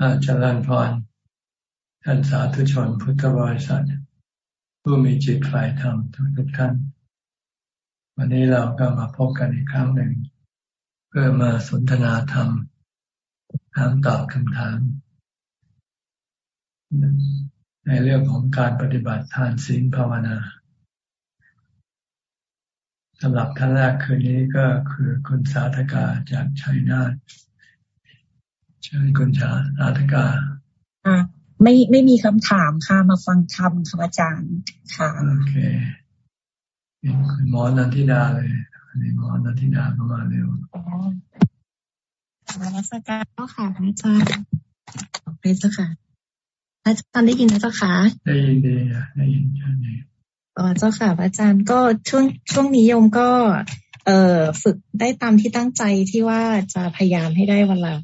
อาจารย์พร ท่านสาธุชนพุทธบริษัท ผู้มีจิตฝ่ายธรรมทุกทุกท่าน วันนี้เราก็มาพบกันอีกครั้งหนึ่ง เพื่อมาสนทนาธรรมถามตอบคำถาม ในเรื่องของการปฏิบัติทานศีลภาวนาสำหรับท่านแรกคืนนี้ก็คือคุณสาธกาจากชัยนาท เชิญคุณชาสาธกาอ่าไม่ไม่มีคำถามค่ะมาฟังธรรมค่ะอาจารย์ค่ะโอเคคุณหมอนันทิดาเลยอันนี้หมอนันทิดาก็มาเร็วมาลักการก็ค่ะอาจารย์ไปเจ้าค่ะอาจารย์ได้ยินนะเจ้าค่ะได้ยินดีได้ยินใช่ไหมอ๋อเจ้าค่ะ อาจารย์ก็ช่วงช่วงนี้โยมก็ เอ่อฝึกได้ตามที่ตั้งใจที่ว่าจะพยายามให้ได้วันละ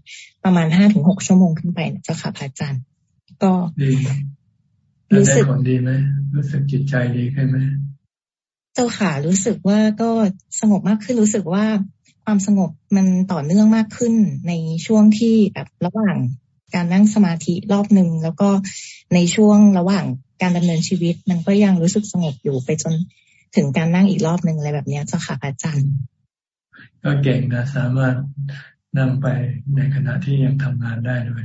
ประมาณห้าถึงหกชั่วโมงขึ้นไปนะเจ้าค่ะอาจารย์ ก็ดีรู้สึกผลดีไหมรู้สึกจิตใจดีขึ้นไหมเจ้าค่ะรู้สึกว่าก็สงบมากขึ้นรู้สึกว่าความสงบมันต่อเนื่องมากขึ้นในช่วงที่แบบระหว่างการนั่งสมาธิรอบหนึ่งแล้วก็ในช่วงระหว่างการดำเนินชีวิต มันก็ยังรู้สึกสงบอยู่ไปจน ถึงการนั่งอีกรอบหนึ่งอะไรแบบนี้เจ้าค่ะอาจารย์ ก็เก่งนะสามารถนั่งไปในขณะที่ยังทำงานได้ด้วย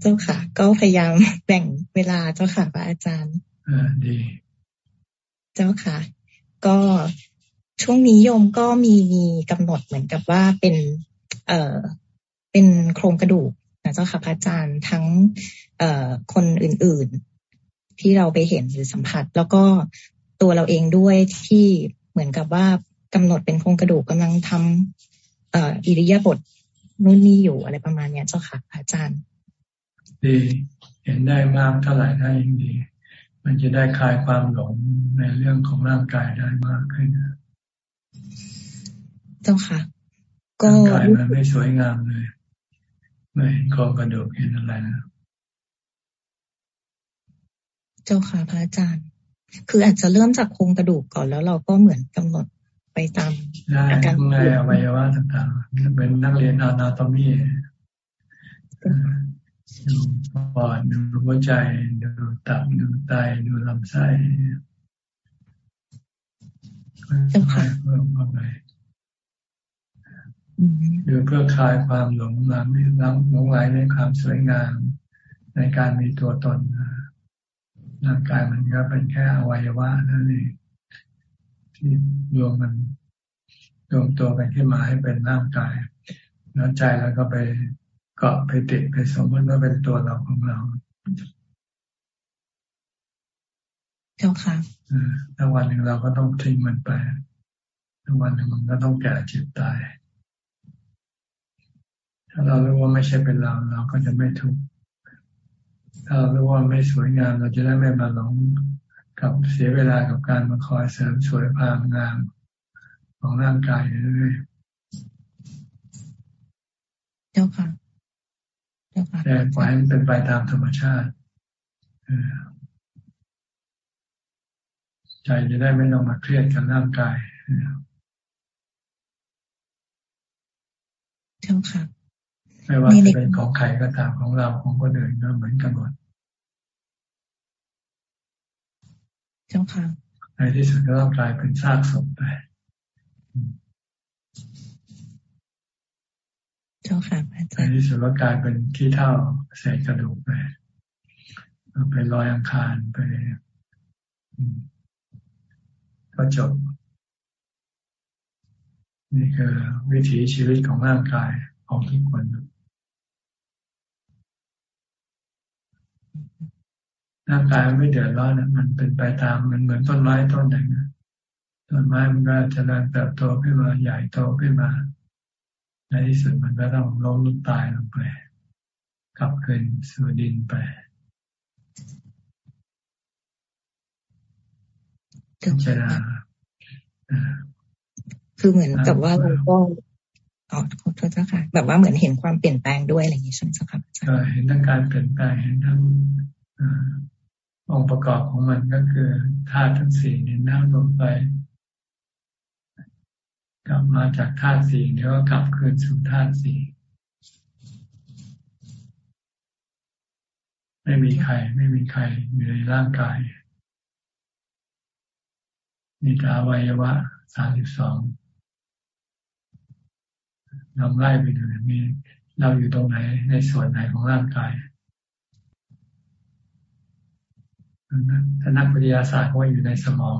เจ้าค่ะ ก็พยายามแบ่งเวลาเจ้าค่ะพระอาจารย์อ่าดี เจ้าค่ะ ก็ช่วงนี้โยมก็มีกำหนดเหมือนกับว่าเป็น เอ่อเป็นโครงกระดูกนะเจ้าค่ะพระอาจารย์ทั้ง เอ่อคนอื่นๆ ที่เราไปเห็นหรือสัมผัส แล้วก็ ตัวเราเองด้วยที่เหมือนกับว่ากำหนดเป็นโครงกระดูกกำลังทำเอ่ออิริยาบถนู่นนี่อยู่อะไรประมาณเนี้ยเจ้าค่ะพระอาจารย์ดีเห็นได้มากเท่าไหร่ได้ยิ่งดี มันจะได้คลายความหลงในเรื่องของร่างกายได้มากขึ้นเจ้าค่ะ ก็ร่างกายมันไม่สวยงามเลย ไม่เห็นโครงกระดูกเห็นอะไรนะ เจ้าค่ะพระอาจารย์ คืออาจจะเริ่มจากโครงกระดูกก่อนแล้วเราก็เหมือนกำหนดไปตามอาการในอวัยวะต่างๆเป็นนักเรียนอนาโตมีดูปอดดูหัวใจ ดูตับดูไตดูลำไส้เจ้าค่ะเพิ่มเข้าไปหรือเพื่อคลายความหลงไหลหลงไหลในความสวยงามในการมีตัวตน ร่างกายมันก็เป็นแค่อวัยวะนั่นเองที่รวมมันรวมตัวกันขึ้นมาให้เป็นร่างกาย แล้วใจแล้วก็ไปเกาะไปติดไปสมมติว่าเป็นตัวเราของเราเจ้าค่ะถ้าวันหนึ่งเราก็ต้องทิ้งมันไปถ้าวันหนึ่งมันก็ต้องแก่เจ็บตาย ถ้าเรารู้ว่าไม่ใช่เป็นเรา เราก็จะไม่ทุกข์ ถ้าเรารู้ว่าไม่สวยงามเราจะได้ไม่มาหลงกับเสียเวลากับการมาคอยเสริมสวยพามงามของร่างกายเรื่อยเจ้าค่ะเจ้าค่ะแต่ปล่อยมันเป็นไปตามธรรมชาติใจจะได้ไม่ต้องมาเครียดกับร่างกายเจ้าค่ะ ไม่ว่าจะเป็นของใครก็ตามของเราของคนอื่นก็เหมือนกันหมดเจ้าค่ะในที่สุดก็ต้องกลายเป็นซากศพไป เจ้าค่ะในที่สุดก็กลายเป็นขี้เท่าเศษกระดูกไปไปลอยอังคารไปก็จบ นี่คือวิถีชีวิตของร่างกายของทุกคน ร่างกายไม่เดือดร้อนนะมันเป็นไปตามมันเหมือนต้นไม้ต้นหนึ่งต้นไม้มันก็จะเริ่มเติบโตขึ้นมาใหญ่โตขึ้นมา ในที่สุดมันก็ต้องล้มลุกตายลงไปกลับคืนสู่ดินไปใช่ไหมคือเหมือนกับว่าเราก็อ๋อขอโทษเจ้าค่ะ แบบว่าเหมือนเห็นความเปลี่ยนแปลงด้วยอะไรอย่างนี้ใช่ไหมครับเห็นทั้งการเปลี่ยนแปลงเห็นทั้ง องค์ประกอบของมันก็คือธาตุทั้งสี่ในน้ำลมไป กลับมาจากธาตุสี่เดี๋ยวก็กลับคืนสู่ธาตุสี่ไม่มีใคร ไม่มีใครอยู่ในร่างกาย มีต่อวัยวะสามสิบสองลองไล่ไปดูมีเราอยู่ตรงไหนในส่วนไหนของร่างกาย ถ้านักวิทยาศาสตร์ว่าอยู่ในสมอง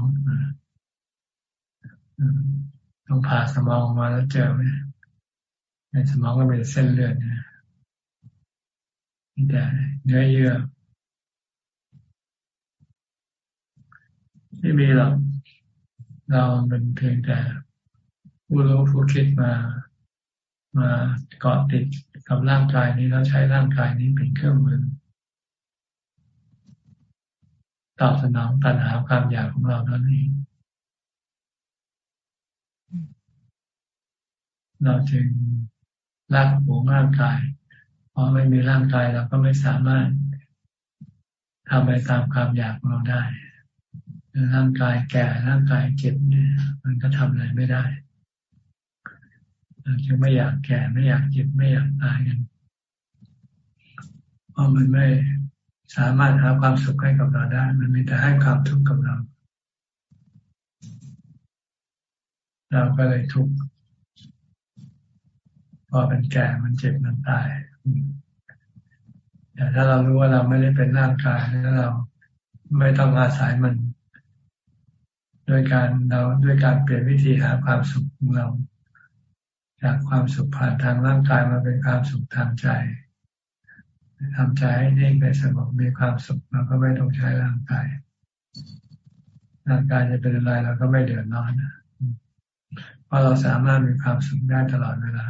ต้องผ่าสมองมาแล้วเจอไหมในสมองก็เป็นเส้นเลือดนะแต่เนื้อเยื่อไม่มีหรอกเราเป็นเพียงแต่ผู้รู้ผู้คิดมา มาเกาะติดกับร่างกายนี้แล้วใช้ร่างกายนี้เป็นเครื่องมือ ตอบสนองตัณหาความอยากของเราเท่านี้เราจึงรักหวงร่างกาย เพราะไม่มีร่างกายเราก็ไม่สามารถทำไปตามความอยากของเราได้ ร่างกายแก่ร่างกายเจ็บเนี่ยมันก็ทำอะไรไม่ได้เราจึงไม่อยากแก่ไม่อยากเจ็บไม่อยากตายกัน เพราะมันไม่ สามารถหาความสุขให้กับเราได้ มันมีแต่ให้ความทุกข์กับเรา เราก็เลยทุกข์พอเป็นแก่มันเจ็บมันตายแต่ถ้าเรารู้ว่าเราไม่ได้เป็นร่างกายแล้วเราไม่ต้องอาศัยมัน โดยการเราด้วยการเปลี่ยนวิธีหาความสุขของเรา จากความสุขผ่านทางร่างกายมาเป็นความสุขทางใจ ทำใจให้นิ่งไปสงบมีความสุขเราก็ไม่ต้องใช้ร่างกายร่างกายจะเป็นอะไรเราก็ไม่เดือดร้อนเพราะเราสามารถมีความสุขได้ตลอดเวลา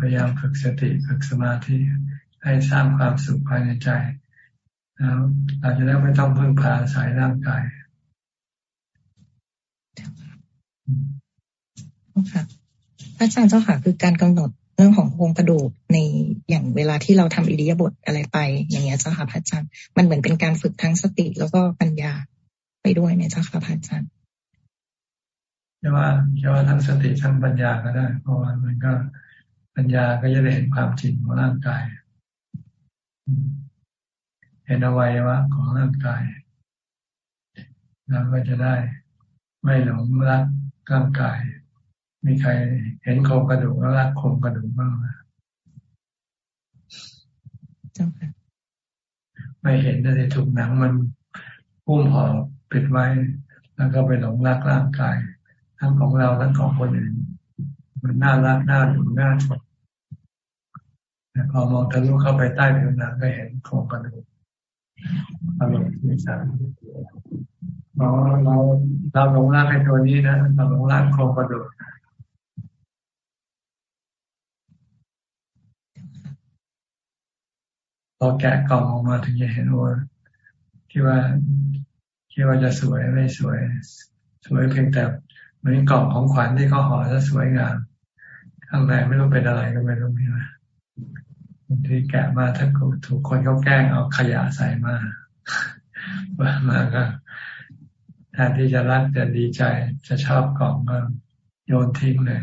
พยายามฝึกสติฝึกสมาธิให้สร้างความสุขภายในใจแล้วเราจะได้ไม่ต้องพึ่งพาสายร่างกายค่ะ อาจารย์เจ้าค่ะคือการกำหนดเรื่องของโครงกระดูกในอย่างเวลาที่เราทำอิริยาบถอะไรไป อย่างเงี้ยเจ้าค่ะพระอาจารย์มันเหมือนเป็นการฝึกทั้งสติแล้วก็ปัญญาไปด้วยเนี่ยเจ้าค่ะพระอาจารย์จะว่าจะว่าทั้งสติทั้งปัญญาก็ได้ เพราะว่ามันก็ปัญญาก็จะได้เห็นความจริงของร่างกาย เห็นอวัยวะของร่างกายแล้วก็จะได้ไม่หลงรักร่างกาย มีใครเห็นโครงกระดูกแล้วรักโครงกระดูกบ้างไหมไม่เห็นแต่ถูกหนังมันพุ่มห่อปิดไว้ แล้วก็ไปหลงรักร่างกาย ทั้งของเราทั้งของคนอื่น มันน่ารักน่าดูน่าชมแต่พอมองทะลุเข้าไปใต้ผิวหนังก็เห็นโครงกระดูกอารมณ์ที่สามเราเราเราหลงรักในตัวนี้นะเราหลงรักโครงกระดูก พอแกะกล่องออกมาถึงจะเห็นว่าที่ว่าคิดว่าจะสวยไม่สวย สวยเพียงแต่เหมือนกล่องของขวัญที่เขาห่อแล้วสวยงามข้างในไม่รู้เป็นอะไรก็ไม่รู้มีไหมบางทีแกะมาถ้าถูกคนเขาแกล้งเอาขยะใส่มามาก็แทนที่จะรักจะดีใจจะชอบกล่องก็โยนทิ้งเลย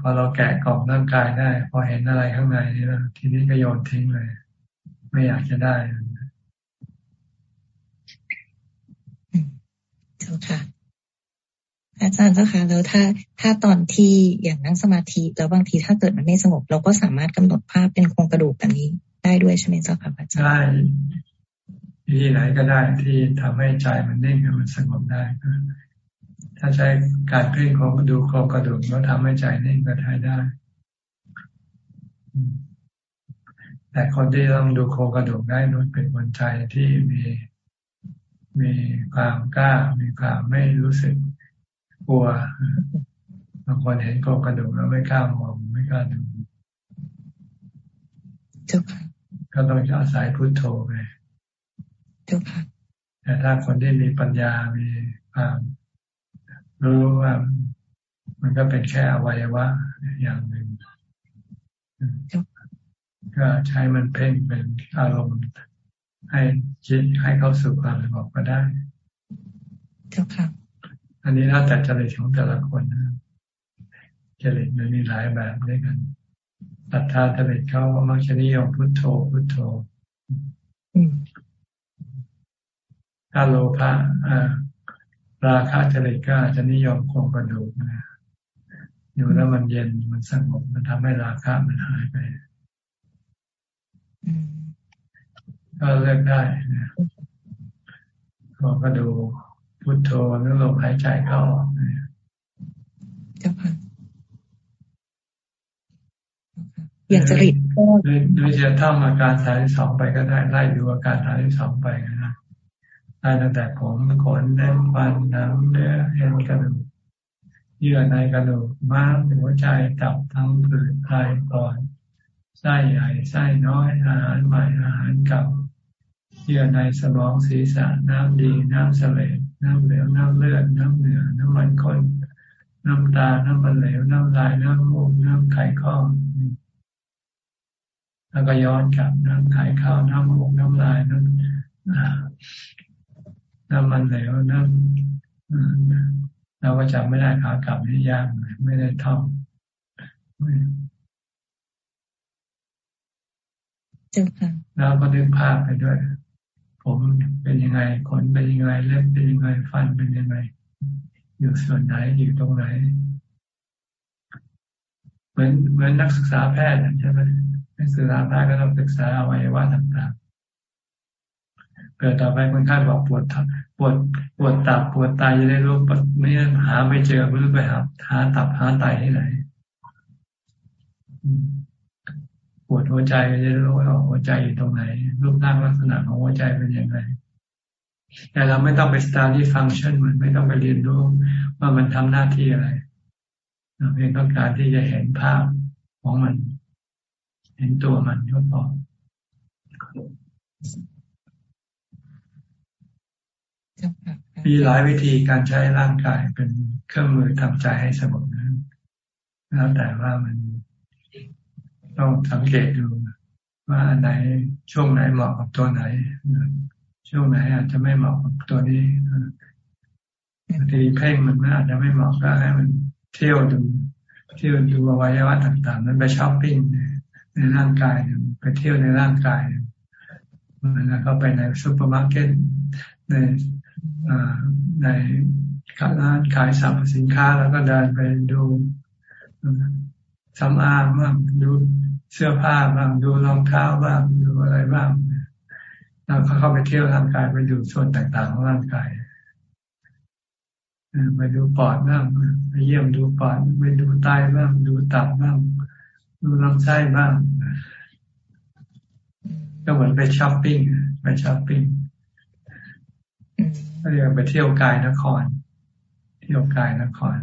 พอเราแกะกล่องร่างกายได้ พอเห็นอะไรข้างในนี่แล้วทีนี้ก็โยนทิ้งเลย ไม่อยากจะได้เจ้าค่ะ อาจารย์เจ้าค่ะแล้วถ้าถ้าตอนที่อย่างนั่งสมาธิแล้วบางทีถ้าเกิดมันไม่สงบ เราก็สามารถกำหนดภาพเป็นโครงกระดูกแบบนี้ได้ด้วยใช่ไหมเจ้าค่ะอาจารย์ได้ที่ไหนก็ได้ที่ทำให้ใจมันนิ่งมันสงบได้ ถ้าใช้การเพ่งของกระดูกโครงกระดูกแล้วทำให้ใจนิ่งก็ใช้ได้ แต่คนที่ต้องดูโครงกระดูกได้นู้นเป็นคนใจที่มีมีความกล้า มีความไม่รู้สึกกลัวบางคนเห็นโครงกระดูกแล้วไม่กล้ามองไม่กล้าดูก็ต้องอาศัยพุทโธไปแต่ถ้าคนที่มีปัญญา มีความ รู้ว่ามันก็เป็นแค่อวัยวะอย่างหนึ่งก็ใช้มันเพ่งเป็นอารมณ์ให้จิตให้เข้าสู่ความสงบก็ได้เจ้าค่ะ อันนี้แล้วแต่จริตของแต่ละคนนะจริตมันมีหลายแบบด้วยกันศรัทธาจริตเขาก็มักจะนิยมพุทโธพุทโธถ้าโลภะ ราคะจริตก็อาจจะนิยมโครงกระดูกนะอยู่แล้วมันเย็นมันสงบมันทำให้ราคะมันหายไปก็เลือกได้นะก็ดูพุทโธหรือลมหายใจเข้าออกเจ้าค่ะอยากจะริดก็โดยจะท่องอาการสายสองไปก็ได้ไล่ดูอาการสายสองไปนะ ไล่ตั้งแต่ผมขนเล็บฟันน้ำเนื้อเอ็นกระดูกเยื่อในกระดูกม้ามหัวใจตับทั้งผืนไตก่อนไส้ใหญ่ไส้น้อยอาหารใหม่อาหารเก่าเยื่อในสมองศีรษะน้ำดีน้ำเสลดน้ำเหลวน้ำเลือดน้ำเหนือน้ำมันข้นน้ำตา น้ำมันเหลว น้ำลาย น้ำมูก น้ำไข่ข้อแล้วก็ย้อนกลับน้ำไข่ข้าว น้ำมูก น้ำลาย น้ำ น้ำมันเหลวน้ำเราก็จำไม่ได้ขากลับนี่ยากไม่ได้ท่องจ้าค่ะแล้วก็ดึงภาพไปด้วย ผมเป็นยังไงขนเป็นยังไงเล็บเป็นยังไงฟันเป็นยังไง อยู่ส่วนไหนอยู่ตรงไหน เหมือนเหมือนนักศึกษาแพทย์ใช่ไหมนักศึกษาแพทย์ก็ต้องศึกษาอวัยวะต่างๆ เกิดต่อไปคนไข้บอกปวดปวดปวดตับปวดไตจะได้รู้ไม่หาไม่เจอไม่รู้ไปหาหาตับหาไตที่ไหนปวดหัวใจจะรู้ว่าหัวใจอยู่ตรงไหน รูปร่างลักษณะของหัวใจเป็นยังไงแต่เราไม่ต้องไป study function มันไม่ต้องไปเรียนรู้ว่ามันทำหน้าที่อะไรเราเพียงต้องการที่จะเห็นภาพของมัน เห็นตัวมันก็พอ มีหลายวิธีการใช้ร่างกายเป็นเครื่องมือทำใจให้สงบนั้นแล้วแต่ว่ามันต้องสังเกตดูว่าอันไหนช่วงไหนเหมาะกับตัวไหน ช่วงไหนอาจจะไม่เหมาะกับตัวนี้บางทีเพ่งมันอาจจะไม่เหมาะก็ให้มันเที่ยวดูเที่ยวดูอวัยวะต่างๆ มันไปช้อปปิ้งในร่างกายไปเที่ยวในร่างกายมันแล้วก็ไปในซูเปอร์มาร์เก็ตใน ในร้านขายสรรพสินค้าแล้วก็เดินไปดูสำอางบ้างดูเสื้อผ้าบ้างดูรองเท้าบ้างดูอะไรบ้างเราเข้าไปเที่ยวร่างกายไปดูส่วนต่างๆของร่างกายไปดูปอดบ้างไปเยี่ยมดูปอดไปดูไตบ้างดูตับบ้างดูลำไส้บ้างก็เหมือนไปช้อปปิ้งไปช้อปปิ้ง เรียกไปเที่ยวกายนคร เที่ยวกายนคร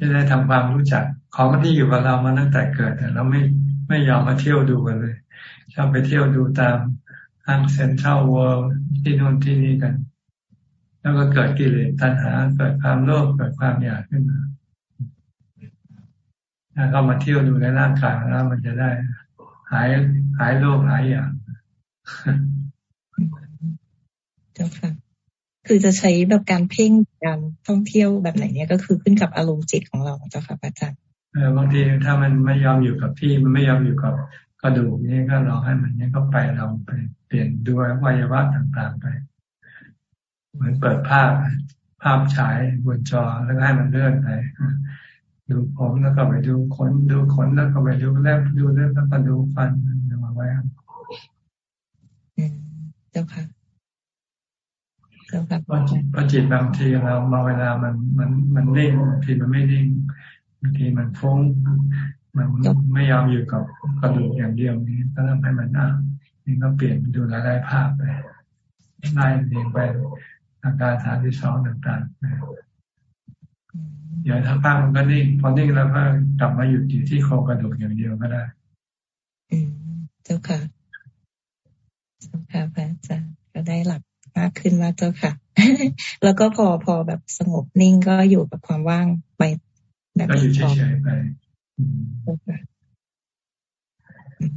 จะได้ทำความรู้จัก ของมันที่อยู่กับเรามาตั้งแต่เกิดแต่เราไม่ไม่ยอมมาเที่ยวดูกันเลยชอบไปเที่ยวดูตามห้างเซ็นทรัลเวิลด์ที่โน่นที่นี่กัน แล้วก็เกิดกิเลสตัณหา เกิดความโลภเกิดความอยากขึ้นมาถ้าเข้ามาเที่ยวดูในร่างกายแล้วมันจะได้ หายหายโลภหายอยาก เจ้าค่ะ คือจะใช้แบบการเพ่งการท่องเที่ยวแบบไหนเนี่ยก็คือขึ้นกับอารมณ์จิตของเราเจ้าค่ะอาจารย์เออบางทีถ้ามันไม่ยอมอยู่กับที่มันไม่ยอมอยู่กับกระดูกนี่ก็เราให้มันนี่ก็ไปเราไปเปลี่ยนดูวัยวะต่างๆไป เหมือนเปิดภาพภาพฉายบนจอแล้วให้มันเลื่อนไปดูผมแล้วก็ไปดูขนดูขนแล้วก็ไปดูเล็บดูเล็บแล้วก็ดูฟันดูมาไว้เจ้าค่ะ พราะจิตบางทีเรามาเวลามันมันมันนิ่งบางทีมันไม่นิ่งบางทีมันฟุ้งมันไม่ยอมอยู่กับกระดูกอย่างเดียวนี้ก็ต้องให้มันอะนี่ก็เปลี่ยนดูหลายๆภาพไปไล่เรียงไปอาการฐานที่สองต่างๆอย่าถ้าภาพมันก็นิ่งพอนิ่งแล้วก็กลับมาหยุดอยู่ที่โครงกระดูกอย่างเดียวก็ได้เจ้าค่ะเจ้าค่ะพระอาจารย์ก็ได้หลัก มากขึ้นว่าเจ้าค่ะ แล้วก็พอพอแบบสงบนิ่งก็อยู่กับความว่างไปแบบก็อยู่เฉยๆไป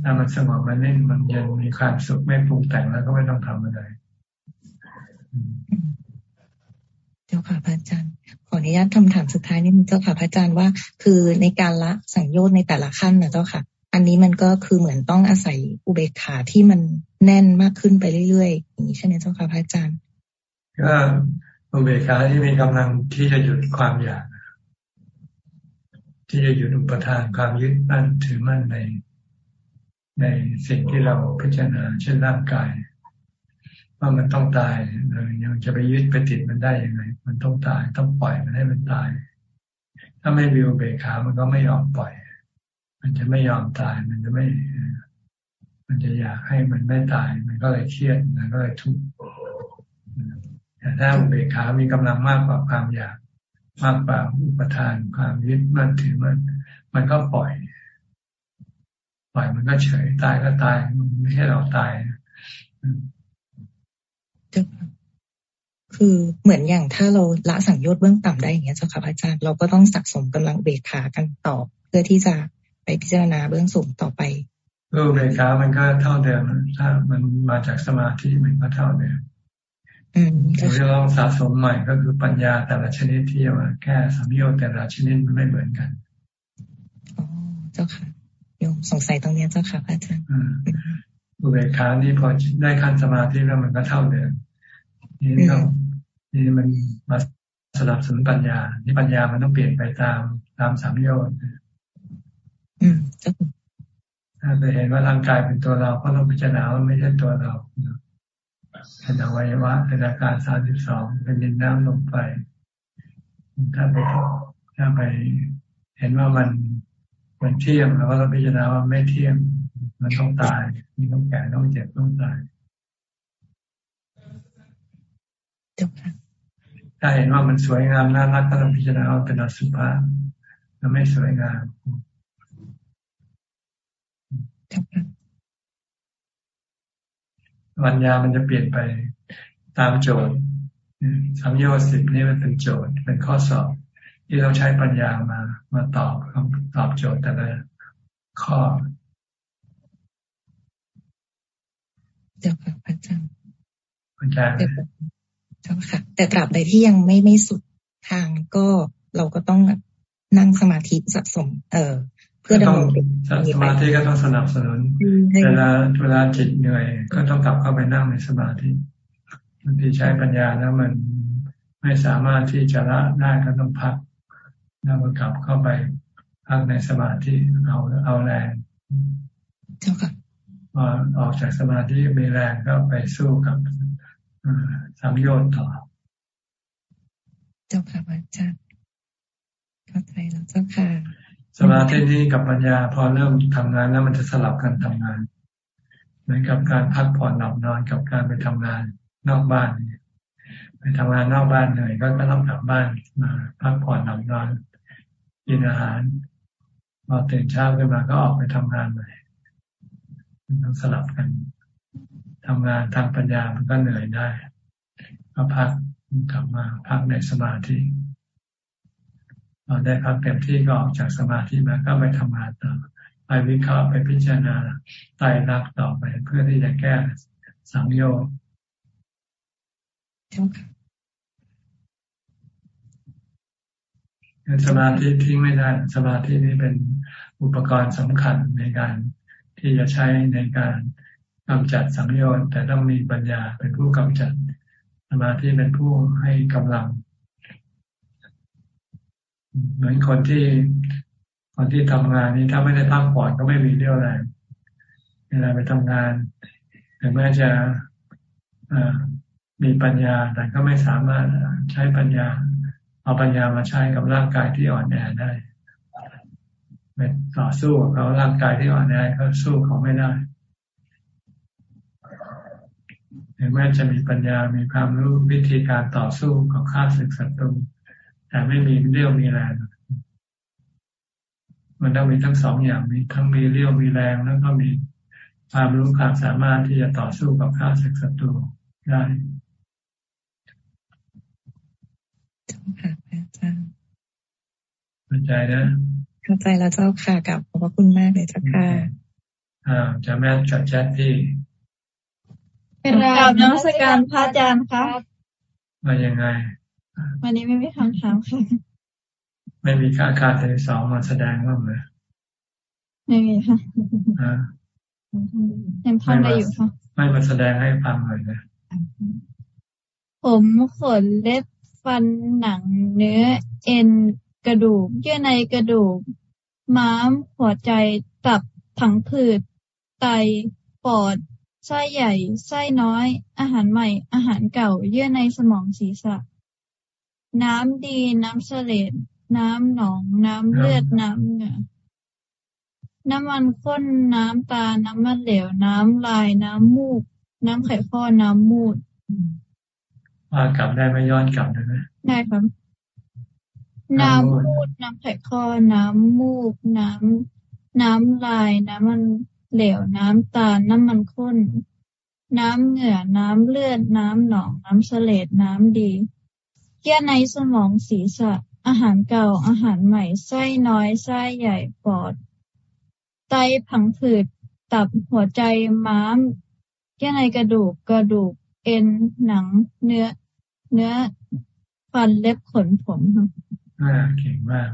ถ้ามันสงบมันนิ่งมันยังมีความสุขไม่ปรุงแต่งแล้วก็ไม่ต้องทำอะไรเจ้าค่ะพระอาจารย์ ขออนุญาตคำถามสุดท้ายนิดนึงเจ้าค่ะพระอาจารย์ว่า คือในการละสังโยชน์ในแต่ละขั้นนะเจ้าค่ะ อันนี้มันก็คือเหมือนต้องอาศัยอุเบกขาที่มันแน่นมากขึ้นไปเรื่อยๆอย่างนี้ใช่ไหมเจ้าค่ะพระอาจารย์ก็อุเบกขาที่มีกำลังที่จะหยุดความอยาก ที่จะหยุดอุปทานความยึดมั่นถือมั่นในในสิ่งที่เราพิจารณาเช่นร่างกาย ว่ามันต้องตายเลยยังจะไปยึดไปติดมันได้ยังไง มันต้องตายต้องปล่อยมันให้มันตาย ถ้าไม่มีอุเบกขามันก็ไม่ยอมปล่อย มันจะไม่ยอมตายมันจะไม่ มันจะอยากให้มันไม่ตาย มันก็เลยเครียดมันก็เลยทุกข์แต่ถ้าอุเบกขามีกำลังมากกว่าความอยากมากกว่าอุปทานความยึดมั่นถือมันมันก็ปล่อย ปล่อยมันก็เฉยตายก็ตายมันไม่ใช่เราตายคือเหมือนอย่างถ้าเราละสังโยชน์เบื้องต่ำได้อย่างเงี้ยเจ้าค่ะพระอาจารย์เราก็ต้องสะสมกำลังเบขากันต่อ เพื่อที่จะ ไปพิจารณาเบื้องสูงต่อไปเออเบขามันก็เท่าเดิมถ้ามันมาจากสมาธิมันก็เท่าเดิมอืมเราจะลองสะสมใหม่ก็คือปัญญาแต่ละชนิดที่ว่าแค่สัมโยชน์แต่ละชนิดมันไม่เหมือนกันอ๋อเจ้าค่ะโยมสงสัยตรงนี้เจ้าค่ะพระอาจารย์อุเบกขานี่พอได้ขั้นสมาธิแล้วมันก็เท่าเดิมนี่เรานี่มันมาสลับสนุนปัญญา นี่ปัญญามันต้องเปลี่ยนไปตามตามสามโยชน์ ถ้าไปเห็นว่าร่างกายเป็นตัวเราก็ต้องพิจารณาว่าไม่ใช่ตัวเราเป็นอวัยวะเป็นอาการสามสิบสองเป็นดินน้ำลมไฟถ้าไปถ้าไปเห็นว่ามันมันเที่ยงแล้วก็เราพิจารณาว่าไม่เที่ยง มันต้องตายมีต้องแก่ต้องเจ็บต้องตายถ้าเห็นว่ามันสวยงามน่ารักก็ต้องพิจารณาว่าเป็นอสุภะมันไม่สวยงาม วัญญามันจะเปลี่ยนไปตามโจทย์สัมโยชน์สิบนี่มันเป็นโจทย์ เป็นข้อสอบ ที่เราใช้ปัญญามา มาตอบตอบโจทย์แต่ละข้อเจ้าค่ะพระอาจารย์พระอาจารย์เจ้าค่ะ แต่ตราบใดที่ยังไม่ไม่สุดทางก็เราก็ต้องนั่งสมาธิสะสม เออ เพื่อดำรงสมาธิก็ต้องสนับสนุนเวลาเวลาจิตเหนื่อย ก็ต้องกลับเข้าไปนั่งในสมาธิบางทีใช้ปัญญาแล้วมันไม่สามารถที่จะละได้ก็ต้องพักแล้วก็กลับเข้าไปพักในสมาธิเอาเอาแรงเจ้าค่ะพอออกจากสมาธิมีแรงก็ไปสู้กับสัมโยชน์ต่อ เจ้าค่ะอาจารย์เข้าใจแล้วเจ้าค่ะ สมาธินี้กับปัญญาพอเริ่มทำงานแล้วมันจะสลับกันทำงาน เหมือนกับการพักผ่อนหลับนอนกับการไปทำงานนอกบ้าน ไปทำงานนอกบ้านเหนื่อยก็ต้องกลับบ้านมาพักผ่อนหลับนอนกินอาหารพอตื่นเช้าขึ้นมาก็ออกไปทำงานใหม่ต้องสลับกันทำงานทางปัญญามันก็เหนื่อยได้ก็พักกลับมาพักในสมาธิ เราได้พักเต็มที่ก็ออกจากสมาธิมาก็ไปทำงานต่อไปวิเคราะห์ไปพิจารณาไตรลักษณ์ต่อไป เพื่อที่จะแก้สังโยชน์สมาธิทิ้งไม่ได้สมาธินี้เป็นอุปกรณ์สำคัญในการที่จะใช้ในการกำจัดสังโยชน์แต่ต้องมีปัญญาเป็นผู้กำจัด สมาธิเป็นผู้ให้กำลัง เหมือนคนที่คนที่ทำงานนี้ถ้าไม่ได้พักผ่อนก็ไม่มีเรี่ยวแรงเวลาไปทำงานถึงแม้จะมีปัญญาแต่ก็ไม่สามารถใช้ปัญญา เอาปัญญามาใช้กับร่างกายที่อ่อนแอได้ไปต่อสู้เขาร่างกายที่อ่อนแอเขาสู้เขาไม่ได้ถึงแม้จะมีปัญญา มีความรู้วิธีการต่อสู้กับข้าศึกศัตรู แต่ไม่มีเรี่ยวมีแรงมันต้องมีทั้งสองอย่างมีทั้งมีเรี่ยวมีแรงแล้วก็มีความรู้ความสามารถที่จะต่อสู้กับข้าศึกศัตรูได้ค่ะอาจารย์เข้าใจนะเข้าใจแล้วเจ้าค่ะกับขอบพระคุณมากเลยเจ้าค่ะอ่าจะแม่จัดแชทที่เป็นกราบนักสการพระอาจารย์ครับมายังไง วันนี้ไม่มีคำถามค่ะ ไม่มีค่าคาเทสองมาแสดงบ้างเลยไม่มีค่ะยังทำได้อยู่ค่ะ ไม่มาแสดงให้ฟังเลยนะ ผมขนเล็บฟันหนังเนื้อเอ็นกระดูก เยื่อในกระดูก ม้ามหัวใจตับผังผืด ไต ปอด ไส้ใหญ่ ไส้น้อย อาหารใหม่ อาหารเก่า เยื่อในสมองศีรษะ น้ำดี น้ำเสลดน้ำหนอง น้ำเลือด น้ำเหงื่อน้ำมันข้น น้ำตา น้ำมันเหลว น้ำลาย น้ำมูก น้ำไข่ข้อ น้ำมูดว่ากลับได้ไหมย้อนกลับได้ไหมได้ครับ น้ำมูด น้ำไข่ข้อ น้ำมูก น้ำน้ำลาย น้ำมันเหลว น้ำตาลน้ำมันข้น น้ำเหงื่อ น้ำเลือด น้ำหนอง น้ำเสลดน้ำดี เกี้ยในสมองศีรษะ อาหารเก่า อาหารใหม่ ไส้น้อย ไส้ใหญ่ ปอด ไต ผังผืด ตับ หัวใจ ม้ามเกี้ยในกระดูก กระดูก เอ็น หนัง เนื้อ เนื้อ ฟัน เล็บ ขน ผมครับเก่งมาก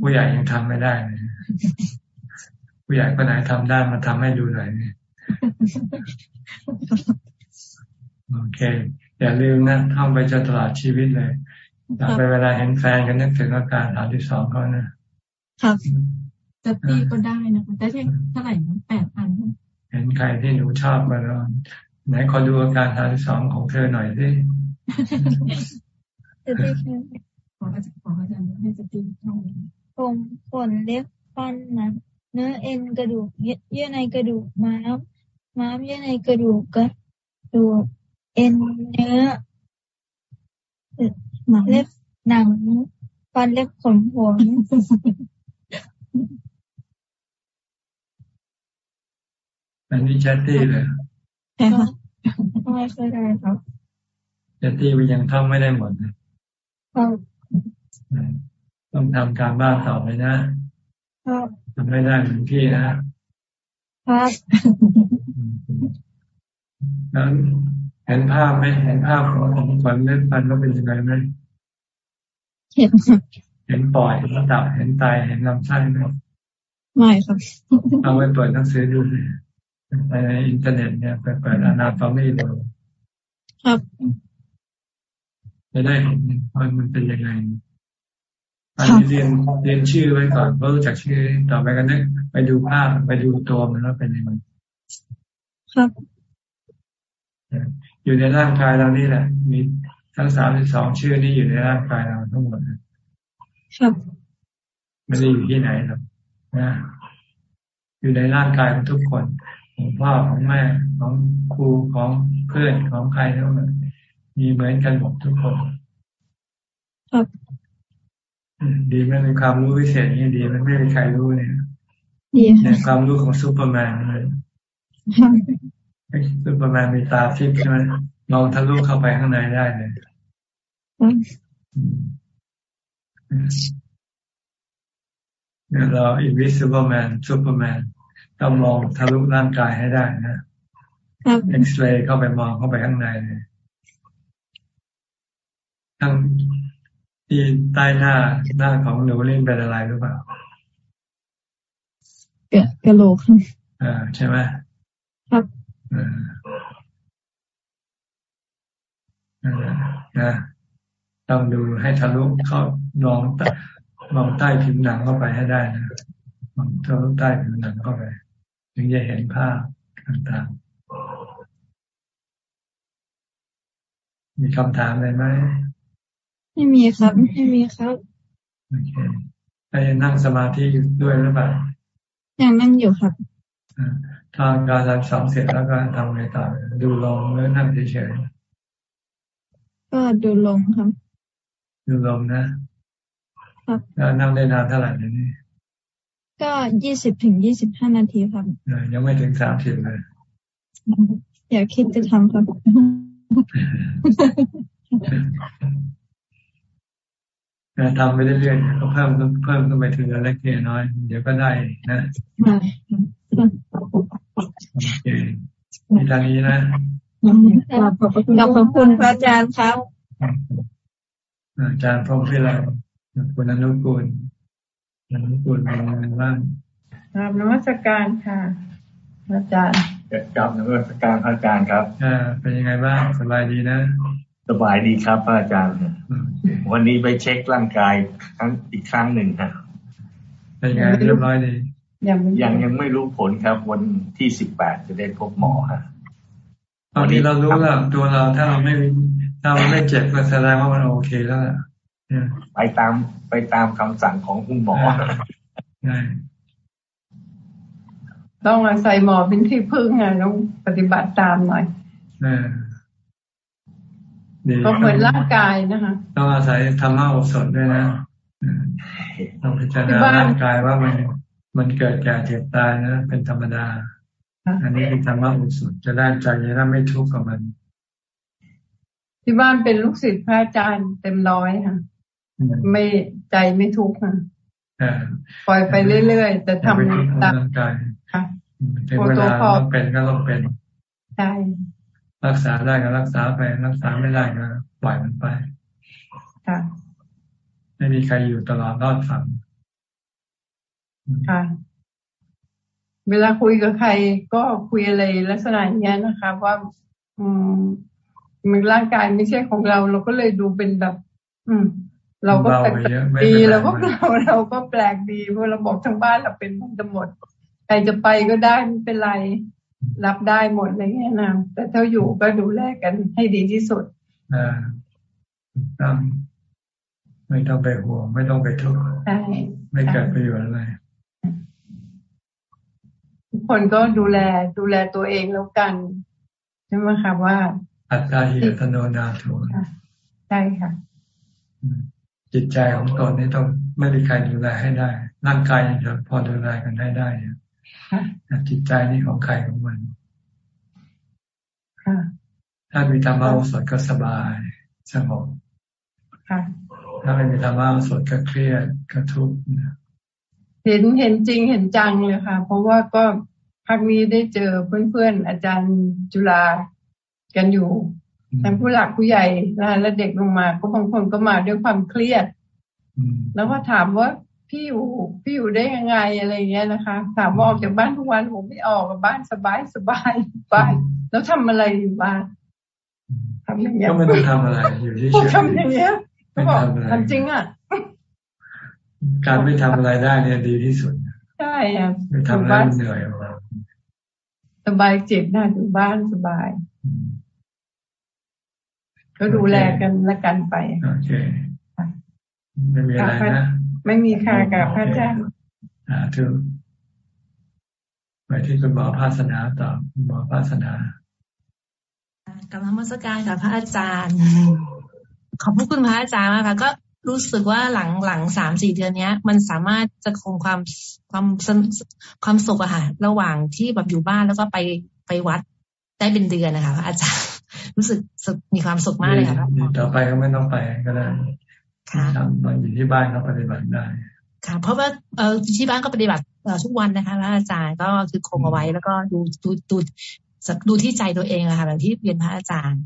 ผู้ใหญ่ยังทำไม่ได้เลยผู้ใหญ่คนไหนทำได้มาทำให้ดูหน่อยนี่โอเค อย่าลืมนะท่องไปจนตลอดชีวิตเลยต่อไปเวลาเห็นแฟนกันนึกถึงอาการฐานที่สองเขานะ ครับจะปีก็ได้นะคะแต่เท่าไหร่นะแปดพันเห็นใครที่หนูชอบมาแล้วไหนขอดูอาการฐานที่สองของเธอหน่อยสิจะตีแค่ขออาจารย์ขออาจารย์ให้จะตีช่องผมขนเล็บฟันนะ เนื้อเอ็นกระดูกเยื่อในกระดูกม้ามม้ามเยื่อในกระดูกกระดูก เอ็นเนื้อเล็บหนังฟันเล็บขนหัวอันนี้แชตตี้เลยใช่ค่ะไม่เคยได้ครับแชตตี้ยังท่องไม่ได้หมดครับต้องทำการบ้านต่อไปนะครับทำไม่ได้เหมือนพี่นะครับแล้ว เห็นภาพไหมเห็นภาพของฝันเล่นฟันว่าเป็นยังไงไหมเห็นเห็นปล่อยเห็นตับเห็นไตเห็นลำไส้ไหมไม่ครับเอาไปเปิดหนังสือดูในอินเทอร์เน็ตเนี่ยไปเปิดอนาตอมี่ดูครับจะได้เห็นว่ามันเป็นยังไงอันนี้เรียนเรียนชื่อไว้ก่อนเพราะรู้จักชื่อต่อไปกันเนี่ยไปดูภาพไปดูตัวมันแล้วเป็นยังไงครับ อยู่ในร่างกายเรานี่แหละ มีทั้งสามสิบสองชื่อนี่อยู่ในร่างกายเราทั้งหมดครับไม่ได้อยู่ที่ไหนหรอกนะอยู่ในร่างกายของทุกคนของพ่อของแม่ของครูของเพื่อนของใครทั้งหมดมีเหมือนกันหมดทุกคนครับดีไหมมีความรู้พิเศษนี่ดีมันไม่มีใครรู้เนี่ยดีเนี่ยความรู้ของซูเปอร์แมนเลย ซูเปอร์แมนมีตาทิพย์ใช่ไหมมองทะลุเข้าไปข้างในได้เลยเนี่ยเรา invisible man ซูเปอร์แมนต้องมองทะลุร่างกายให้ได้นะเอ็กซเรย์เข้าไปมองเข้าไปข้างในเลยทั้งที่ใต้หน้าหน้าของหนูนี่เป็นอะไรหรือเปล่ากะกะโหลกอ่าใช่ไหมครับอ่า นะต้องดูให้ทะลุเข้ามองมองใต้ผิวหนังเข้าไปให้ได้นะมองทะลุใต้ผิวหนังเข้าไป ถึงจะเห็นภาพต่างๆ มีคำถามอะไรไหม ไม่มีครับ ไม่มีครับ โอเคไปนั่งสมาธิด้วยหรือเปล่ายังนั่งอยู่ครับ ทางการรักษาเสร็จแล้วก็ทำไงต่อดูลงหรือนั่งเฉยๆก็ดูลงครับ ดูลงนะครับแล้วนั่งได้นานเท่าไหร่นี่ก็ยี่สิบถึงยี่สิบห้านาทีครับยังไม่ถึงสามสิบเลยอยากคิดจะทำครับทำไปเรื่อยๆก็เพิ่มเพิ่มขึ้นไปถึงเล็กน้อย เดี๋ยวก็ได้นะโอเค มีทางนี้นะขอบคุณพระอาจารย์ครับอาจารย์พรหมพิไลคุณอนุกูลอนุกูลเป็นยังไงบ้างกราบนมัสการค่ะอาจารย์กราบนมัสการพระอาจารย์ครับอ่าเป็นยังไงบ้างสบายดีนะ สบายดีครับพระอาจารย์ วันนี้ไปเช็คร่างกายครั้งอีกครั้งหนึ่งครับเป็นยังไงเรียบร้อยดี ยังยังยังไม่รู้ผลครับ วันที่สิบแปดจะได้พบหมอครับตอนนี้เรารู้แล้วตัวเราถ้าเราไม่ถ้าเราไม่เจ็บก็แสดงว่ามันโอเคแล้วไปตามไปตามคำสั่งของคุณหมอใช่ต้องอาศัยหมอเป็นที่พึ่งไงต้องปฏิบัติตามหน่อยก็เหมือนร่างกายนะคะต้องอาศัยธรรมะอบสดด้วยนะต้องพิจารณาร่างกายว่ามัน มันเกิดแก่เจ็บตายนะเป็นธรรมดา อันนี้เป็นธรรมะอบสดจะได้ใจจะได้ไม่ทุกข์กับมัน ที่บ้านเป็นลูกศิษย์พระอาจารย์เต็มร้อยค่ะ ไม่ใจไม่ทุกข์ค่ะปล่อยไปเรื่อยๆแต่ทำตามกายค่ะถึงเวลาต้องเป็นก็ต้องเป็นใช่รักษาได้ก็รักษาไปรักษาไม่ได้ก็ปล่อยมันไปค่ะไม่มีใครอยู่ตลอดรอดฝัง ค่ะ เวลาคุยกับใครก็คุยอะไรลักษณะอย่างนี้นะคะ ว่า อืมมันร่างกายไม่ใช่ของเรา เราก็เลยดูเป็นแบบ อืม เราก็แปลกดีเราก็เราเราก็แปลกดีเพราะเราบอกทั้งบ้านเราเป็นทั้งหมดใครจะไปก็ได้ไม่เป็นไรรับได้หมดอะไรเงี้ยนะแต่ถ้าอยู่ก็ดูแลกันให้ดีที่สุดอ่าต้องไม่ต้องไปห่วง ไม่ต้องไปทุกข์ไม่เกิดประโยชน์อะไร ทุกคนก็ดูแลดูแลตัวเองแล้วกันใช่ไหมคะว่า อัตตาหิอัตโนนาโถใช่ค่ะ จิตใจของตนนี้ต้องไม่มีใครดูแลให้ได้ ร่างกายยังจะพอดูแลกันได้ได้แต่จิตใจนี่ของใครของมันถ้ามีธรรมะสดก็สบายสงบถ้าไม่มีธรรมะสดก็เครียดก็ทุกข์ เห็นเห็นจริงเห็นจังเลยค่ะ เพราะว่าก็พักนี้ได้เจอเพื่อนๆอาจารย์จุฬากันอยู่ทั้งผู้หลักผู้ใหญ่และเด็กลงมา ก็บางคนก็มาด้วยความเครียด แล้วก็ถามว่าพี่อยู่พี่อยู่ได้ยังไงอะไรเงี้ยนะคะ ถามว่าออกจากบ้านทุกวันผมไม่ออกกับบ้านสบายสบายบายแล้วทำอะไรอยู่บ้านทำอย่างเงี้ยก็ไม่ต้องทำอะไรอยู่ที่เฉยทำอย่างเงี้ยก็บอกทำจริงอะ การไม่ทำอะไรได้เนี่ยดีที่สุดใช่อะไม่ทำแล้วเหนื่อยสบายจิตน่าอยู่บ้านสบาย ก็ดูแลกันละกันไปโอเคไม่มีอะไรนะไม่มีค่ะกับพระอาจารย์อ่าถูกไปที่คุณหมอภาสนาต่อคุณหมอภาสนากับธรรมสการกับพระอาจารย์ ขอบคุณพระอาจารย์มากค่ะก็ รู้สึกว่าหลังหลังสามสี่เดือนเนี้ย มันสามารถจะคงความความความสุขอะค่ะระหว่างที่แบบอยู่บ้านแล้วก็ไปไปวัดได้เป็นเดือนนะคะพระอาจารย์รู้สึกมีความสุขมากเลยค่ะต่อไปก็ไม่ต้องไปก็ได้ค่ะทำมาอยู่ที่บ้านก็ปฏิบัติได้ ค่ะ เพราะว่าเออที่บ้านก็ปฏิบัติทุกวันนะคะพระอาจารย์ก็คือคงเอาไว้แล้วก็ดูดูดูดูที่ใจตัวเองอะค่ะแบบที่เรียนพระอาจารย์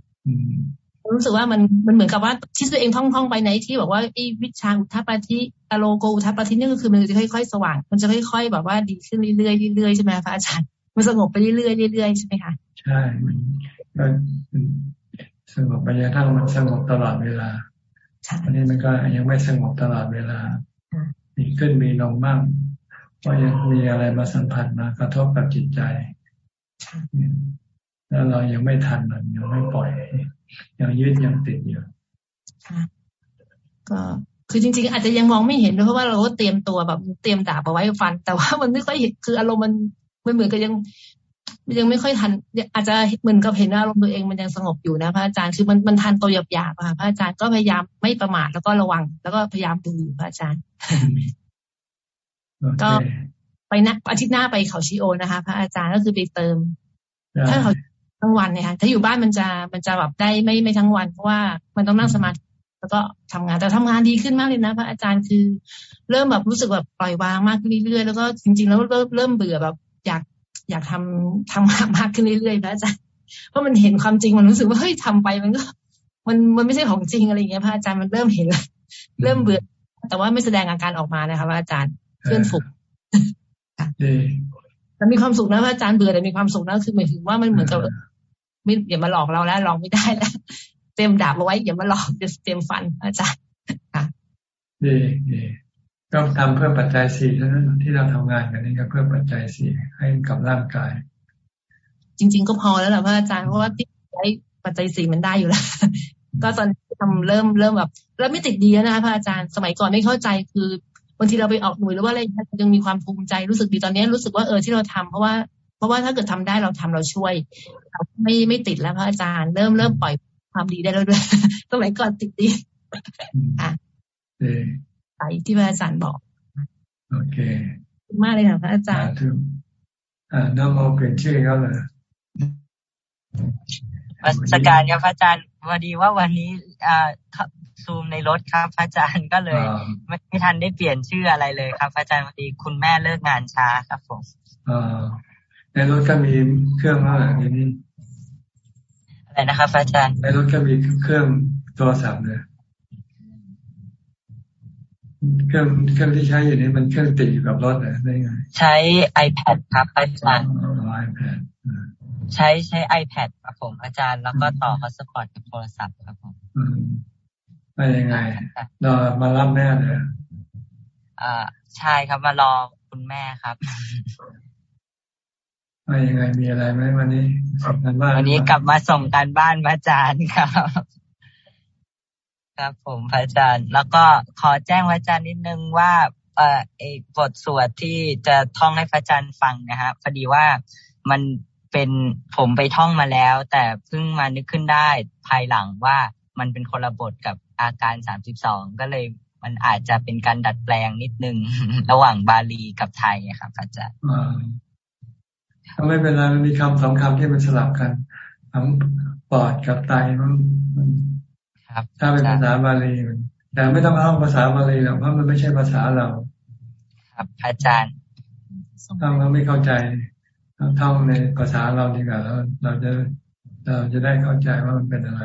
รู้สึกว่ามันมันเหมือนกับว่าที่ตัวเองท่องท่องไปในที่บอกว่าไอ้วิชาอุทัปฏิอโลโกอุทัปฏินี่ก็คือมันจะค่อยๆสว่าง มันจะค่อยๆแบบว่าดีขึ้นเรื่อยๆเรื่อยๆใช่ไหมพระอาจารย์มันสงบไปเรื่อยๆเรื่อยๆใช่ไหมคะใช่มันก็สงบไปยังทั้งมันสงบตลอดเวลาอันนี้มันก็ยังไม่สงบตลอดเวลา มีขึ้นมีลงบ้างเพราะยังมีอะไรมาสัมผัสมากระทบกับจิตใจ แล้วเรายังไม่ทันมันยังไม่ปล่อย ยังยืดยังติดอยู่ก็คือจริง ๆ อาจจะยังมองไม่เห็นเพราะว่าเราก็เตรียมตัวแบบเตรียมดาบเอาไว้ฟัน แต่ว่ามันไม่ค่อยเห็นคืออารมณ์มันมันเหมือนกับยังยังไม่ค่อยทัน อาจจะเหมือนกับเห็นอารมณ์ตัวเองมันยังสงบอยู่นะพระอาจารย์คือมันมันทันตัวหยาบๆค่ะพระอาจารย์ก็พยายามไม่ประมาทแล้วก็ระวัง แล้วก็พยายามดูอยู่พระอาจารย์ ก็ไปนะอาทิตย์หน้าไปเขาชิโอนะคะ พระอาจารย์ก็คือไปเติมถ้าเขา ทั้งวันเนี่ยค่ะถ้าอยู่บ้านมันจะมันจะแบบได้ไม่ไม่ทั้งวันเพราะว่ามันต้องนั่งสมาธิแล้วก็ทำงานแต่ทำงานดีขึ้นมากเลยนะพระอาจารย์คือ เริ่มแบบรู้สึกแบบปล่อยวางมากขึ้นเรื่อยๆแล้วก็จริง ๆ แล้วเริ่มเริ่มเบื่อแบบ อยากอยากทำทำมากขึ้นเรื่อยๆพระอาจารย์เพราะมันเห็นความจริงมันรู้สึกว่าเฮ้ยทำไปมันก็ มันมันไม่ใช่ของจริงอะไรอย่างเงี้ยพระอาจารย์มันเริ่มเห็นเริ่มเบื่อ แต่ว่าไม่แสดงอาการออกมานะคะพระอาจารย์เพื่อนฝึกแต่มีความสุขนะพระอาจารย์เบื่อแต่มีความสุขนะคือหมายถึงว่ามันเหมือนกับ ไม่อย่ามาหลอกเราแล้วลองไม่ได้แล้วเต็มดาบเอาไว้อย่ามาหลอกจะเต็มฟันอาจารย์ค่ะดีดีก็ทำเพื่อปัจจัยสี่เท่านั้นที่เราทำงานกันนี่ก็เพื่อปัจจัยสี่ให้กับร่างกาย จริง ๆ ก็พอแล้วแหละพระอาจารย์เพราะว่าที่ใช้ปัจจัยสี่มันได้อยู่แล้วก็ตอนทำเริ่มเริ่มแบบเริ่มไม่ติดดีแล้วนะคะพระอาจารย์สมัยก่อนไม่เข้าใจคือบางทีเราไปออกหน่วยหรือว่าอะไรยังมีความภูมิใจรู้สึกดีตอนนี้รู้สึกว่าเออที่เราทำเพราะว่า เพราะว่าถ้าเกิดทำได้เราทำเราช่วย เราไม่ไม่ติดแล้วพระอาจารย์ เริ่มเริ่มปล่อยความดีได้แล้วด้วยสมัยก่อนติดดีค่ะใส่ที่พระอาจารย์บอก โอเคมากเลยค่ะพระอาจารย์อ่าน้องโมเปลี่ยนชื่อเขาเลยวัสการครับพระอาจารย์พอดีว่าวันนี้อ่าซูมในรถครับพระอาจารย์ก็เลยไม่ทันได้เปลี่ยนชื่ออะไรเลยครับพระอาจารย์พอดีคุณแม่เลิกงานช้าครับผมอ่า ในรถก็มีเครื่องอะไรนี่อะไรนะครับอาจารย์ ในรถก็มีเครื่องโทรศัพท์เลยเครื่องเครื่องที่ใช้อยู่นี้มันเครื่องติดอยู่กับรถเหรอได้ไง ใช้ iPad ครับอาจารย์ iPad ใช้ใช้ iPad ครับผมอาจารย์ แล้วก็ต่อฮอสปอตกับโทรศัพท์ครับผมไปยังไงรอมารับแม่เลยอ่าใช่ครับมารอคุณแม่ครับ ไปยังไงมีอะไรไหมวันนี้ส่งกันบ้านวันนี้กลับมาส่งการบ้านพระอาจารย์ครับ ครับผมพระอาจารย์ แล้วก็ขอแจ้งพระอาจารย์นิดนึงว่า เอ่อไอ้บทสวดที่จะท่องให้พระอาจารย์ฟังนะฮะพอดีว่ามันเป็นผมไปท่องมาแล้ว แต่เพิ่งมานึกขึ้นได้ภายหลังว่ามันเป็นคนละบทกับอาการสามสิบสองก็เลยมันอาจจะเป็นการดัดแปลงนิดนึง ระหว่างบาลีกับไทยครับอาจารย์ ก็ไม่เป็นไรมันมีคำสองคำที่มันสลับกันทั้งปอดกับไตมันมันถ้าเป็นภาษาบาลีมันแต่ไม่ต้องท่องภาษาบาลีหรอกเพราะมันไม่ใช่ภาษาเรา ครับอาจารย์ท่องแล้วไม่เข้าใจท่องในภาษาเราดีกว่าแล้วเราจะเราจะได้เข้าใจว่ามันเป็นอะไร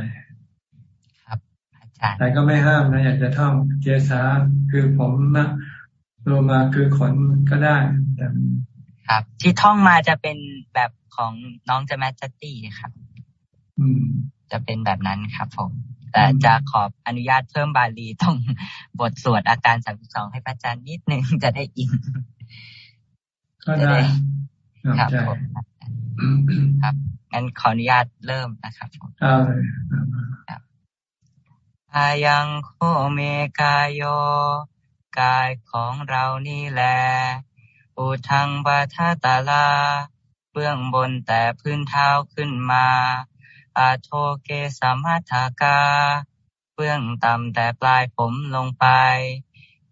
ครับอาจารย์แต่ก็ไม่ห้ามนะอยากจะท่องเจสาคือผมนะโลมาคือขนก็ได้ แต่ ครับ ที่ท่องมาจะเป็นแบบของน้องจะแมจตี้ครับอืมจะเป็นแบบนั้นครับ ผม แต่จะขอบอนุญาตเพิ่มบาลีตรงบทสวดอาการสามสิบสองให้พระอาจารย์นิดนึงจะได้อินก็ได้ครับผมครับงั้นขออนุญาตเริ่มนะครับผมครับอายังโคเมกายโย กายของเรานี่แหละ อุทังบาทาตาลา เบื้องบนแต่พื้นเท้าขึ้นมา อาโทเกสัมาทากา เบื้องต่ำแต่ปลายผมลงไป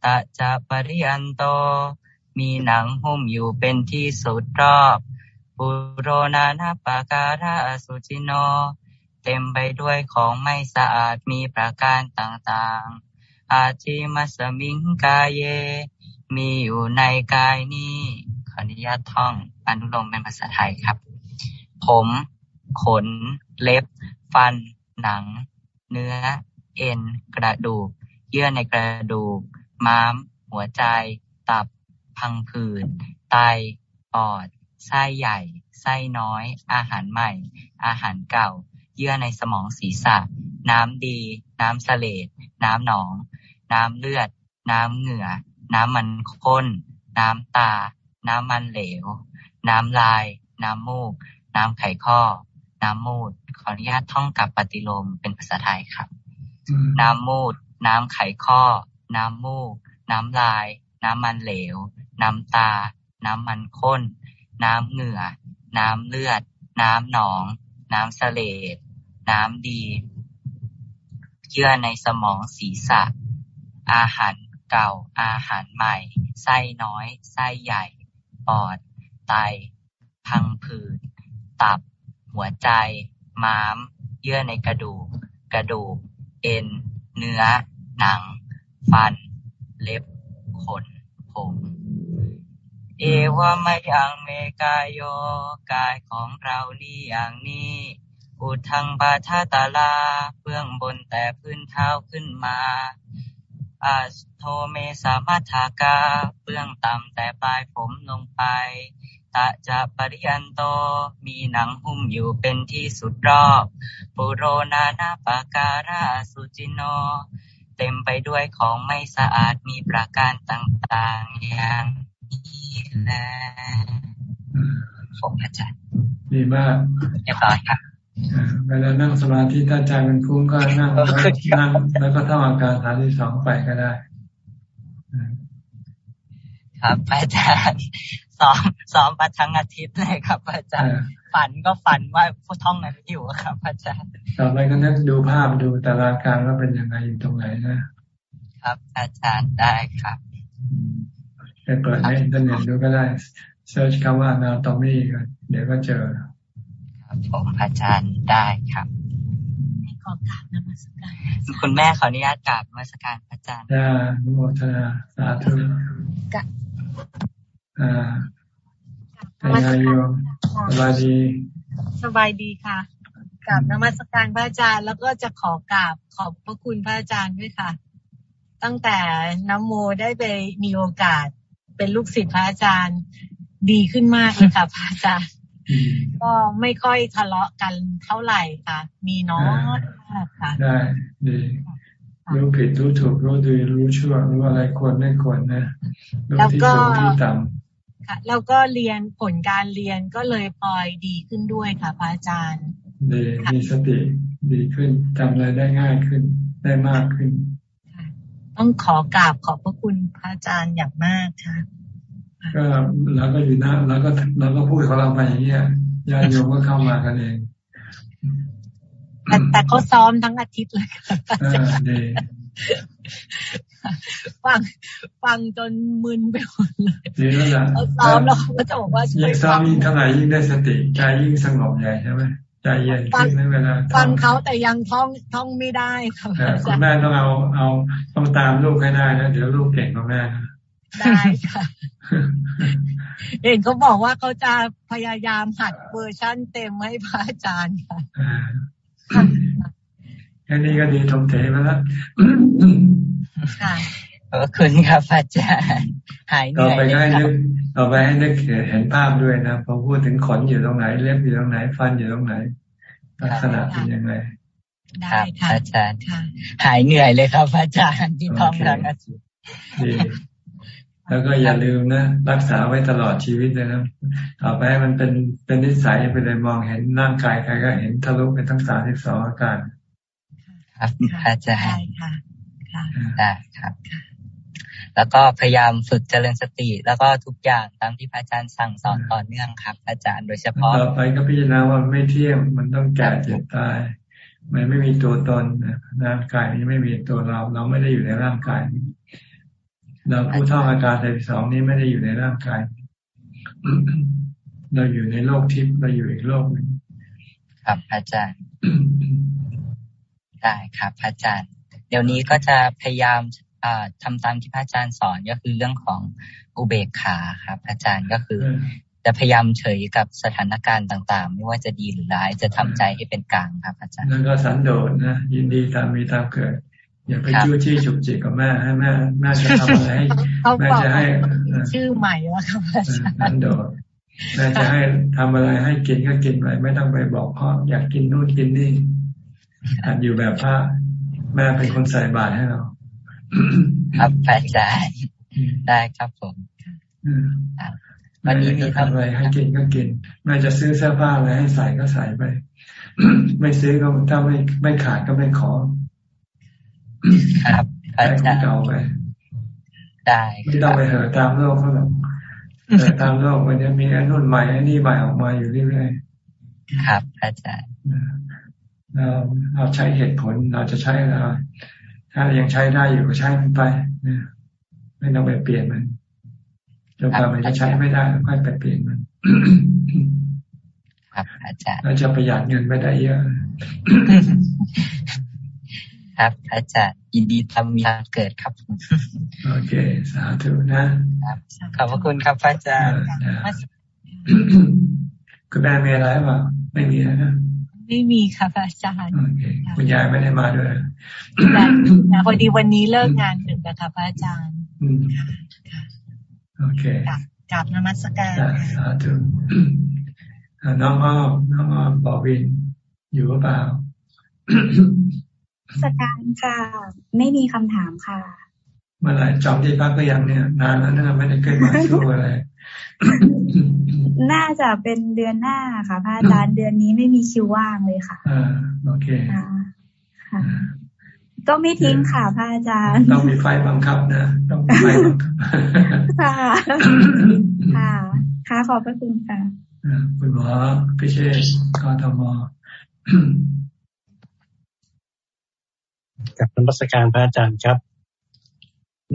ตะจะปริยันโต มีหนังหุ้มอยู่เป็นที่สุดรอบปุโรนานาปาการาสุจิโน เต็มไปด้วยของไม่สะอาดมีประการต่างๆ อาจิมัสมิงกายเย มีอยู่ในกายนี้ ขออนุญาตท่องอนุโลมเป็นภาษาไทยครับ ผม ขน เล็บ ฟัน หนัง เนื้อ เอ็น กระดูก เยื่อในกระดูก ม้าม หัวใจ ตับ พังผืด ไต ปอด ไส้ใหญ่ ไส้น้อย อาหารใหม่ อาหารเก่า เยื่อในสมองศีรษะ น้ำดี น้ำเสลดน้ำหนอง น้ำเลือด น้ำเหงื่อ น้ำมันข้น น้ำตา น้ำมันเหลว น้ำลาย น้ำมูก น้ำไขข้อ น้ำมูด ขออนุญาตท่องกับปฏิโลมเป็นภาษาไทยครับ น้ำมูด น้ำไขข้อ น้ำมูก น้ำลาย น้ำมันเหลว น้ำตา น้ำมันข้น น้ำเหงื่อ น้ำเลือด น้ำหนอง น้ำเสลดน้ำดี เยื่อในสมองศีรษะ อาหาร เก่า อาหารใหม่ ไส้น้อย ไส้ใหญ่ ปอด ไต พังผืด ตับ หัวใจ ม้าม เยื่อในกระดูก กระดูก เอ็น เนื้อ หนัง ฟัน เล็บ ขน ผม เอวามายังเมกายโย กายของเรานี่อย่างนี้อุทังบาทาตาลาเบื้องบนแต่พื้นเท้าขึ้นมา อาโทเมสามาทากา เบื้องต่ำแต่ปลายผมลงไป ตะจะปริยันโต มีหนังหุ้มอยู่เป็นที่สุดรอบ ปุโรนานาปาการาสุจิโน เต็มไปด้วยของไม่สะอาดมีประการต่างๆอย่างนี้แหละผมอาจารย์ดีมากเรียบร้อยครับ เวลานั่งสมาธิถ้าใจมันฟุ้งก็นั่งแล้วนั่งแล้วก็ท่องอาการฐานที่สองไปก็ได้ ครับอาจารย์ซ้อมซ้อมมาทั้งอาทิตย์เลยครับอาจารย์ฝันก็ฝันว่าพูดท่องนั้นอยู่ครับอาจารย์ต่อไปก็นึกดูภาพดูแต่ละการว่าเป็นยังไงอยู่ตรงไหนนะ ครับอาจารย์ได้ครับไปเปิดในอินเทอร์เน็ตดูก็ได้เซิร์ชคำว่านาตอมี่เดี๋ยวก็เจอ ครับผมอาจารย์ได้ครับขอกราบนมัสการคุณแม่ขออนุญาตกราบนมัสการอาจารย์จ้านุโมทนาสาธุอ่าเป็นไงโยมสบายดีสบายดีค่ะกราบนมัสการพระอาจารย์ แล้วก็จะขอกราบขอบพระคุณพระอาจารย์ด้วยค่ะ ตั้งแต่น้ำโมได้ไปมีโอกาสเป็นลูกศิษย์พระอาจารย์ดีขึ้นมากเลยค่ะพระอาจารย์ ก็ไม่ค่อยทะเลาะกันเท่าไหร่ค่ะ มีน้อยค่ะได้ดีรู้ผิดรู้ถูกรู้ดีรู้ชั่วรู้อะไรควรไม่ควรนะรู้ที่สูงที่ต่ำค่ะแล้วก็เรียนผลการเรียนก็เลยพลอยดีขึ้นด้วยค่ะพระอาจารย์ดีมีสติดีขึ้นจำอะไรได้ง่ายขึ้นได้มากขึ้น ต้องขอกราบขอบพระคุณพระอาจารย์อย่างมากค่ะ ก็เราก็อยู่นะเราก็เราก็พูดของเราไปอย่างเงี้ยญาติโยมก็เข้ามากันเองแต่แต่เขาซ้อมทั้งอาทิตย์เลยค่ะฟังฟังจนมึนไปหมดเลยดีแล้วล่ะซ้อมแล้วก็จะบอกว่ายิ่งซ้อมยิ่งเท่าไหร่ยิ่งได้สติใจยิ่งสงบใหญ่ใช่ไหมใจเย็นขึ้นในเวลาฟังเขาแต่ยังท่องท่องไม่ได้ค่ะคุณแม่ต้องเอาเอาต้องตามลูกให้ได้นะเดี๋ยวลูกเก่งกว่าแม่นะได้ค่ะ เห็นเขาบอกว่าเขาจะพยายามหัดเวอร์ชั่นเต็มให้พระอาจารย์ค่ะแค่นี้ก็ดีถมเถมาแล้วค่ะขอบคุณครับอาจารย์หายเหนื่อยต่อไปให้นึกต่อไปให้นึกเห็นภาพด้วยนะพอพูดถึงขนอยู่ตรงไหน เล็บอยู่ตรงไหน ฟันอยู่ตรงไหน ลักษณะเป็นยังไงครับอาจารย์หายเหนื่อยเลยครับอาจารย์ที่ท้องทางอาทิตย์ แล้วก็อย่าลืมนะ รักษาไว้ตลอดชีวิตเลยนะต่อไปมันเป็นเป็นนิสัยไปเลยมองเห็นร่างกายใครก็เห็นทะลุไปทั้งสามสิบสองอาการครับอาจารย์ได้ครับ แล้วก็พยายามฝึกเจริญสติ แล้วก็ทุกอย่างตามที่พระอาจารย์สั่งสอนต่อเนื่องครับ อาจารย์โดยเฉพาะต่อไปก็พิจารณาว่าไม่เที่ยงมันต้องแก่เจ็บตายมันไม่มีตัวตนร่างกายนี้ไม่มีตัวเรา เราไม่ได้อยู่ในร่างกาย เราผู้ท่องอาการแต่สองนี้ไม่ได้อยู่ในร่างกาย เราอยู่ในโลกทิพย์เราอยู่อีกโลกหนึ่งครับอาจารย์ได้ครับ อาจารย์ เดี๋ยวนี้ก็จะพยายามทำตามที่พระอาจารย์สอนก็คือเรื่องของอุเบกขาครับ อาจารย์ก็คือจะพยายามเฉยกับสถานการณ์ต่าง ๆ ไม่ว่าจะดีหรือร้ายจะทำใจให้เป็นกลางครับ อาจารย์แล้วก็สันโดษนะยินดีตามมีตามเกิด อย่าไปจู้จี้ฉุกจิกกับแม่ให้แม่แม่จะทำอะไรแม่จะให้ชื่อใหม่แล้วครับนั่นโดดแม่จะให้ทำอะไรให้กินก็กินไปไม่ต้องไปบอกพ่ออยากกินนู่นกินนี่อันอยู่แบบพระแม่เป็นคนใส่บาตรให้เรา ครับอาจารย์ได้ครับผมวันนี้มีทำอะไรให้กินก็กินแม่จะซื้อเสื้อผ้าอะไรให้ใส่ก็ใส่ไป ไม่ซื้อก็ถ้าไม่ไม่ขาดก็ไม่ขอ ครับอาจารย์เก่าไปได้ไม่ต้องไปเหอะตามโลกเขาหรอกแต่ตามโลกมันจะมีอันนู่นใหม่อันนี้ใหม่ออกมาอยู่เรื่อยๆครับ อาจารย์เราเราใช้เหตุผลเราจะใช้เราถ้ายังใช้ได้อยู่ก็ใช้มันไปไม่ต้องไปเปลี่ยนมันจนกว่ามันจะใช้ไม่ได้ก็ค่อยไปเปลี่ยนมันครับอาจารย์เราจะประหยัดเงินไปได้เยอะ ครับอาจารย์ยินดีทำมีทางเกิดครับโอเค สาธุนะครับขอบพระคุณครับอาจารย์คุณแม่มีอะไรบ้างไม่มีนะไม่มีค่ะพระอาจารย์คุณยายไม่ได้มาด้วยแต่พอดีวันนี้เลิกงานดึกนะคะพระอาจารย์โอเคกราบนมัสการสาธุน้องอ้อน้องอ้อปอวินอยู่หรือเปล่า สการค่ะ ไม่มีคำถามค่ะ เมื่อไหร่จอมที่พักก็ยังเนี่ย นานแล้วนะไม่ได้เคยมาช่วยอะไรน่าจะเป็นเดือนหน้าค่ะพระอาจารย์เดือนนี้ไม่มีคิวว่างเลยค่ะอ่าโอเคค่ะก็ไม่ทิ้งค่ะพระอาจารย์ ต้องมีไฟบังคับนะต้องมีไฟบังคับค่ะค่ะค่ะขอบพระคุณค่ะคุณหมอพิเชษกทม กับนมัสการพระอาจารย์ครับ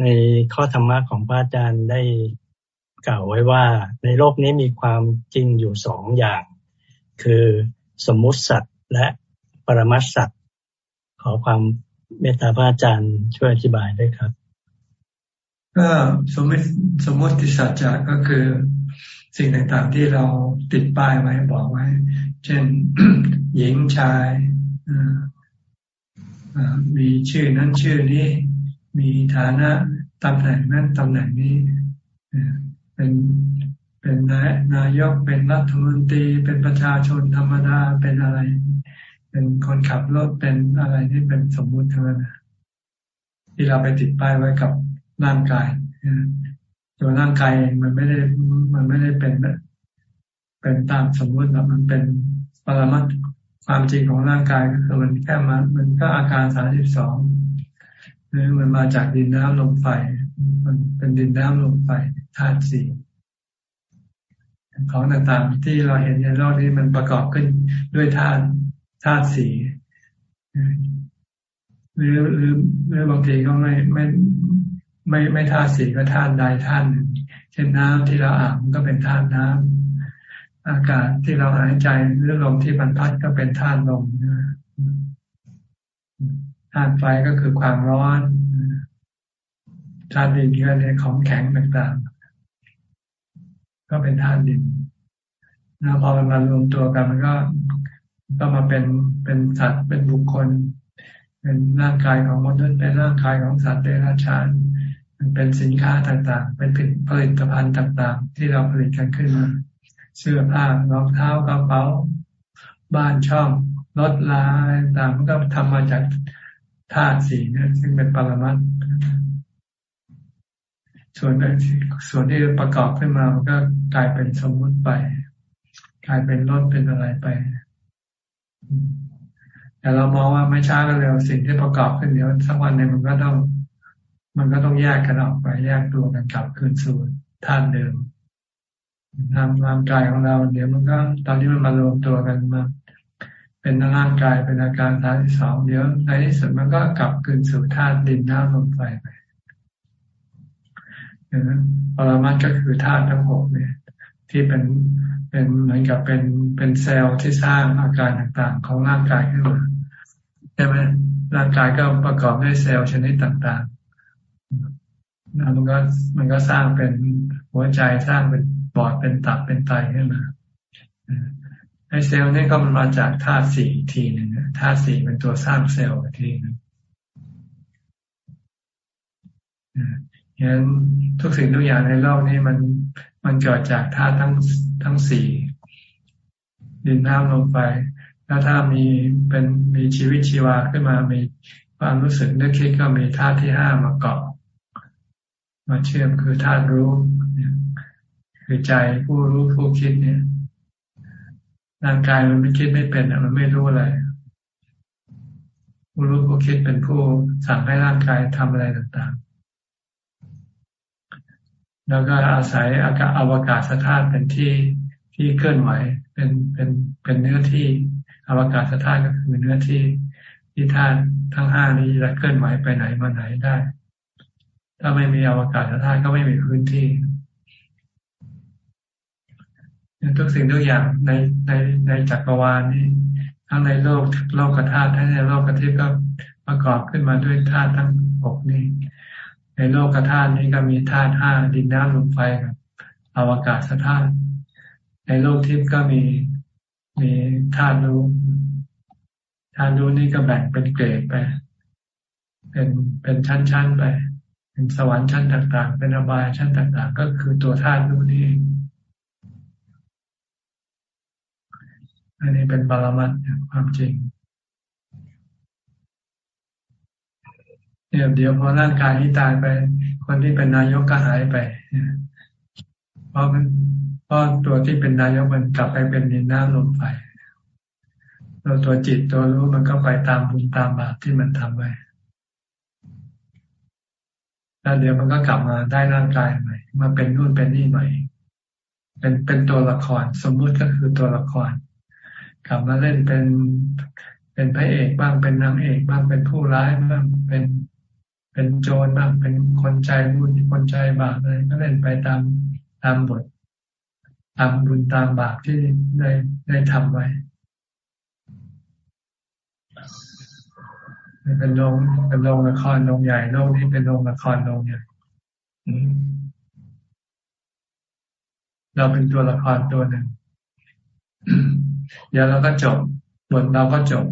ในข้อธรรมะของพระอาจารย์ได้กล่าวไว้ว่า ในโลกนี้มีความจริงอยู่สองอย่าง คือสมมุติสัตว์และปรมัตสัตว์ขอความเมตตาพระอาจารย์ช่วยอธิบายด้วยครับ ก็สมมติสมมติสัจจะก็คือสิ่งต่างๆที่เราติดป้ายไว้บอกไว้ เช่นหญิงชาย มีชื่อนั้นชื่อนี้ มีฐานะตำแหน่งนั้นตำแหน่งนี้เป็นเป็นนายนายกเป็นรัฐมนตรีเป็นประชาชนธรรมดาเป็นอะไร เป็นคนขับรถเป็นอะไรที่เป็นสมมุติเท่านั้นที่เราไปติดป้ายไว้กับร่างกายตัวร่างกายมันไม่ได้มันไม่ได้เป็นเป็นตามสมมุติแล้วมันเป็นปรมัต ความจริงของร่างกายก็คือมันแค่มันมันก็อาการสามสิบสองหรือมันมาจากดินน้ำลมไฟมันเป็นดินน้ำลมไฟธาตุสี่ของต่างๆที่เราเห็นในโลกนี้มันประกอบขึ้นด้วยธาตุธาตุสี่หรือหรือหรือบางทีก็ไม่ไม่ไม่ไม่ธาตุสี่ก็ธาตุใดธาตุหนึ่งเช่นน้ำที่เราอาบก็เป็นธาตุน้ำ อากาศที่เราหายใจหรือลมที่มันพัดก็เป็นธาตุลมธาตุไฟก็คือความร้อนธาตุดินก็ในของแข็งต่างๆ ก็เป็นธาตุดินนะพอมันมารวมตัวกันมันก็ก็มาเป็นเป็นสัตว์เป็นบุคคล เป็นร่างกายของมนุษย์เป็นร่างกายของสัตว์เดรัจฉานมันเป็นสินค้าต่างๆ เป็นผลิตภัณฑ์ต่าง ๆ ที่เราผลิตกันขึ้นมา เสื้อผ้ารองเท้ากระเป๋า บ้านช่องรถลาต่างมันก็ทำมาจากธาตุสีเนี่ยซึ่งเป็นปรมัตส่วนส่วนที่ประกอบขึ้นมามันก็กลายเป็นสมมุติไป กลายเป็นรถเป็นอะไรไปแต่เรามองว่าไม่ช้าก็เร็วสิ่งที่ประกอบขึ้นเดี๋ยวสักวันหนึ่งมันก็ต้อง มันก็ต้องแยกกันออกไปแยกตัวกันกลับคืนสู่ธาตุเดิม ทางร่างกายของเรา เดี๋ยวมันก็ตอนนี้มันมารวมตัวกันมา เป็นร่างกายเป็นอาการธาตุสองเดี๋ยวในที่สุดมันก็กลับคืนสู่ธาตุดินน้ำลมไฟไปปรมัตก็คือธาตุทั้งหกเนี่ย ที่เป็นเป็นเหมือนกับเป็นเป็นเซลล์ที่สร้างอาการต่างๆ ของร่างกายขึ้นมาใช่ไหมร่างกายก็ประกอบด้วยเซลล์ชนิดต่างๆมันก็มันก็สร้างเป็นหัวใจสร้างเป็น ปอดเป็นตับเป็นไตขึ้นมาไอเซลล์นี่ก็มันมาจากธาตุสี่ทีหนึ่งธาตุสี่เป็นตัวสร้างเซลล์ทีนึงฉะนั้นทุกสิ่งทุกอย่างในโลกนี้มันมันเกิดจากธาตุทั้งทั้งสี่ดินน้ำลงไปแล้วถ้ามีเป็นมีชีวิตชีวาขึ้นมามีความรู้สึกนึกคิดก็มีธาตุที่ห้ามาเกาะมาเชื่อมคือธาตุรู้ คือใจผู้รู้ผู้คิดเนี่ยร่างกายมันไม่คิดไม่เป็นอะมันไม่รู้อะไรผู้รู้ผู้คิดเป็นผู้สั่งให้ร่างกายทำอะไรต่างๆ แล้วก็อาศัยอากาศอวกาศธาตุเป็นที่ที่เคลื่อนไหวเป็นเป็นเป็นเนื้อที่อวกาศธาตุก็คือเนื้อที่ที่ธาตุทั้งห้านี้จะเคลื่อนไหวไปไหนมาไหนได้ ถ้าไม่มีอวกาศธาตุก็ไม่มีพื้นที่ ทุกสิ่งทุกอย่างในในในจักรวาลนี้ทั้งในโลกโลกธาตุทั้งในโลกทิพย์ก็ประกอบขึ้นมาด้วยธาตุทั้งหกนี้ ในโลกธาตุนี้ก็มีธาตุห้าดินน้ำลมไฟกับอวกาศธาตุในโลกทิพย์ก็มีมีธาตุรู้ธาตุรู้นี่ก็แบ่งเป็นเกรดไป เป็นเป็นชั้นๆไป เป็นสวรรค์ชั้นต่าง ๆ เป็นอบายชั้นต่าง ๆ ก็คือตัวธาตุรู้นี่อั อันนี้เป็นบาลมัตความจริงเดี๋ยวเดี๋ยวพอร่างกายนี้ตายไป คนที่เป็นนายกก็หายไปเพราะมันเพราะตัวที่เป็นนายกมันกลับไปเป็นดินน้ำลมไฟตัวตัวจิตตัวรู้มันก็ไปตามบุญตามบาปที่มันทำไปแล้วเดี๋ยวมันก็กลับมาได้ร่างกายใหม่มาเป็นนู่นเป็นนี่ใหม่ เป็นเป็นตัวละคร สมมุติก็คือตัวละคร กลับมาเล่นเป็นเป็นพระเอกบ้างเป็นนางเอกบ้างเป็นผู้ร้ายบ้างเป็นเป็นโจรบ้างเป็นคนใจบุญคนใจบาปอะไรก็เล่นไปตามตามบทตามบุญตามบาปที่ได้ได้ทำไว้เป็นโรงเป็นโรงละครโรงใหญ่โลกนี้เป็นโรงละครโรงใหญ่เราเป็นตัวละครตัวหนึ่ง เดี๋ยวเราก็จบบทเราก็จบ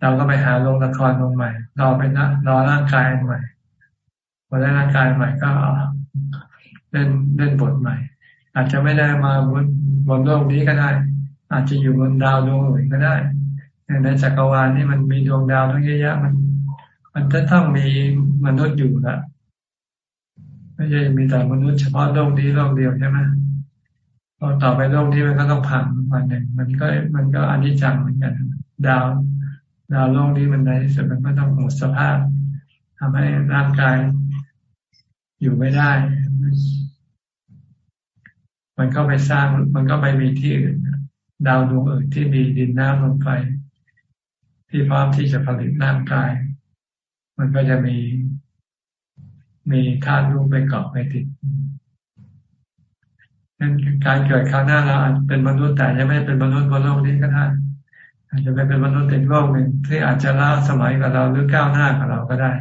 เราก็ไปหาโรงละครโรงใหม่รอไปนะรอร่างกายใหม่พอได้ร่างกายใหม่ก็เล่นเล่นบทใหม่ อาจจะไม่ได้มาบนบนโลกนี้ก็ได้ อาจจะอยู่บนดาวดวงอื่นก็ได้ในจักรวาลนี่มันมีดวงดาวทั้งเยอะแยะมันมันจะต้องมีมนุษย์อยู่ละไม่ใช่มีแต่มนุษย์เฉพาะโลกนี้โลกเดียวใช่ไหม พอต่อไปโลกนี้มันก็ต้องผ่านวันหนึ่งมันก็มันก็อนิจจังเหมือนกัน ดาว ดาวโลกนี้มันในที่สุดมันก็ต้องหมดสภาพทำให้ร่างกายอยู่ไม่ได้ มันก็ไปสร้าง มันก็ไปมีที่อื่น ดาวดวงอื่นที่มีดินน้ำลมไฟที่พร้อมที่จะผลิตร่างกาย มันก็จะมี มีธาตุรู้ไปเกาะไปติด นั้นการเกิดคราวหน้าเราอาจเป็นมนุษย์แต่ยังไม่เป็นมนุษย์บนโลกนี้ก็ได้อาจจะไปเป็นมนุษย์อีกโลกหนึ่งที่อาจจะล้าสมัยกับเราหรือก้าวหน้ากับเราก็ได้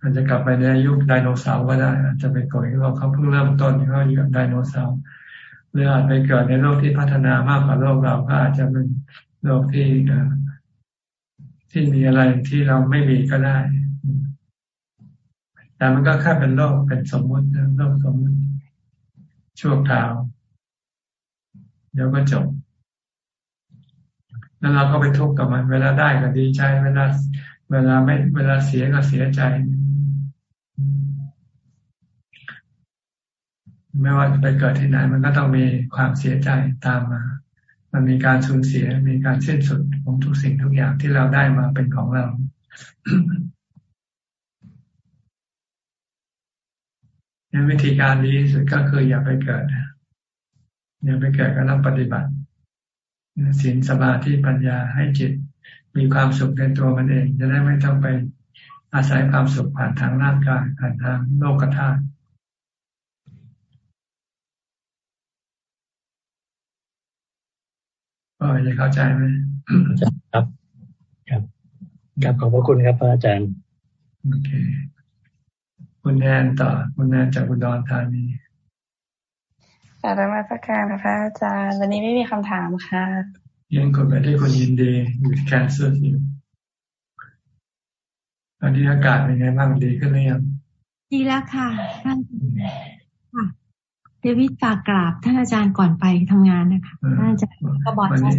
อาจจะกลับไปในยุคไดโนเสาร์ก็ได้ อาจจะไปเกิดโลกเขาเพิ่งเริ่มต้นเขาอยู่ไดโนเสาร์หรืออาจไปเกิดในโลกที่พัฒนามากกว่าโลกเราก็อาจจะเป็นโลกที่ที่มีอะไรที่เราไม่มีก็ได้ แต่มันก็แค่เป็นโลกเป็นสมมติโลกสมมติ ชั่วคราว เดี๋ยวก็จบ แล้วเราก็ไปทุกข์กับมัน เวลาได้ก็ดีใจ เวลา เวลาไม่ เวลาเสียก็เสียใจ ไม่ว่าจะไปเกิดที่ไหน มันก็ต้องมีความเสียใจตามมา มันมีการสูญเสีย มีการสิ้นสุดของทุกสิ่งทุกอย่างที่เราได้มาเป็นของเรา เนี่ยวิธีการดีที่สุดก็คืออย่าไปเกิดอย่าไปเกิดก็ต้องปฏิบัติศีลสมาธิปัญญาให้จิตมีความสุขในตัวมันเอง จะได้ไม่ต้องไปอาศัยความสุขผ่านทางร่างกายผ่านทางโลกธาตุก็จะเข้าใจไหมครับ ครับ ครับขอบพระคุณครับพระอาจารย์ โอเค คุณแนนต่อคุณแนนจากอุดรธานีกาบมาสักการค่ะพระอาจารย์ วันนี้ไม่มีคำถามค่ะยังกดไปที่คนยินดีอยู่แคนเซอร์อยู่ตอนนี้อากาศเป็นไงบ้างดีขึ้นหรือยังดีแล้วค่ะท่านค่ะดวิดฝากกราบท่านอาจารย์ก่อนไปทำงานนะคะท่านอาจารย์ก็บอกวันนี้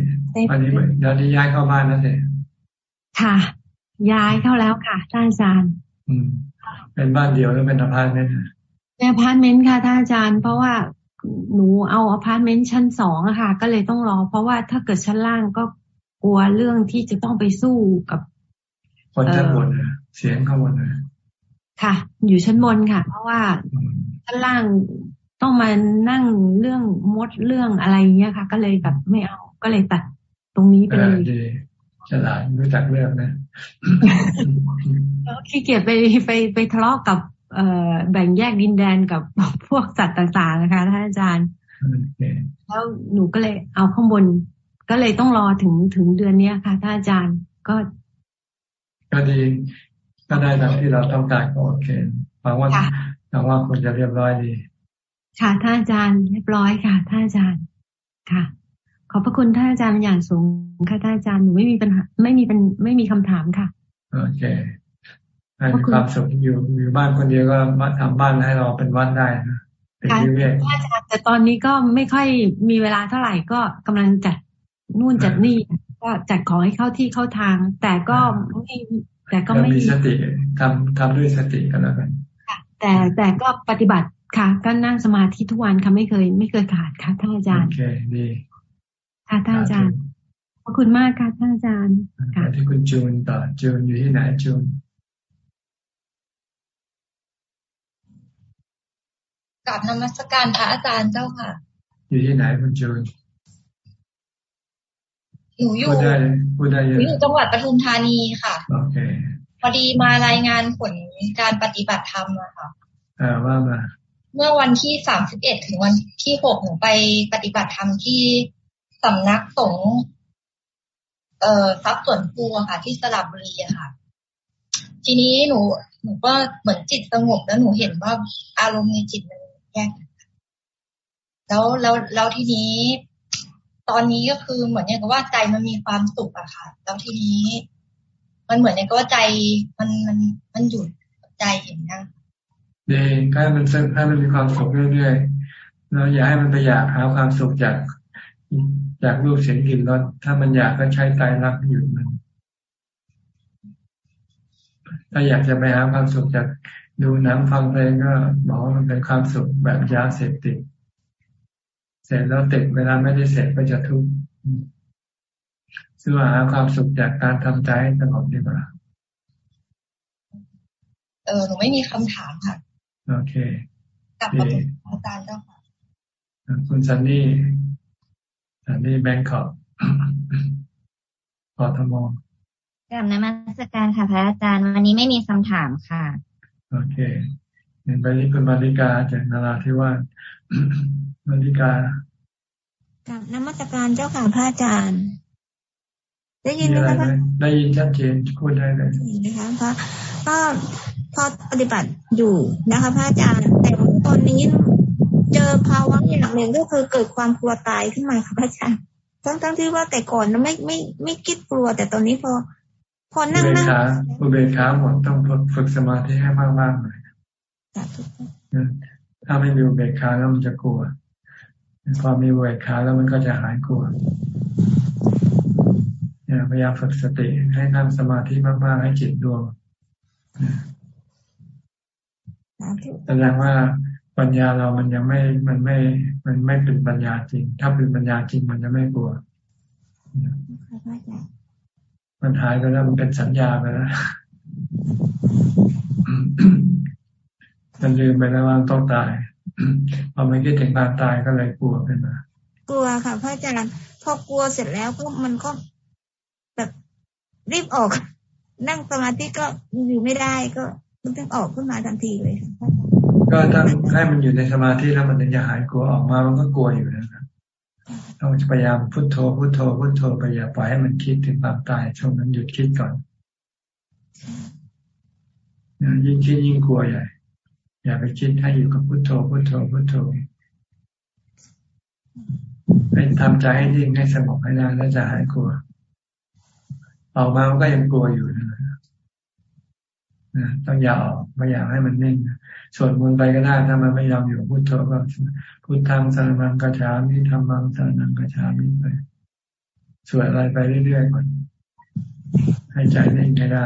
วันนี้เดี๋ยวนี้ย้ายเข้าบ้านแล้วสิค่ะ ย้ายเข้าแล้วค่ะท่านอาจารย์ อืม เป็นบ้านเดียวหรือเป็นอพาร์ตเมนต์เป็นอพาร์ตเมนต์ค่ะท่านอาจารย์ เพราะว่าหนูเอาอพาร์ตเมนต์ชั้นสองอะค่ะ ก็เลยต้องรอ เพราะว่าถ้าเกิดชั้นล่างก็กลัวเรื่องที่จะต้องไปสู้กับคนชั้นบนเสียงข้างบนค่ะ อยู่ชั้นบนค่ะ เพราะว่าชั้นล่างต้องมานั่งเรื่องมดเรื่องอะไรเงี้ยค่ะ ก็เลยแบบไม่เอาก็เลยตัดตรงนี้ไปเลยฉลาดรู้จักเรื่องนะ ขี้เกียจไปไปไปทะเลาะกับเอ่อแบ่งแยกดินแดนกับพวกสัตว์ต่างๆนะคะท่านอาจารย์แล้วหนูก็เลยเอาข้างบน ก็เลยต้องรอถึงถึงเดือนเนี้ยค่ะท่านอาจารย์ก็ ก็ดีก็ได้ตามที่เราต้องการก็โอเคหวังว่าหวังว่าคุณจะเรียบร้อยดีค่ะท่านอาจารย์เรียบร้อยค่ะท่านอาจารย์ค่ะ ขอบพระคุณท่านอาจารย์อย่างสูงค่ะท่านอาจารย์หนูไม่มีปัญหาไม่มีเป็นไม่มีคำถามค่ะโอเค ให้ความสุขอยู่อยู่บ้านคนเดียวก็มาทำบ้านให้เราเป็นวัดได้นะเป็นวิเวกแต่ตอนนี้ก็ไม่ค่อยมีเวลาเท่าไหร่ก็กำลังจัดนู่นจัดนี่ก็จัดของให้เข้าที่เข้าทาง แต่ก็ไม่แต่ก็ไม่มีสติทำทำด้วยสติกันแล้วกันแต่แต่ก็ปฏิบัติค่ะก็นั่งสมาธิทุกวันค่ะไม่เคย ไม่เคยขาดค่ะท่านอาจารย์โอเคดีค่ะท่านอาจารย์ขอบคุณมากค่ะท่านอาจารย์ค่ะที่คุณจูนต่อจูนอยู่ที่ไหนจูน กับนมัสการพระอาจารย์เจ้าค่ะ อยู่ที่ไหนคุณจูนหนูอยู่พูดได้พูดได้หนูอยู่จังหวัดปทุมธานีค่ะโอเคพอดีมารายงานผลการปฏิบัติธรรมอะค่ะอ่าว่ามาเมื่อวันที่สามสิบเอ็ดถึงวันที่หกหนูไปปฏิบัติธรรมที่สำนักสงฆ์เอ่อทรัพย์ส่วนภูค่ะ ที่สระบุรีอะค่ะ ทีนี้หนูหนูก็เหมือนจิตสงบแล้วหนูเห็นว่าอารมณ์ในจิตมันแยกแล้วแล้วแล้วทีนี้ ตอนนี้ก็คือเหมือนอย่างกับว่าใจมันมีความสุขอะค่ะ แล้วทีนี้ มันเหมือนอย่างกับว่าใจมันมันมันหยุดใจเห็นนะดีให้มันให้มันมีความสุขเรื่อยๆเราอย่าให้มันไปอยากหาความสุขจากจากรูปเสียงกลิ่นรสถ้ามันอยากก็ใช้ใจรักหยุดมัน ถ้าอยากจะไปหาความสุขจาก ดูหนังฟังเพลงก็บอกว่ามันเป็นความสุขแบบยาเสพติด เสร็จแล้วติดเวลาไม่ได้เสร็จก็จะทุกข์ซึ่งหาความสุขจากการทำใจให้สงบดีกว่าเออหนูไม่มีคำถามค่ะ โอเคกลับมาถึงอาจารย์แล้วค่ะคุณซันนี่ซันนี่แบงคอกพอทมกับนมัสการค่ะพระอาจารย์ วันนี้ไม่มีคำถามค่ะ โอเคเห็นไปนี่คุณมาริกาจากนาราที่ว่ามาริกากับนมัสการเจ้าค่ะพระอาจารย์ ได้ยินไหมคะได้ยินชัดเจนพูดได้เลยนะคะพระก็พอปฏิบัติอยู่นะคะพระอาจารย์ แต่ตอนนี้เจอภาวะอย่างหนึ่งก็คือเกิดความกลัวตายขึ้นมาค่ะพระอาจารย์ทั้งทั้งที่ว่าแต่ก่อนไม่ไม่ไม่คิดกลัว แต่ตอนนี้พอ พอนั่งนั่งอุเบกขาหมดต้องฝึกสมาธิให้มากๆหน่อยถ้าไม่มีอุเบกขาแล้วมันจะกลัวพอมีอุเบกขาแล้วมันก็จะหายกลัวเนี่ยพยายามฝึกสติให้นั่งสมาธิมากๆให้จิตดวงแสดงว่าปัญญาเรามันยังไม่ มันไม่ มันไม่เป็นปัญญาจริง ถ้าเป็นปัญญาจริงมันจะไม่กลัว มันหายไปแล้วมันเป็นสัญญาไปแล้วมันลืมไปแล้วว่าต้องตายพอไม่คิดถึงการตายก็เลยกลัวขึ้นมา กลัวค่ะพระอาจารย์พอกลัวเสร็จแล้วก็มันก็แบบรีบออก นั่งสมาธิก็อยู่ไม่ได้ก็มันต้องออกขึ้นมาทันทีเลยก็ถ้าให้มันอยู่ในสมาธิแล้วมันถึงจะหายกลัวออกมามันก็กลัวอยู่นะครับ ต้องพยายามพุโทโธพุโทโธพุโทโธไปอย่าปล่อยให้มันคิดถึงความตายช่วงนั้นหยุดคิดก่อนยิ่งคิดยิ่งกลัวใหญ่ อย่าไปคิดให้อยู่กับพุโทโธพุโทโธพุโทโธเป็นทำใจให้นิ่งให้สงบให้ได้แล้วจะหายกลัว ออกมามันก็ยังกลัวอยู่นะต้องอย่าออกไม่อยากให้มันนิ่งสวดมนไปก็ได้ถ้ามันไม่ยอมอยู่พุทโธก็ พุทธังสารนังกระชามิธรรมังสารนังกระชามิไปสวดอะไรไปเรื่อยๆก่อนให้ใจนิ่งให้ได้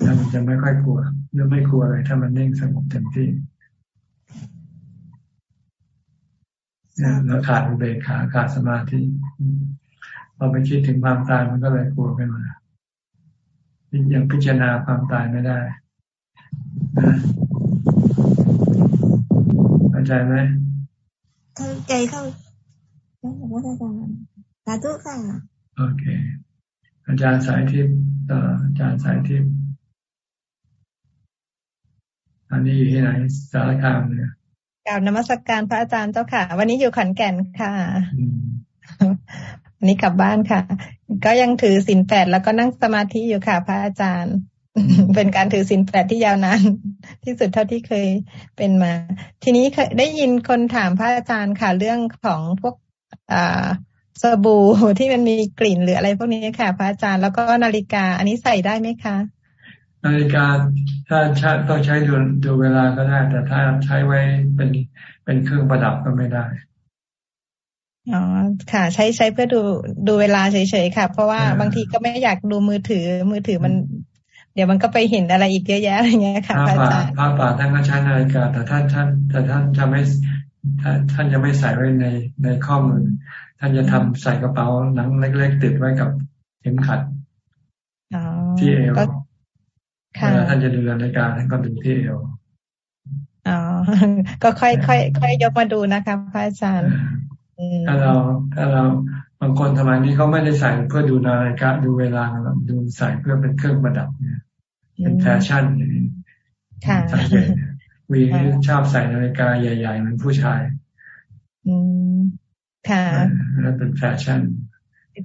แล้วมันจะไม่ค่อยกลัวหรือไม่กลัวเลยถ้ามันนิ่งสงบเต็มที่เราขาดอุเบกขาขาดสมาธิพอไปคิดถึงความตายมันก็เลยกลัวขึ้นมายังพิจารณาความตายไม่ได้ เข้าใจไหมเข้าใจเข้าเข้าใจว่าอาจารย์สาธุค่ะโอเค อาจารย์สายทิพย์ต่ออาจารย์สายทิพย์อันนี้อยู่ที่ไหนสารคามเนี่ยกล่าวนมัสกการพระอาจารย์เจ้าค่ะ วันนี้อยู่ขอนแก่นค่ะวันนี้กลับบ้านค่ะ ก็ยังถือศีลแปดแล้วก็นั่งสมาธิอยู่ค่ะ พระอาจารย์ เป็นการถือศีลแปดที่ยาวนานที่สุดเท่าที่เคยเป็นมา ทีนี้เคยได้ยินคนถามพระอาจารย์ค่ะ เรื่องของพวกอ่าสบู่ที่มันมีกลิ่นหรืออะไรพวกนี้ค่ะ พระอาจารย์แล้วก็นาฬิกา อันนี้ใส่ได้ไหมคะนาฬิกาถ้าใช้ต้องใช้ดูดูเวลาก็ได้ แต่ถ้าใช้ไว้เป็นเป็นเครื่องประดับก็ไม่ได้อ๋อค่ะ ใช้ใช้เพื่อดูดูเวลาเฉยๆค่ะ เพราะว่าบางทีก็ไม่อยากดูมือถือมือถือมัน เดี๋ยวมันก็ไปเห็นอะไรอีกเยอะแยะอะไรเงี้ยค่ะพระอาจารย์พระป่าท่านก็ใช้นาฬิกาแต่ท่านท่านแต่ท่านจะไม่ท่านจะไม่ใส่ไว้ในในข้อมือ ท่านจะทำใส่กระเป๋าหนังเล็ก ๆ ติดไว้กับเข็มขัดที่เอวเวลาท่านจะดูนาฬิกาท่านก็ดูที่เอวอ๋อ ก็ค่อยค่อยค่อยยกมาดูนะคะพระอาจารย์ถ้าเราถ้าเราบางคนสมัยนี้เขาไม่ได้ใส่เพื่อดูนาฬิกาดูเวลาดูใส่เพื่อเป็นเครื่องประดับเนี่ย เป็นแฟชั่นสังเกตวีชอบใส่นาฬิกาใหญ่ๆเหมือนผู้ชาย อืมค่ะแล้วเป็นแฟชั่น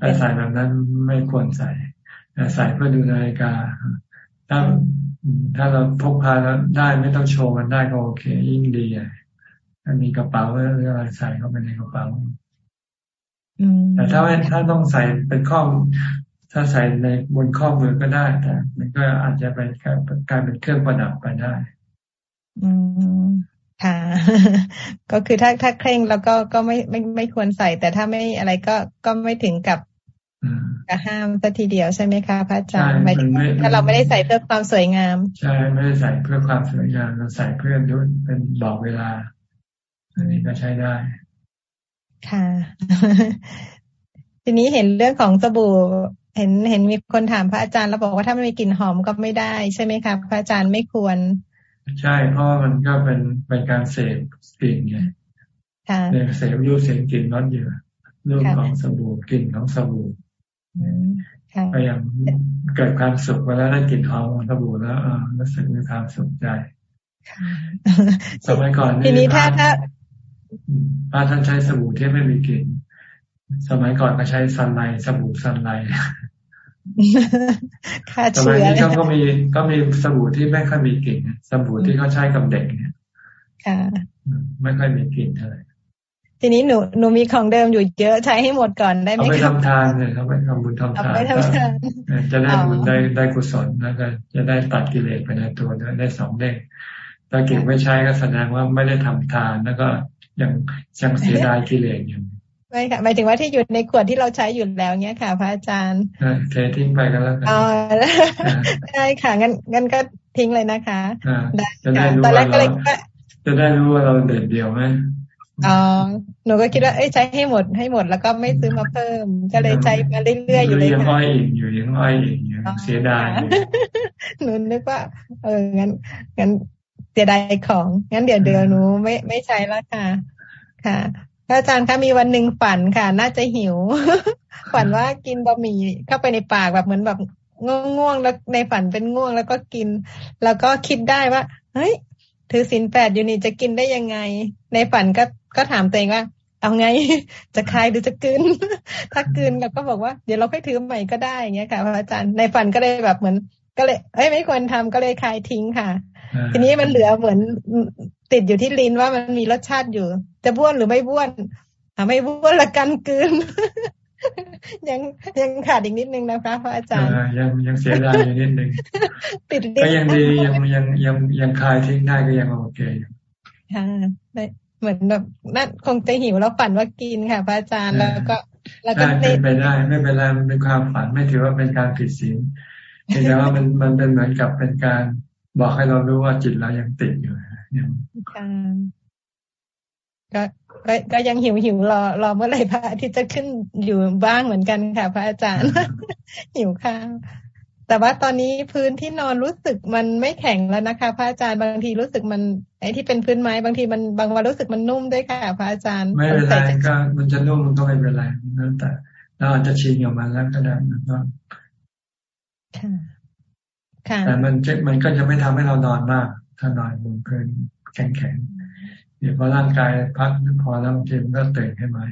ถ้าใส่แบบนั้นไม่ควรใส่ใส่เพื่อดูนาฬิกา ถ้าถ้าเราพกพาแล้วได้ไม่ต้องโชว์มันได้ก็โอเค ยิ่งดีอะถ้ามีกระเป๋าหรืออะไรใส่เข้าไปในกระเป๋าแต่ถ้าถ้าต้องใส่เป็นข้อ ถ้าใส่ในบนข้อมือก็ได้ แต่ มันก็อาจจะเป็นกลายเป็นเครื่องประดับไปได้ อืมค่ะ ก็คือถ้าถ้าเคร่งแล้วก็ก็ไม่ไม่ไม่ควรใส่ แต่ถ้าไม่อะไรก็ก็ไม่ถึงกับกระห้ามสัทีเดียวใช่ไหมคะพระอาจารย์ไม่ถ้าเราไม่ได้ใส่เพื่อความสวยงาม ใช่ไม่ได้ใส่เพื่อความสวยงามเราใส่เพื่อด้วยเป็นบอกเวลา อันนี้ก็ใช้ได้ ค่ะ ทีนี้เห็นเรื่องของสบู่ เห็นเห็นมีคนถามพระอาจารย์แล้วบอกว่าถ้าไม่มีกลิ่นหอมก็ไม่ได้ใช่ไหมคะพระอาจารย์ไม่ควร ใช่เพราะมันก็เป็นเป็นการเสพกลิ่นไงเนี่ยเสพรูปเสียงกลิ่นรสอยู่รูปของสบู่กลิ่นของสบู่ก็ยังเกิดความสุขเวลาได้กลิ่นหอมของสบู่แล้วรู้สึกมีความสุขใจสมัยก่อนทีนี้ถ้าถ้าพระท่านใช้สบู่ที่ไม่มีกลิ่นสมัยก่อนก็ใช้ซันไลสบู่ซันไล สมัยนี้เขาก็มีก็มีสบู่ที่ไม่ค่อยมีกลิ่นสบู่ที่เขาใช้กับเด็กเนี่ยไม่ค่อยมีกลิ่นเท่าไหร่ทีนี้หนูหนูมีของเดิมอยู่เยอะใช้ให้หมดก่อนได้ไหมเอาไปทำทานเลยเขาไปทำบุญทำทานจะได้บุญได้ได้กุศลแล้วก็จะได้ตัดกิเลสไปในตัวได้สองเด้งถ้าเก็บไม่ใช้ก็แสดงว่าไม่ได้ทำทานแล้วก็ยังยังเสียดายกิเลสอยู่ ไม่ค่ะหมายถึงว่าที่อยู่ในขวดที่เราใช้อยู่แล้วเนี้ยค่ะ พระอาจารย์เททิ้งไปกันแล้วกันอ๋อได้ค่ะงั้นงั้นก็ทิ้งเลยนะคะจะได้รู้ว่าเราจะได้รู้ว่าเราเด็ดเดียวไหมอ๋อหนูก็คิดว่าเอ้ยใช้ให้หมดให้หมดแล้วก็ไม่ซื้อมาเพิ่ม ก็เลยใช้มาเรื่อยๆอยู่เลยยังอ้อยอีกอยู่ยังอ้อยอีกอยู่เสียดายหนูนึกว่า เอองั้นงั้นเสียดายของงั้นเดี๋ยวเดี๋ยวหนูไม่ไม่ใช้แล้วค่ะ ค่ะ พระอาจารย์คะมีวันหนึ่งฝันค่ะ น่าจะหิว ฝันว่ากินบะหมี่เข้าไปในปากแบบเหมือนแบบง่วงๆแล้วในฝันเป็นง่วงแล้วก็กิน แล้วก็คิดได้ว่า เฮ้ย ถือศีลแปดอยู่นี่จะกินได้ยังไง ในฝันก็ก็ถามตัวเองว่า เอาไง จะคายหรือจะกิน ถ้ากินเราก็บอกว่า เดี๋ยวเราค่อยถือใหม่ก็ได้อย่างเงี้ยค่ะพระอาจารย์ในฝันก็เลยแบบเหมือน ก็เลยเอ้ยไม่ควรทำก็เลยคายทิ้งค่ะ ทีนี้มันเหลือเหมือนติดอยู่ที่ลิ้นว่ามันมีรสชาติอยู่ จะบ้วนหรือไม่บ้วนอ่าไม่บ้วนละกันกืน ยังยังขาดอีกนิดนึงนะคะพระอาจารย์ยังยังเสียดายอยู่นิดนึงติดก็ยังดียังยังยังยังคลายทิ้งได้ก็ยังโอเคค่ะเหมือนแบบนั่นคงจะหิวแล้วฝันว่ากินค่ะพระอาจารย์แล้วก็ แล้วก็เป็นไปได้ไม่เป็นไรมันเป็นความฝันไม่ถือว่าเป็นการผิดศีลแต่ว่ามันมันเป็นเหมือนกับเป็นการบอกให้เรารู้ว่าจิตเรายังติดอยู่ยัง ก็ก็ก็ยังหิวหิวรอรอเมื่อไหร่พระอาทิตย์จะขึ้นอยู่บ้างเหมือนกันค่ะ พระอาจารย์ หิวข้าวแต่ว่าตอนนี้พื้นที่นอนรู้สึกมันไม่แข็งแล้วนะคะ พระอาจารย์บางทีรู้สึกมันไอ้ที่เป็นพื้นไม้บางทีมันบางวันรู้สึกมันนุ่มด้วยค่ะ พระอาจารย์ไม่เป็นไรก็มันจะนุ่มมันก็ไม่เป็นไรนั่นแต่เราอาจจะชินกับมันแล้วก็ได้นะก็แต่มันจะมันก็จะไม่ทำให้เรานอนมาก ถ้านอนบนพื้นแข็งๆ เดี๋ยวพอร่างกายพักพอแล้วบางทีมันก็ตื่นขึ้นมา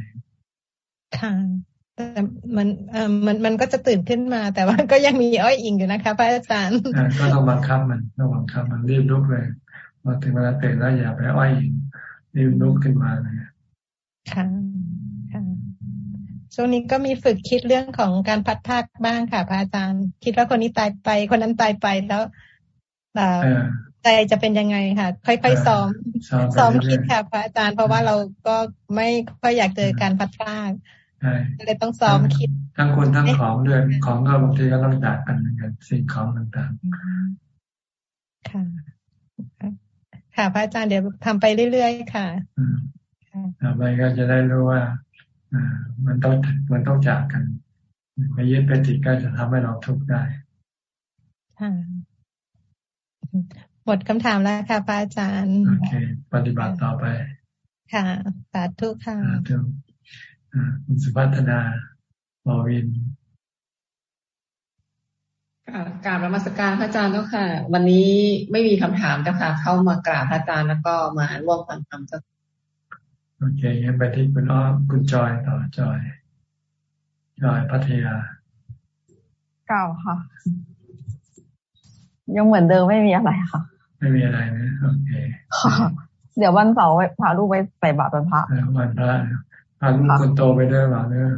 ค่ะแต่มันเออมันมันก็จะตื่นขึ้นมา แต่ว่าก็ยังมีอ้อยอิงอยู่นะคะพระอาจารย์ก็ต้องบังคับมันต้องบังคับมันรีบลุกเลยพอถึงเวลาตื่นแล้วอย่าไปอ้อยอิงรีบลุกขึ้นมาเลยค่ะค่ะช่วงนี้ก็มีฝึกคิดเรื่องของการพัดภาคบ้างค่ะพระอาจารย์ คิดว่าคนนี้ตายไปคนนั้นตายไปแล้ว ใจจะเป็นยังไงค่ะ ค่อยๆซ้อมซ้อมคิดค่ะพระอาจารย์ เพราะว่าเราก็ไม่ค่อยอยากเจอการพัดพากเลยต้องซ้อมคิด ทั้งคนทั้งของด้วยของก็บางทีก็ต้องจากกันเหมือนกันสิ่งของต่างๆ ค่ะ ค่ะ พระอาจารย์เดี๋ยวทำไปเรื่อยๆค่ะต่อไปก็จะได้รู้ว่าอ่ามันต้องมันต้องจากกันไปยึดไปติดก็จะทำให้เราทุกข์ได้ค่ะ หมดคำถามแล้วค่ะพระอาจารย์ โอเค ปฏิบัติต่อไป ค่ะสาธุค่ะสาธุคุณสุพัฒนาบอวินกราบรมัสการพระอาจารย์เจ้าค่ะ วันนี้ไม่มีคำถามเจ้าค่ะ เข้ามากราบพระอาจารย์แล้วก็มาร่วมฟังธรรมเจ้าโอเคงั้นไปที่คุณอ้อคุณจอยต่อจอย จอยพัทยา เก่าค่ะ ยังเหมือนเดิมไม่มีอะไรค่ะ ไม่มีอะไรนะโอเคเดี๋ยววันเสาร์พาลูกไปใส่บาตรเป็นพระวันพระพาลูกคนโตไปด้วยหรอเนี่ย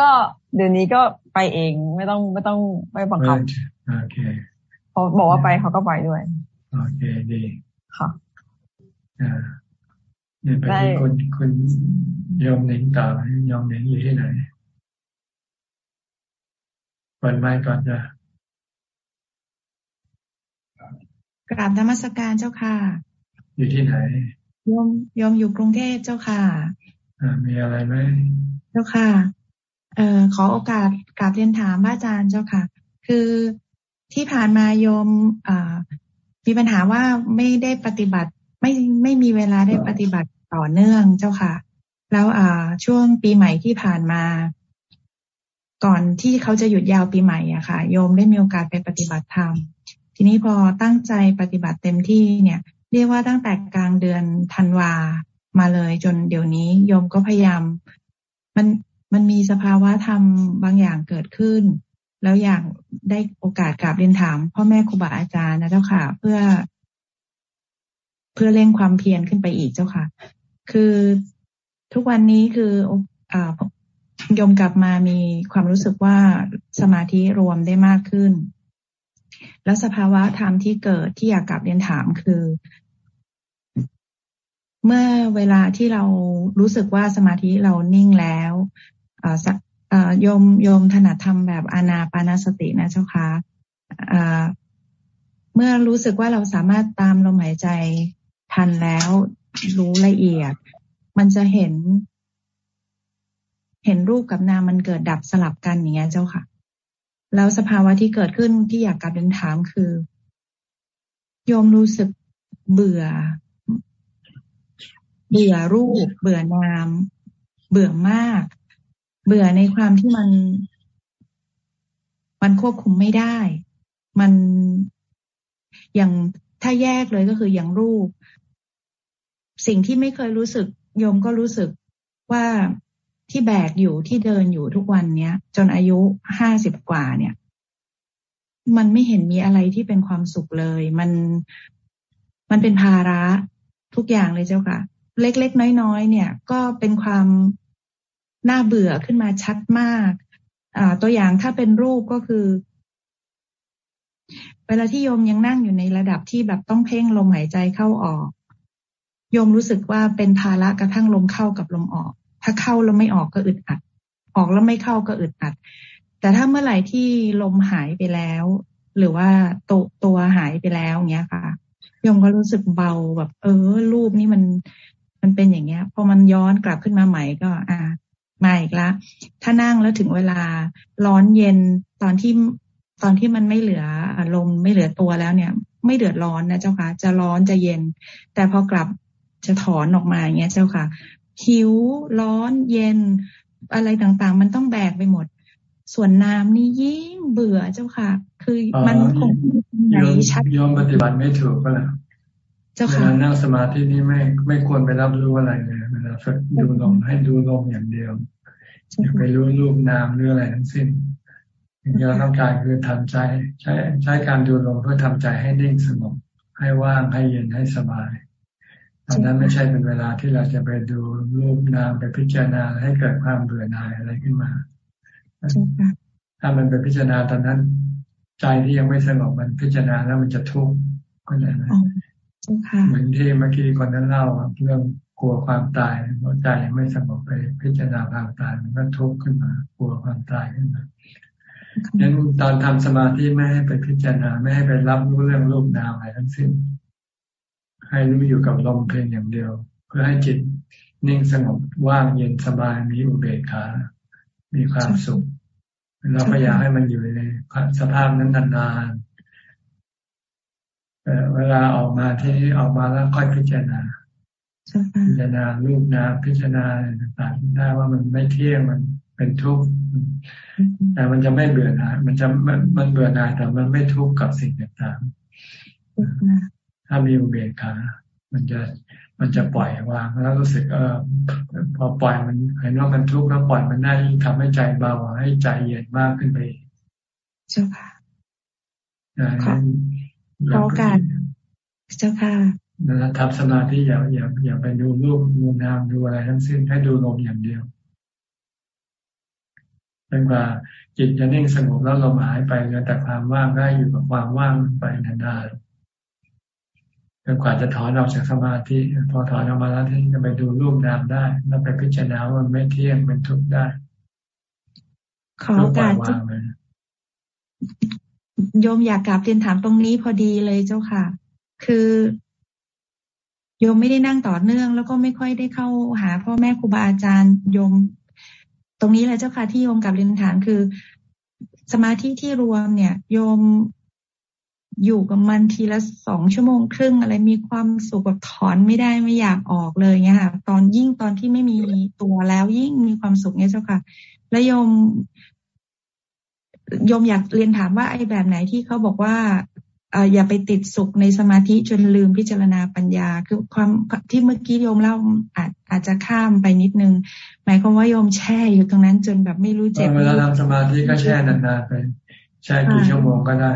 ก็เดี๋ยวนี้ก็ไปเองไม่ต้องไม่ต้องไม่บังคับโอเคเขาบอกว่าไปเขาก็ไปด้วยโอเคดีค่ะอ่าเนี่ยไปที่คุณคุณยอมหนิงต่อยอมหนิงอยู่ที่ไหนเปิดไม้ก่อนจ้ะ กราบธรรมสการเจ้าค่ะ อยู่ที่ไหนยมยมอยู่กรุงเทพเจ้าค่ะอ่ามีอะไรไหมเจ้าค่ะ เอ่อขอโอกาสกราบเรียนถามพระอาจารย์เจ้าค่ะ คือที่ผ่านมาโยมอ่ามีปัญหาว่าไม่ได้ปฏิบัติ ไม่ไม่มีเวลาได้ปฏิบัติต่อเนื่องเจ้าค่ะ แล้วอ่าช่วงปีใหม่ที่ผ่านมา ก่อนที่เขาจะหยุดยาวปีใหม่อะค่ะ โยมได้มีโอกาสไปปฏิบัติธรรม ทีนี้พอตั้งใจปฏิบัติเต็มที่เนี่ย เรียกว่าตั้งแต่กลางเดือนธันวามาเลยจนเดี๋ยวนี้โยมก็พยายาม มันมันมีสภาวะธรรมบางอย่างเกิดขึ้น แล้วอยากได้โอกาสกราบเรียนถาม พ่อแม่ครูบาอาจารย์นะเจ้าค่ะ เพื่อ เพื่อเร่งความเพียรขึ้นไปอีกเจ้าค่ะ คือทุกวันนี้คืออยมกลับมามีความรู้สึกว่าสมาธิรวมได้มากขึ้น แล้วสภาวะธรรมที่เกิดที่อยากกลับเรียนถามคือ เมื่อเวลาที่เรารู้สึกว่าสมาธิเรานิ่งแล้วโยมโยมถนัดทำแบบอานาปานาสตินะเจ้าคะเมื่อรู้สึกว่าเราสามารถตามลมหายใจทันแล้วรู้ละเอียด มันจะเห็น เห็นรูปกับนามมันเกิดดับสลับกันอย่างเงี้ยเจ้าค่ะ แล้วสภาวะที่เกิดขึ้นที่อยากกลับเรียนถามคือ โยมรู้สึกเบื่อ เบื่อรูป เบื่อนาม เบื่อมาก เบื่อในความที่มัน มันควบคุมไม่ได้ มันอย่างถ้าแยกเลยก็คืออย่างรูป สิ่งที่ไม่เคยรู้สึก โยมก็รู้สึกว่า ที่แบกอยู่ที่เดินอยู่ทุกวันเนี้ย จนอายุห้าสิบกว่าเนี่ย มันไม่เห็นมีอะไรที่เป็นความสุขเลย มันมันเป็นภาระทุกอย่างเลยเจ้าค่ะ เล็กๆน้อยๆเนี่ย ก็เป็นความน่าเบื่อขึ้นมาชัดมากอ่าตัวอย่างถ้าเป็นรูปก็คือ เวลาที่โยมยังนั่งอยู่ในระดับที่แบบต้องเพ่งลมหายใจเข้าออก โยมรู้สึกว่าเป็นภาระกระทั่งลมเข้ากับลมออก ถ้าเข้าแล้วไม่ออกก็อึดอัด ออกแล้วไม่เข้าก็อึดอัด แต่ถ้าเมื่อไหร่ที่ลมหายไปแล้ว หรือว่าตัวตัวหายไปแล้วเงี้ยค่ะยมก็รู้สึกเบาแบบ เออ รูปนี้มันมันเป็นอย่างเงี้ย พอมันย้อนกลับขึ้นมาใหม่ก็ อ่ามาอีกละ ถ้านั่งแล้วถึงเวลาร้อนเย็นตอนที่ตอนที่มันไม่เหลืออารมณ์ไม่เหลือตัวแล้วเนี่ย ไม่เดือดร้อนนะเจ้าค่ะ จะร้อนจะเย็น แต่พอกลับจะถอนออกมาอย่างเงี้ยเจ้าค่ะ หิว ร้อน เย็น อะไรต่างๆ มันต้องแบกไปหมด ส่วนน้ำนี่ยิ่งเบื่อเจ้าค่ะ คือมันคงไหนชัดยอมปฏิบัติไม่ถูกก็แล้วเจ้าค่ะเวลานั่งสมาธินี่ไม่ไม่ควรไปรับรู้อะไรเลยเวลาฝึกดูลมให้ดูลมอย่างเดียวอย่าไปรู้รูปนามหรืออะไรทั้งสิ้นสิ่งที่เราต้องการคือทำใจ ใช้ใช้การดูลมเพื่อทำใจให้นิ่งสงบให้ว่างให้เย็นให้สบายต อนนั้นไม่ใช่เป็นเวลาที่เราจะไปดูรูปนามไปพิจารณาให้เกิดความเบื่อหน่ายอะไรขึ้นมาถ้ามันไปพิจารณาตอนนั้น ใจที่ยังไม่สงบมันพิจารณาแล้วมันจะทุกข์ก็อย่างนั้นเหมือนที่เมื่อกี้คนนั้นเล่าเรื่องกลัวความตายเพราะใจยังไม่สงบไปพิจารณาความตายมันก็ทุกข์ขึ้นมา กลัวความตายขึ้นมางั้นตอนทำสมาธิไม่ให้ไปพิจารณาไม่ให้ไปรับรู้เรื่องรูปนามอะไรทั้งสิ้น ให้รู้อยู่กับลมเพียงอย่างเดียว เพื่อให้จิตนิ่งสงบว่างเย็นสบายมีอุเบกขา มีความสุขเราพยายามให้มันอยู่ในสภาพนั้นนานๆเวลาออกมาที่ออกมาแล้วค่อยพิจารณา พิจารณารูปนามพิจารณาต่างๆได้ว่ามันไม่เที่ยงมันเป็นทุกข์แต่มันจะไม่เบื่อหน่ายมันจะมันมันเบื่อหน่ายแต่มันไม่ทุกข์กับสิ่งต่างๆ ถ้ามีอุเบกขา มันจะมันจะปล่อยวางแล้วรู้สึกเออพอปล่อยมันเห็นว่ามันทุกข์แล้วปล่อยมันได้ยิ่งทำให้ใจเบาให้ใจเย็นมากขึ้นไปเจ้าค่ะขอโอกาสเจ้าค่ะนะทำสมาธิอย่าอย่าอย่าไปดูรูปดูนามดูอะไรทั้งสิ้นให้ดูลมอย่างเดียวเป็นว่าจิตจะนิ่งสงบแล้วลมหายไปเหลือแต่ความว่างได้อยู่กับความว่างไปนานๆ จนกว่าจะถอนออกจากสมาธิพอถอนออกมาแล้วที่จะไปดูรูปนามได้ แล้วไปพิจารณาว่ามันไม่เที่ยงเป็นทุกข์ได้ขอโอกาสโยมอยากกลับเรียนถามตรงนี้พอดีเลยเจ้าค่ะ คือ โยมไม่ได้นั่งต่อเนื่อง แล้วก็ไม่ค่อยได้เข้าหาพ่อแม่ครูบาอาจารย์โยม ตรงนี้แหละเจ้าค่ะที่โยมกับเรียนฐานคือ สมาธิที่รวมเนี่ย โยม อยู่กับมันทีละสองชั่วโมงครึ่งอะไรมีความสุขแบบถอนไม่ได้ไม่อยากออกเลยเนี่ยค่ะ ตอนยิ่งตอนที่ไม่มีตัวแล้วยิ่งมีความสุขเนี่ยเจ้าค่ะ แล้วโยมโยมอยากเรียนถามว่าไอ้แบบไหนที่เขาบอกว่าอย่าไปติดสุขในสมาธิจนลืมพิจารณาปัญญา คือความที่เมื่อกี้โยมเล่าอาจอาจจะข้ามไปนิดนึง หมายความว่าโยมแช่อยู่ตรงนั้นจนแบบไม่รู้เจ็บเวลาทำสมาธิก็แช่นานๆไปแช่กี่ชั่วโมงก็ได้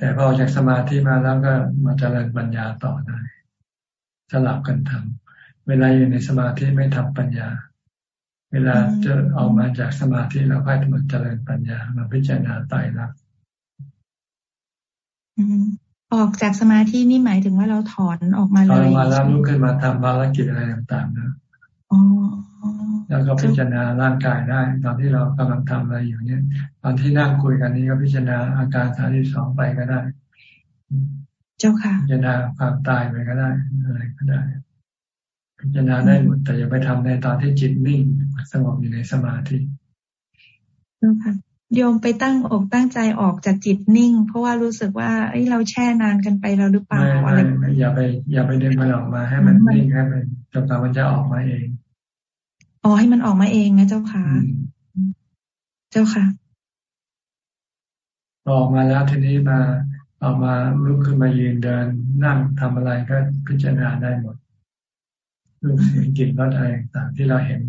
แต่พอออกจากสมาธิมาแล้วก็มาเจริญปัญญาต่อได้สลับกันทำเวลาอยู่ในสมาธิไม่ทำปัญญา เวลาจะออกมาจากสมาธิแล้วค่อยมาเจริญปัญญามาพิจารณาไตรลักษณ์ออกจากสมาธินี่หมายถึงว่าเราถอนออกมาเลยมาแล้วลุกขึ้นมาทำภารกิจอะไรต่างๆนะ แล้วก็พิจารณาร่างกายได้ ตอนที่เรากำลังทำอะไรอยู่เนี่ย ตอนที่นั่งคุยกันนี้ก็พิจารณาอาการสาที่สองไปก็ได้ เจ้าค่ะ พิจารณาความตายไปก็ได้ อะไรก็ได้ พิจารณาได้หมดแต่อย่าไปทำในตอนที่จิตนิ่งสงบอยู่ในสมาธิเจ้าค่ะโยมไปตั้งอกตั้งใจออกจากจิตนิ่ง เพราะว่ารู้สึกว่าเอ้เราแช่นานกันไปเราหรือเปล่าอะไรอย่าไป อย่าไปดึงมันออกมาให้มันนิ่งให้มันจนกว่ามันจะออกมาเอง อ๋อให้มันออกมาเองนะเจ้าค่ะ เจ้าค่ะ ออกมาแล้วทีนี้มาออกมาลุกขึ้นมายืนเดินนั่งทำอะไรก็พิจารณาได้หมดรูปเสียงกลิ่นรสอะไรต่างที่เราเห็น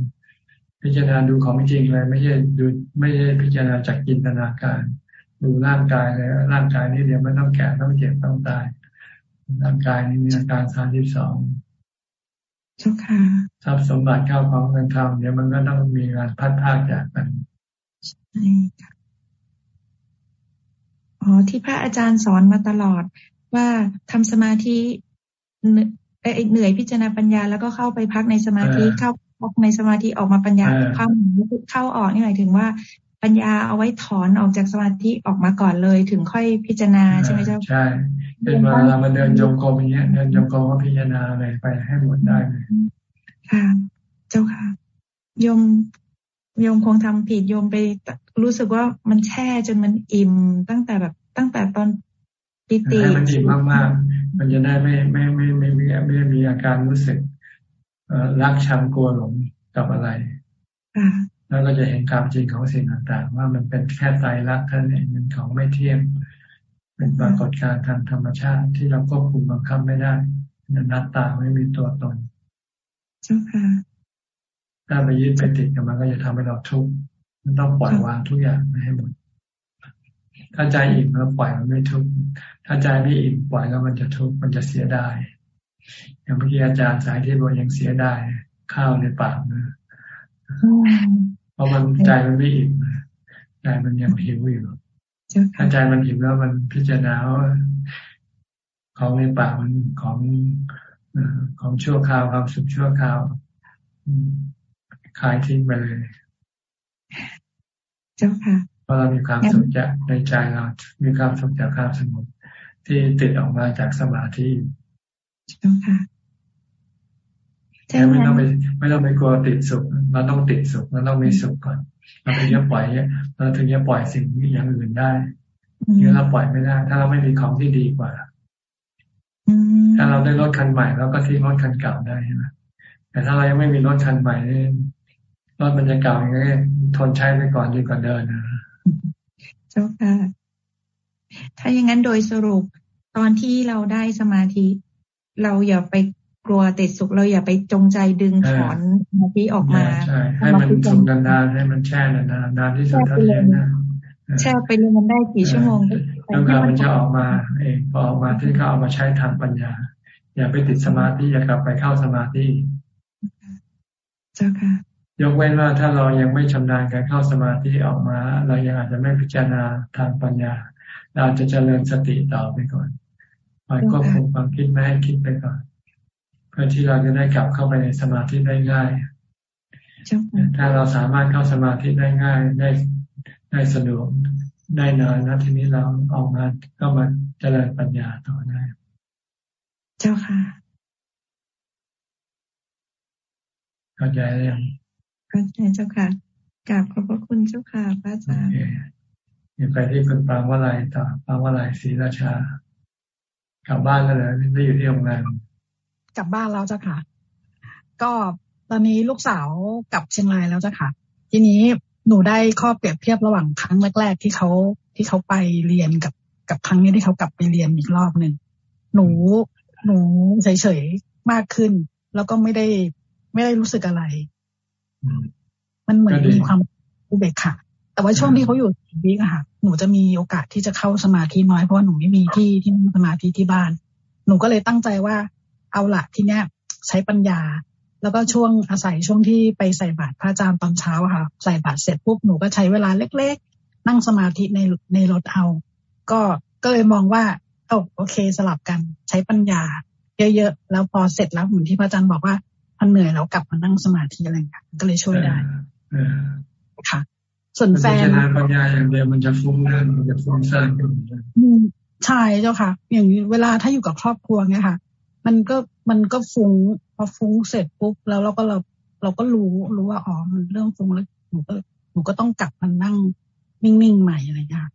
พิจารณาดูของจริงเลย ไม่ใช่ดูไม่ใช่พิจารณาจากจินตนาการ ดูร่างกายเลยร่างกายนี่เดี๋ยวมันต้องแก่ต้องเจ็บต้องตาย ร่างกายนี้มีอาการสามสิบสอง เจ้าค่ะทรัพย์สมบัติเข้าของเงินทองเดี๋ยวมันก็ต้องมีการพัดพากจากกันใช่ค่ะอ๋อที่พระอาจารย์สอนมาตลอดว่าทำสมาธิเหนื่อยพิจารณาปัญญา แล้วก็เข้าไปพักในสมาธิเข้าออกในสมาธิออกมาปัญญาเข้าเข้าออกนี่หมายถึงว่า ปัญญาเอาไว้ถอนออกจากสมาธิออกมาก่อนเลย ถึงค่อยพิจารณาใช่ไหมเจ้าใช่เป็นเวลามาเดินจงกรมอย่างเงี้ยเดินจงกรมก็พิจารณาอะไรไปให้หมดได้เลยค่ะ เจ้าค่ะโยมโยมคงทำผิดโยมไปรู้สึกว่ามันแช่จนมันอิ่มตั้งแต่แบบตั้งแต่ตอนปิติให้มันอิ่มมากๆ มันจะได้ไม่ไม่ไม่ไม่ไม่ไม่มีอาการรู้สึกรักชังกลัวหลงกับอะไร แล้วก็จะเห็นความจริงของสิ่งต่างๆ ว่ามันเป็นแค่ใจรักท่านเองมันของไม่เที่ยง เป็นปรากฏการณ์ทางธรรมชาติที่เราควบคุมบังคับไม่ได้นัตตาไม่มีตัวตนเจ้าค่ะถ้าไปยึดไปติดกับมันก็จะทำให้เราทุกข์มันต้องปล่อยวางทุกอย่างไม่ให้หมด ถ้าใจอิ่มแล้วปล่อยมันไม่ทุกข์ถ้าใจไม่อิ่มปล่อยแล้วมันจะทุกข์มันจะเสียดายอย่างเมื่อกี้อาจารย์สายที่บอกยังเสียได้ข้าวในปากนะเพ ราะมันใจมันไม่อิ่มใจมันยังหิวอยู่ถ้าใจมันหิวแล้วมันพิจารณาว่าของในปากมันของของชั่วคราวความสุขชั่วคราวขายทิ้งไปเลย เจ้าค่ะเพราะเรามีความสุขจากในใจเรา มีความสุขจากความสงบที่ติดออกมาจากสมาธิเจ้าค่ะ ไม่ต้องไปไม่ต้องไปกลัวติดสุขเราต้องติดสุขเราต้องมีสุขก่อนเราถึงจะปล่อยเราถึงจะปล่อยสิ่งอย่างอื่นได้นี่เราปล่อยไม่ได้ ถ้าเราไม่มีของที่ดีกว่าถ้าเราได้รถคันใหม่เราก็ทิ้งรถคันเก่าได้ใช่ไหมแต่ถ้าเรายังไม่มีรถคันใหม่นี่รถมันจะเก่าอย่างนี้ทนใช้ไปก่อนดีกว่าเดินนะเจ้าค่ะ ถ้าอย่างนั้นโดยสรุปตอนที่เราได้สมาธิ เราอย่าไป กลัวติดสุขเราอย่าไปจงใจดึงถอนสมาธิออกมาใช่ให้มันสุขนานๆให้มันแช่นานๆนานที่สุดเท่าที่นะแช่ไปเลยมันได้กี่ชั่วโมงแล้วการมันจะออกมาเองพอออกมาที่เขาเอามาใช้ทางปัญญา อย่าไปติดสมาธิอย่ากลับไปเข้าสมาธิเจ้าค่ะยกเว้นว่าถ้าเรายังไม่ชำนาญการเข้าสมาธิออกมา เรายังอาจจะไม่พิจารณาทางปัญญา เราจะเจริญสติต่อไปก่อนคอยควบคุมความคิดไม่ให้คิดไปก่อน เพื่อที่เราจะได้กลับเข้าไปในสมาธิได้ง่ายถ้าเราสามารถเข้าสมาธิได้ง่ายได้ได้สะดวกได้นานนะทีนี้เราออกมาก็มาเจริญปัญญาต่อได้ เจ้าค่ะเข้าใจยังเข้าใจเจ้าค่ะกราบขอบพระคุณเจ้าค่ะพระอาจารย์ยังไปที่คุณปางวะไรต่อปางวะไรศรีราชากลับบ้านแล้วเหรอไม่อยู่ที่โรงแรม กลับบ้านแล้วเจ้าค่ะ ก็ตอนนี้ลูกสาวกลับเชียงรายแล้วเจ้าค่ะ ทีนี้หนูได้ข้อเปรียบเทียบระหว่างครั้งแรก ๆ ที่เขาที่เขาไปเรียนกับกับครั้งนี้ที่เขากลับไปเรียนอีกรอบหนึ่งหนูหนูเฉยๆมากขึ้น แล้วก็ไม่ได้ไม่ได้รู้สึกอะไร มันเหมือนมีความอุเบกขาแต่ว่าช่วงที่เขาอยู่วิกอะค่ะหนูจะมีโอกาสที่จะเข้าสมาธิน้อยเพราะหนูไม่มีที่ที่สมาธิที่บ้าน หนูก็เลยตั้งใจว่า เอาละทีเนี้ยใช้ปัญญา แล้วก็ช่วงอาศัยช่วงที่ไปใส่บาตรพระอาจารย์ตอนเช้าค่ะ ใส่บาตรเสร็จปุ๊บหนูก็ใช้เวลาเล็ก ๆ นั่งสมาธิในในรถเอา ก็ก็เลยมองว่าเอาโอเคสลับกันใช้ปัญญา เยอะๆแล้วพอเสร็จแล้วเหมือนที่พระอาจารย์บอกว่ามันเหนื่อยแล้วกลับมานั่งสมาธิอะไรอย่างเงี้ยก็เลยช่วยได้ค่ะส่วนแฟนปัญญาอย่างเดียวมันจะฟุ้งเรื่องมันจะฟุ้งซ่านใช่เจ้าค่ะ อย่างเวลาถ้าอยู่กับครอบครัวเงี้ยค่ะ มันก็มันก็ฟุ้งพอฟุ้งเสร็จปุ๊บแล้วเราก็เราเราก็รู้รู้ว่าอ๋อมันเรื่องฟุ้งแล้วหนูก็หนูก็ต้องกลับมานั่งนิ่งๆใหม่อะไรอย่างเงี้ย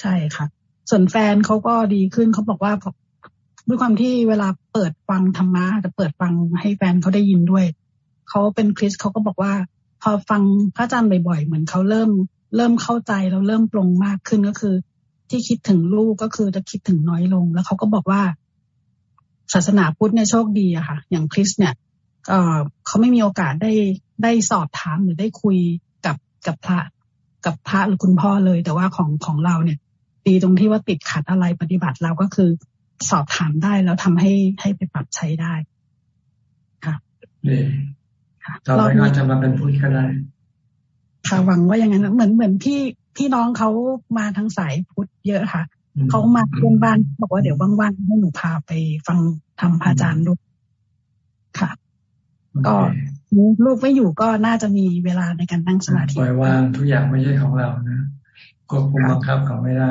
ใช่ค่ะ ส่วนแฟนเขาก็ดีขึ้นเขาบอกว่าด้วยความที่เวลาเปิดฟังธรรมะจะเปิดฟังให้แฟนเขาได้ยินด้วยเขาเป็นคริสเขาก็บอกว่า พอฟังพระอาจารย์บ่อยๆ เหมือนเขาเริ่มเริ่มเข้าใจแล้วเริ่มปรงมากขึ้นก็คือ ที่คิดถึงลูกก็คือจะคิดถึงน้อยลง แล้วเขาก็บอกว่า ศาสนาพุทธเนี่ยโชคดีอะค่ะ อย่างคริสเนี่ยเขาไม่มีโอกาสได้ได้สอบถามหรือได้คุยกับกับพระกับพระหรือคุณพ่อเลย แต่ว่าของของเราเนี่ย ดีตรงที่ว่าติดขัดอะไรปฏิบัติเราก็คือสอบถามได้แล้วทำให้ให้ไปปรับใช้ได้ค่ะดีต่อไปก็จะมาเป็นพุทธก็ได้ค่ะหวังว่าอย่างนั้นเหมือนเหมือนพี่พี่น้องเขามาทางสายพุทธเยอะค่ะ เขามาเพื่อนบ้านบอกว่าเดี๋ยวว่างๆให้หนูพาไปฟังทำพระอาจารย์ดูค่ะ ก็ลูกไม่อยู่ก็น่าจะมีเวลาในการนั่งสมาธิปล่อยวางทุกอย่างไม่ใช่ของเรานะควบคุมบังคับเขาไม่ได้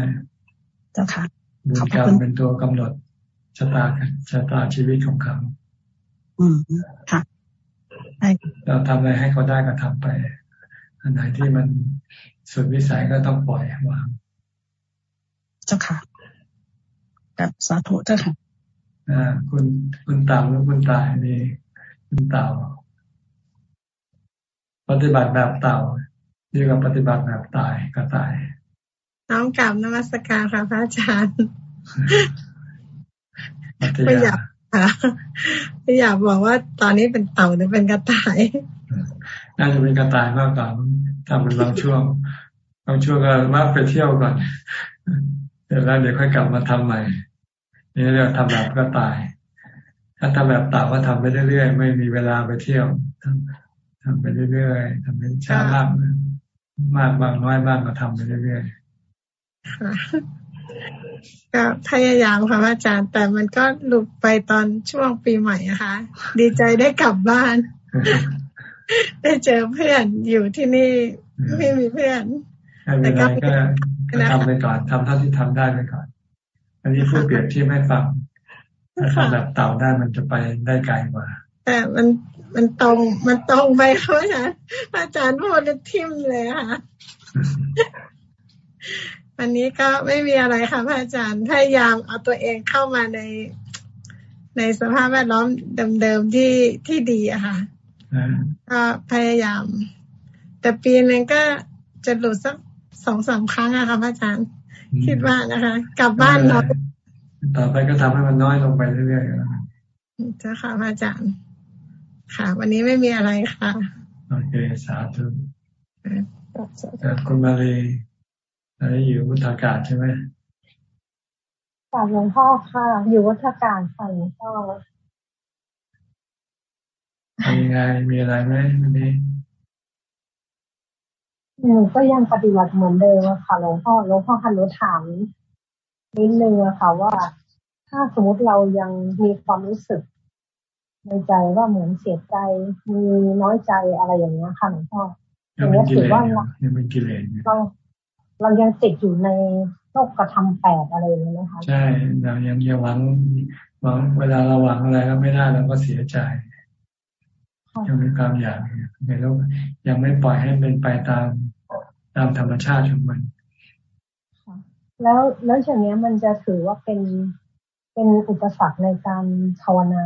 เจ้าค่ะบุญกรรมเป็นตัวกำหนดชะตาชะตาชีวิตของเขาอืมค่ะเราทำอะไรให้เขาได้ก็ทำไป อันไหนที่มันสุดวิสัยก็ต้องปล่อยวาง เจ้าค่ะกับสาธุเจ้าค่ะอ่าคุณคุณตามแล้วคุณตายนี่คุณเต่าปฏิบัติแบบเต่าดีกว่าปฏิบัติแบบตายก็ตาย น้องกลับนมัสการค่ะพระอาจารย์ไม่อยากค่ะไม่อยากบอกว่าตอนนี้เป็นเต่าหรือเป็นกระต่ายน่าจะเป็นกระต่ายมากกว่าทำเป็นบางช่วงบางช่วงก็มาไปเที่ยวก่อน เดี๋ยวแล้วเดี๋ยวค่อยกลับมาทำใหม่ นี่เรียกทำแบบก็ตาย ถ้าทำแบบต่าก็ทำไปเรื่อยๆ ไม่มีเวลาไปเที่ยวทำไปเรื่อยๆทำเป็นช้ามากมากบางน้อยบ้างก็ทำไปเรื่อยๆก็พยายามค่ะอาจารย์ แต่มันก็หลุดไปตอนช่วงปีใหม่อะค่ะดีใจได้กลับบ้าน ได้เจอเพื่อนอยู่ที่นี่ไม่มีเพื่อนแต่ก็ ทำไปก่อนทำเท่าที่ทำได้ไปก่อน อันนี้ผู้เปรียบที่ไม่ฟังถ้าทำแบบเต่าได้มันจะไปได้ไกลกว่าแต่มันมันตรงมันตรงไปเพราะฉะนั้นอาจารย์พูดทิมเลยค่ะวันนี้ก็ไม่มีอะไรค่ะพระอาจารย์พยายามเอาตัวเองเข้ามาในในสภาพแวดล้อมเดิมๆที่ที่ดีอะค่ะก็พยายาม แต่ปีนึงก็จะหลุดสัก สองสามครั้งอะค่ะพระอาจารย์ คิดว่านะคะ กลับบ้านน้อยต่อไปก็ทำให้มันน้อยลงไปเรื่อยๆจ้าค่ะพระอาจารย์ ค่ะ วันนี้ไม่มีอะไรค่ะโอเคสาธุคุณมาลีอะไรอยู่วุฒากาศใช่ไหมกาบหลวงพ่อค่ะ อยู่วัฒการค่ะหลวงพ่อมีไงมีอะไรไหมวันนี้ หนูก็ยังปฏิบัติเหมือนเดิมค่ะหลวงพ่อหลวงพ่อคันนูถามนิดนึงอะค่ะว่า ถ้าสมมติเรายังมีความรู้สึก ในใจว่าเหมือนเสียใจมีน้อยใจอะไรอย่างเงี้ยค่ะหลวงพ่ออย่างนี้ถือว่าเราเราเรายังติดอยู่ในโลกกระทำแปดอะไรอย่างเงี้ยนะคะใช่เรายังยังหวังหวังเวลาเราหวังอะไรแล้วไม่ได้เราก็เสียใจ ยังมีความอยากในโลกยังไม่ปล่อยให้เป็นไปตามตามธรรมชาติของมันแล้วแล้วอย่างนี้มันจะถือว่าเป็นเป็นอุปสรรคในการภาวนา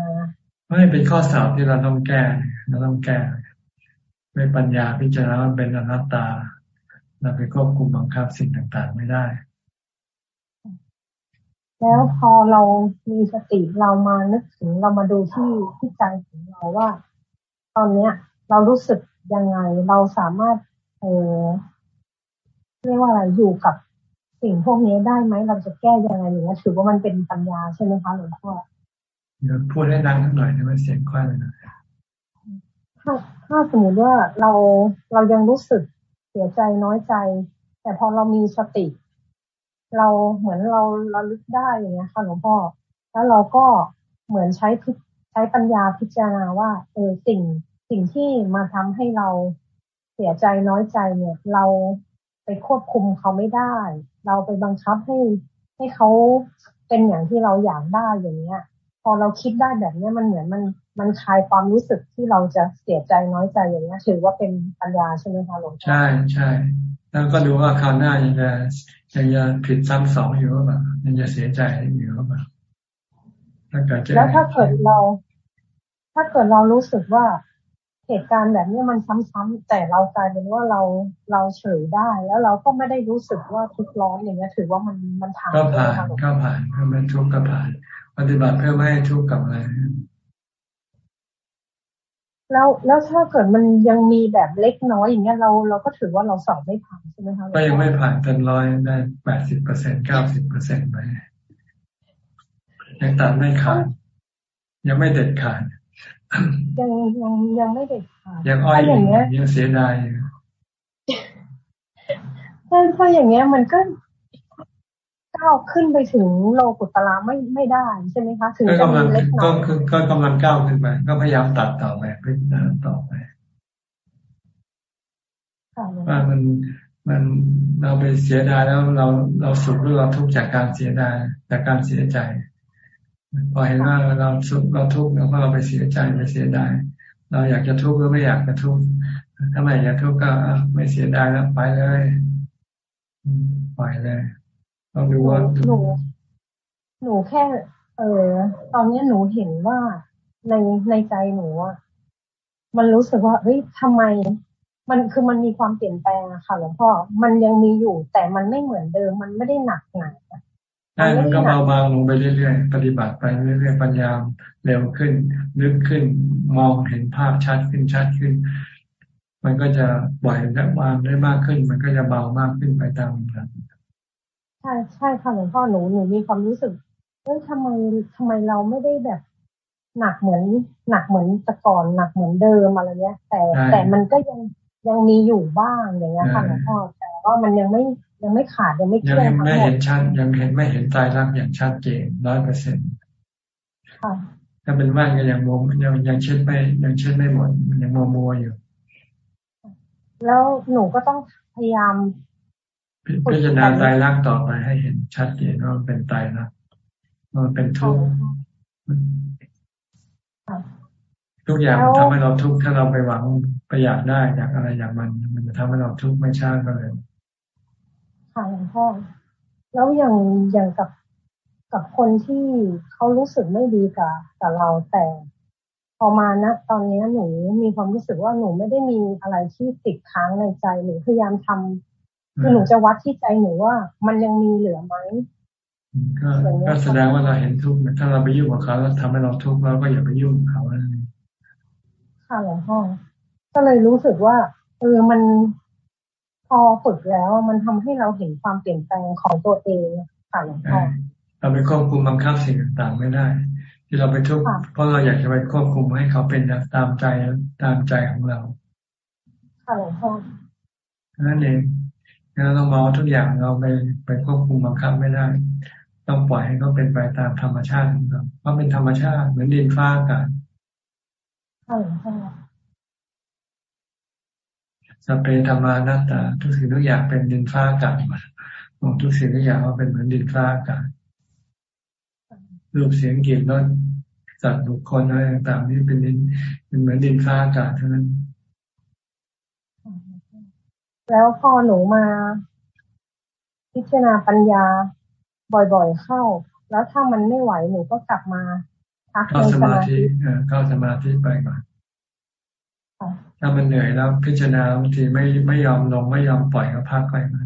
ไม่เป็นข้อสอบที่เราต้องแก้เราต้องแก้ไม่ปัญญาพิจารณาเป็นอนัตตา เราไปควบคุมบังคับสิ่งต่างๆไม่ได้ แล้วพอเรามีสติเรามานึกถึงเรามาดูที่ที่ใจของเราว่า ตอนเนี้ย เรารู้สึกยังไง เราสามารถ เออเรียกว่าอะไรอยู่กับสิ่งพวกนี้ได้ไหมเราจะแก้ยังไงอย่างเงี้ยถือว่ามันเป็นปัญญาใช่ไหมคะหลวงพ่อเดี๋ยวพูดให้ดังหน่อยได้ไหมเสียงค่อยเลยนะถ้าถ้าสมมติว่าเราเรายังรู้สึกเสียใจน้อยใจ แต่พอเรามีสติ เราเหมือนเราเราลึกได้อย่างเงี้ยค่ะหลวงพ่อแล้วเราก็เหมือนใช้ ใช้ปัญญาพิจารณาว่าเออสิ่งสิ่งที่มาทำให้เราเสียใจน้อยใจเนี่ย เราไปควบคุมเขาไม่ได้ เราไปบังคับให้ให้เขาเป็นอย่างที่เราอยากได้อย่างเงี้ย พอเราคิดได้แบบเนี้ยมันเหมือนมันมันคลายความรู้สึกที่เราจะเสียใจน้อยใจอย่างนี้ยถือว่าเป็นปัญญาใช่ไหมคะหลวงพ่อใช่ใช่แล้วก็ดูว่าคราวหน้ายังจะยังจะผิดซ้ำสองอยู่หรือเปล่ายังจะเสียใจอยู่หรือเปล่า แล้วถ้าเกิดเรา ถ้าเกิดเรารู้สึกว่าเหตุการณ์แบบนี้มันซ้ำๆแต่เรากลายเป็นว่าเราเราเฉยได้ แล้วเราก็ไม่ได้รู้สึกว่าทุกข์ร้อนอย่างเงี้ย ถือว่ามันมันผ่านก็ผ่านก็ผ่านก็ไม่ทุกข์ก็ผ่าน ปฏิบัติเพื่อไม่ให้ทุกข์กับอะไรแล้วแล้วถ้าเกิดมันยังมีแบบเล็กน้อยอย่างเงี้ยเราเราก็ถือว่าเราสอบไม่ผ่านใช่ไหมคะก็ยังไม่ผ่านเต็มร้อยได้แปดสิบเปอร์เซ็นเก้าสิบเปอร์เซ็นต์ไป ยังตัดไม่ขาด ยังไม่เด็ดขาด ยังยังยังไม่เด็ดขาด ยังอ้อยอย่างเงี้ยยังเสียดายถ้าถ้าอย่างเงี้ยมันก็ก้าวขึ้นไปถึงโลกุตละไม่ไม่ได้ใช่ไหมคะถึงจะมีเล็กน้อยก็คือก็กำลังก้าวขึ้นไปก็พยายามตัดต่อไปพิจารณาต่อไปว่ามันมันเราไปเสียดายแล้วเราเราสุขหรือเราทุกข์จากการเสียดายจากการเสียใจ พอเห็นว่าเราสุขเราทุกข์แล้วก็เราไปเสียใจไปเสียดายเราอยากจะทุกข์หรือไม่อยากจะทุกข์ถ้าไม่อยากทุกข์ก็ไม่เสียดายแล้วไปเลยปล่อยเลยต้องดูว่าหนูหนูแค่ เออตอนนี้หนูเห็นว่าในในใจหนูอะมันรู้สึกว่าเฮ้ยทำไม มันคือมันมีความเปลี่ยนแปลงอะค่ะหลวงพ่อมันยังมีอยู่แต่มันไม่เหมือนเดิม มันไม่ได้หนักหนา ใช่มันก็เบาบางลงไปเรื่อยๆ ปฏิบัติไปเรื่อยๆ ปัญญาเร็วขึ้น ลึกขึ้น มองเห็นภาพชัดขึ้นชัดขึ้น มันก็จะปล่อยและวางได้มากขึ้น มันก็จะเบามากขึ้นไปตามลำดับใช่ใช่ค่ะหลวงพ่อหนูหนูมีความรู้สึกเอ้ยทำไมทำไมเราไม่ได้แบบ หนักเหมือน หนักเหมือนแต่ก่อนหนักเหมือนเดิมอะไรเงี้ย แต่แต่มันก็ยังยังมีอยู่บ้างอย่างเงี้ยค่ะหลวงพ่อแต่ว่ามันยังไม่ ยังไม่ขาดยังไม่เคลื่อนทั้งหมดไม่เห็นชัดยังเห็นไม่เห็นตายรักอย่างชัดเจนร้อยเปอร์เซ็นต์ถ้าเป็นว่านก็ยังมัวยังยังเช็ดไม่ยังเช็ดไม่หมดยังมัวมัวอยู่ แล้วหนูก็ต้องพยายามพิจารณาตายรักต่อไปให้เห็นชัดเจนว่าเป็นตายรักมันเป็นทุกข์ทุกอย่างทำให้เราทุกข์ถ้าเราไปหวังประหยัดได้อยากอะไรอย่างมัน มันจะทำให้เราทุกข์ไม่ช่างก็เลย ค่ะหลวงพ่อแล้วอย่างอย่างกับกับคนที่เขารู้สึกไม่ดีกับกับเราแต่พอมานะตอนนี้หนูมีความรู้สึกว่าหนูไม่ได้มีอะไรที่ติดค้างในใจหนูพยายามทำคือหนูจะวัดที่ใจหนูว่ามันยังมีเหลือไหมก็ก็แสดงว่าเราเห็นทุกข์ถ้าเราไปยุ่งกับเขาแล้วทำให้เราทุกข์เราก็อย่าไปยุ่งกับเขาอะไรค่ะหลวงพ่อก็เลยรู้สึกว่าเออมัน พอฝึกแล้วมันทำให้เราเห็นความเปลี่ยนแปลงของตัวเองค่ะหลวงพ่อเราไปควบคุมบังคับสิ่งต่างๆไม่ได้ ที่เราไปทุกข์เพราะเราอยากจะไปควบคุมให้เขาเป็นตามใจตามใจของเราค่ะหลวงพ่อนั่นเองเราต้องมองทุกอย่างเราไปไปควบคุมบังคับไม่ได้ ต้องปล่อยให้เขาเป็นไปตามธรรมชาติของเราเพราะเป็นธรรมชาติเหมือนดินฟ้าอากาศค่ะหลวงพ่อ สเปธรรมานัตตา ทุกสิ่งทุกอย่างเป็นดินฟ้าอากาศมองทุกสิ่งทุกอย่างว่าเป็นเหมือนดินฟ้าอากาศรูปเสียงกลิ่นรสสัตว์บุคคลอะไรต่างๆนี่เป็นดินเป็นเหมือนดินฟ้าอากาศเท่านั้น แล้วพอหนูมา พิจารณาปัญญาบ่อยๆเข้า แล้วถ้ามันไม่ไหวหนูก็กลับมาพักในสมาธิเข้าสมาธิไปก่อน ถ้ามันเหนื่อยแล้วพิจารณาบางทีไม่ไม่ยอมลงไม่ยอมปล่อยก็พักไปมัน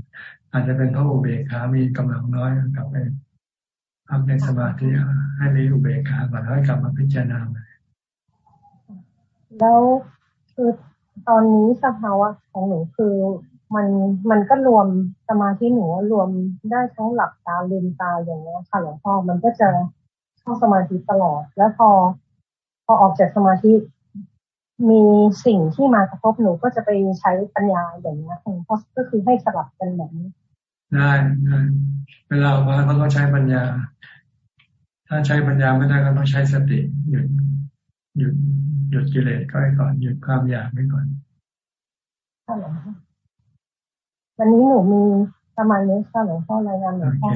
อาจจะเป็นเพราะอุเบกขา มีกำลังน้อยกลับไปพักในสมาธิให้มีอุเบกขาก่อนแล้วกลับมาพิจารณาใหม่แล้วคือตอนนี้สภาวะของหนูคือมันมันก็รวมสมาธิหนูรวมได้ทั้งหลับตาลืมตาอย่างนี้ค่ะหลวงพ่อมันก็จะเข้าสมาธิตลอด แล้วพอ พอออกจากสมาธิ มีสิ่งที่มากระทบหนูก็จะไปใช้ปัญญาอย่างนี้เพราะก็คือให้สลับกันแบบนี้ได้ได้เวลาออกมาก็ต้องใช้ปัญญา ถ้าใช้ปัญญาไม่ได้ก็ต้องใช้สติหยุดหยุดหยุดกิเลสก็ไว้ก่อนหยุดความอยากไว้ก่อนวันนี้หนูมีประมาณนี้ค่ะหลวงพ่อรายงานหลวงพ่อ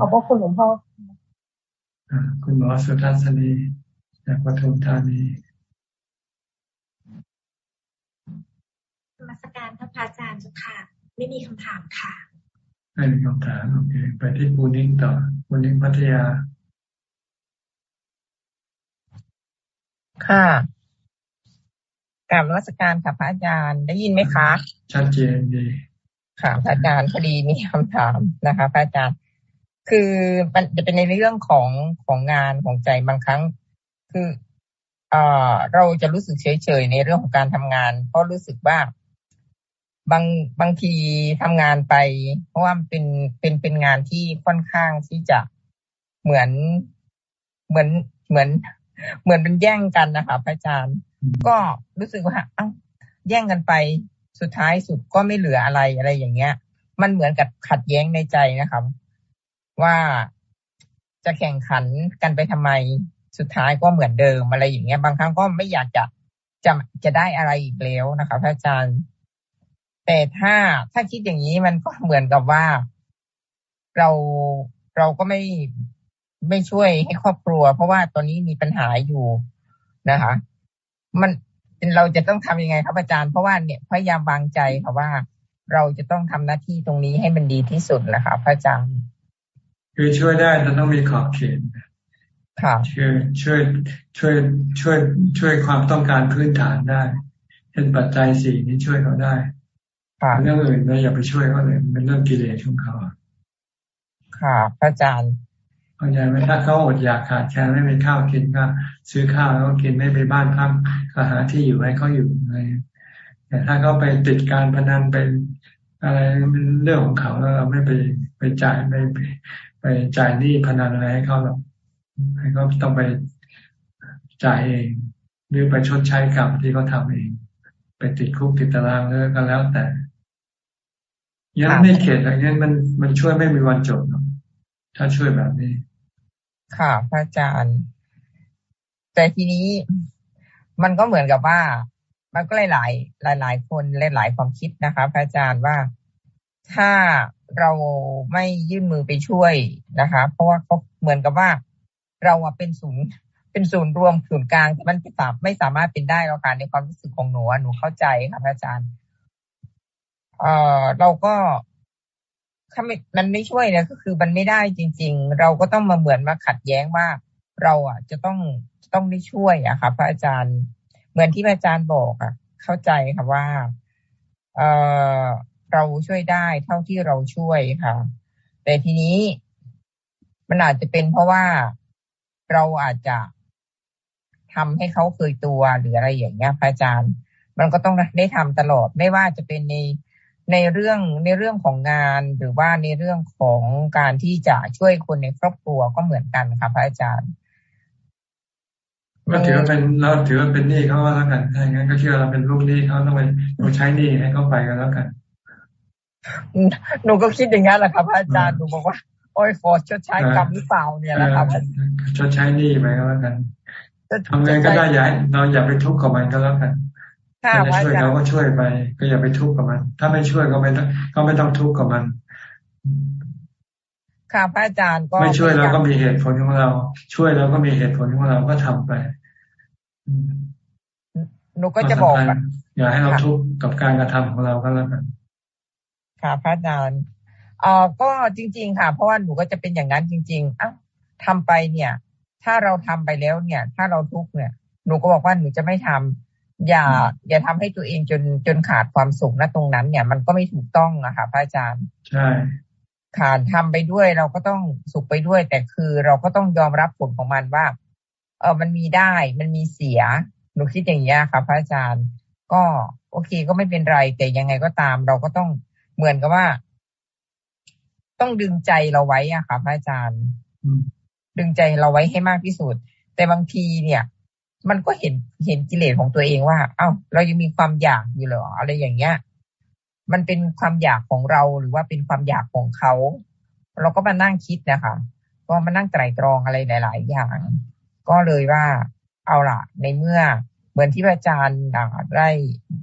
ขอบพระคุณหลวงพ่อคุณหมอสุทัศนี จากปทุมธานีมาสการพระอาจารย์จุค่ะ ไม่มีคำถามค่ะไม่มีคำถามโอเค ไปที่ปูนิ่งต่อปูนิ่งพัทยา ค่ะกราบรัชการค่ะพระอาจารย์ได้ยินไหมคะชัดเจนดีค่ะพระอาจารย์พอดีมีคำถามนะคะพระอาจารย์ คือมันจะเป็นในเรื่องของของงานของใจบางครั้ง คือเอ่อเราจะรู้สึกเฉยๆในเรื่องของการทำงาน เพราะรู้สึกว่าบางบางทีทำงานไป เพราะว่าเป็นเป็นเป็นงานที่ค่อนข้างที่จะเหมือนเหมือนเหมือน เหมือนเป็นแย่งกันนะคะพระอาจารย์ ก็รู้สึกว่าอ้าแย่งกันไปสุดท้ายสุดก็ไม่เหลืออะไรอะไรอย่างเงี้ย มันเหมือนกับขัดแย้งในใจนะครับ ว่าจะแข่งขันกันไปทำไม สุดท้ายก็เหมือนเดิมอะไรอย่างเงี้ย บางครั้งก็ไม่อยากจะจะจะได้อะไรอีกแล้วนะคะพระอาจารย์ แต่ถ้าถ้าคิดอย่างนี้มันก็เหมือนกับว่า เราเราก็ไม่ไม่ช่วยให้ครอบครัว เพราะว่าตอนนี้มีปัญหาอยู่นะคะ มันเราจะต้องทำยังไงครับอาจารย์เพราะว่าเนี่ยพยายามวางใจค่ะว่า เราจะต้องทำหน้าที่ตรงนี้ให้มันดีที่สุดนะคะพระอาจารย์ คือช่วยได้แต่ต้องมีขอบเขต ช่วยช่วยช่วยช่วยช่วยความต้องการพื้นฐานได้เช่นปัจจัยสี่นี้ช่วยเขาได้เรื่องอื่นเราอย่าไปช่วยเขาเลยเป็นเรื่องกิเลสของเขาค่ะพระอาจารย์เข้าใจไหมถ้าเขาอดอยากขาดแคลนไม่มีข้าวกินก็ซื้อข้าวแล้วกินไม่ไปบ้านพักก็หาที่อยู่ให้เขาอยู่อะไรแต่ถ้าเขาไปติดการพนันไปอะไรเรื่องของเขาแล้วเราไม่ไปไปจ่ายไม่ไปจ่ายหนี้พนันอะไรให้เขาหรอก ให้เขาต้องไปจ่ายเองหรือไปชดใช้กรรมที่เขาทาเอง ไปติดคุกติดตารางเลยก็แล้วแต่ยังไม่เข็ดอะไรเงี้ยมันมันช่วยไม่มีวันจบถ้าช่วยแบบนี้ ค่ะพระอาจารย์ แต่ทีนี้มันก็เหมือนกับว่า มันก็หลายหลายหลายคนหลายๆความคิดนะคะพระอาจารย์ว่าถ้าเราไม่ยื่นมือไปช่วยนะคะ เพราะว่าเขาเหมือนกับว่า เราเป็นศูนย์เป็นศูนย์รวมศูนย์กลางที่มันไม่สามารถเป็นได้แล้วค่ะในความรู้สึกของหนูหนูเข้าใจค่ะพระอาจารย์เอ่อเราก็ถ้ามันไม่ช่วยเนี่ยก็คือมันไม่ได้จริง ๆ เราก็ต้องมาเหมือนมาขัดแย้งว่า เราอะ จะต้องต้องได้ช่วยอะค่ะพระอาจารย์ เหมือนที่พระอาจารย์บอกอะเข้าใจค่ะว่า เออเราช่วยได้เท่าที่เราช่วยค่ะ แต่ทีนี้มันอาจจะเป็นเพราะว่า เราอาจจะทำให้เขาเคยตัวหรืออะไรอย่างเงี้ยพระอาจารย์ มันก็ต้องได้ทำตลอดไม่ว่าจะเป็นในในเรื่องในเรื่องของงานหรือว่าในเรื่องของการที่จะช่วยคนในครอบครัวก็เหมือนกันค่ะพระอาจารย์ก็ถือว่าเป็นเราถือว่าเป็นหนี้เขาแล้วกันถ้าอย่างนั้นก็เชื่อเราเป็นลูกหนี้เขาต้องไปเราใช้หนี้ให้เขาไปกันแล้วกันหนูก็คิดอย่างนั้นแหละครับพระอาจารย์หนูบอกว่า โอ้ยขอชดใช้กรรมหรือเปล่าเนี่ยนะครับชดใช้หนี้ไปก็แล้วกันทำไงก็ได้อย่าเราอย่าไปทุกข์กับมันก็แล้วกันถ้าจะช่วยเขาก็ช่วยไป ก็อย่าไปทุกข์กับมัน ถ้าไม่ช่วยก็ไม่ต้องก็ไม่ต้องทุกข์กับมันค่ะพระอาจารย์ก็ไม่ช่วยเราก็มีเหตุผลของเรา ช่วยเราก็มีเหตุผลของเราก็ทำไปหนูก็จะบอกอย่าให้เราทุกข์กับการกระทำของเราก็แล้วกันค่ะพระอาจารย์ เอ่อก็จริง ๆ ค่ะ เพราะว่าหนูก็จะเป็นอย่างนั้นจริงๆอะทำไปเนี่ย ถ้าเราทำไปแล้วเนี่ย ถ้าเราทุกข์เนี่ย หนูก็บอกว่าหนูจะไม่ทำอย่า อย่าทำให้ตัวเองจนจนขาดความสุขณตรงนั้น เนี่ย มันก็ไม่ถูกต้องอะค่ะพระอาจารย์ใช่ขาดทำไปด้วยเราก็ต้องสุขไปด้วย แต่คือเราก็ต้องยอมรับผลของมันว่า เออมันมีได้ มันมีเสีย หนูคิดอย่างนี้ค่ะ พระอาจารย์ ก็โอเคก็ไม่เป็นไร แต่ยังไงก็ตาม เราก็ต้องเหมือนกับว่า ต้องดึงใจเราไว้อะค่ะพระอาจารย์ ดึงใจเราไว้ให้มากที่สุด แต่บางทีเนี่ย มันก็เห็นเห็นกิเลสของตัวเองว่า เอ้า เรายังมีความอยากอยู่เหรออะไรอย่างเงี้ย มันเป็นความอยากของเราหรือว่าเป็นความอยากของเขา เราก็มานั่งคิดนะคะก็มานั่งไตรตรองอะไรหลาย ๆ อย่าง ก็เลยว่าเอาล่ะ ในเมื่อเหมือนที่พระอาจารย์ได้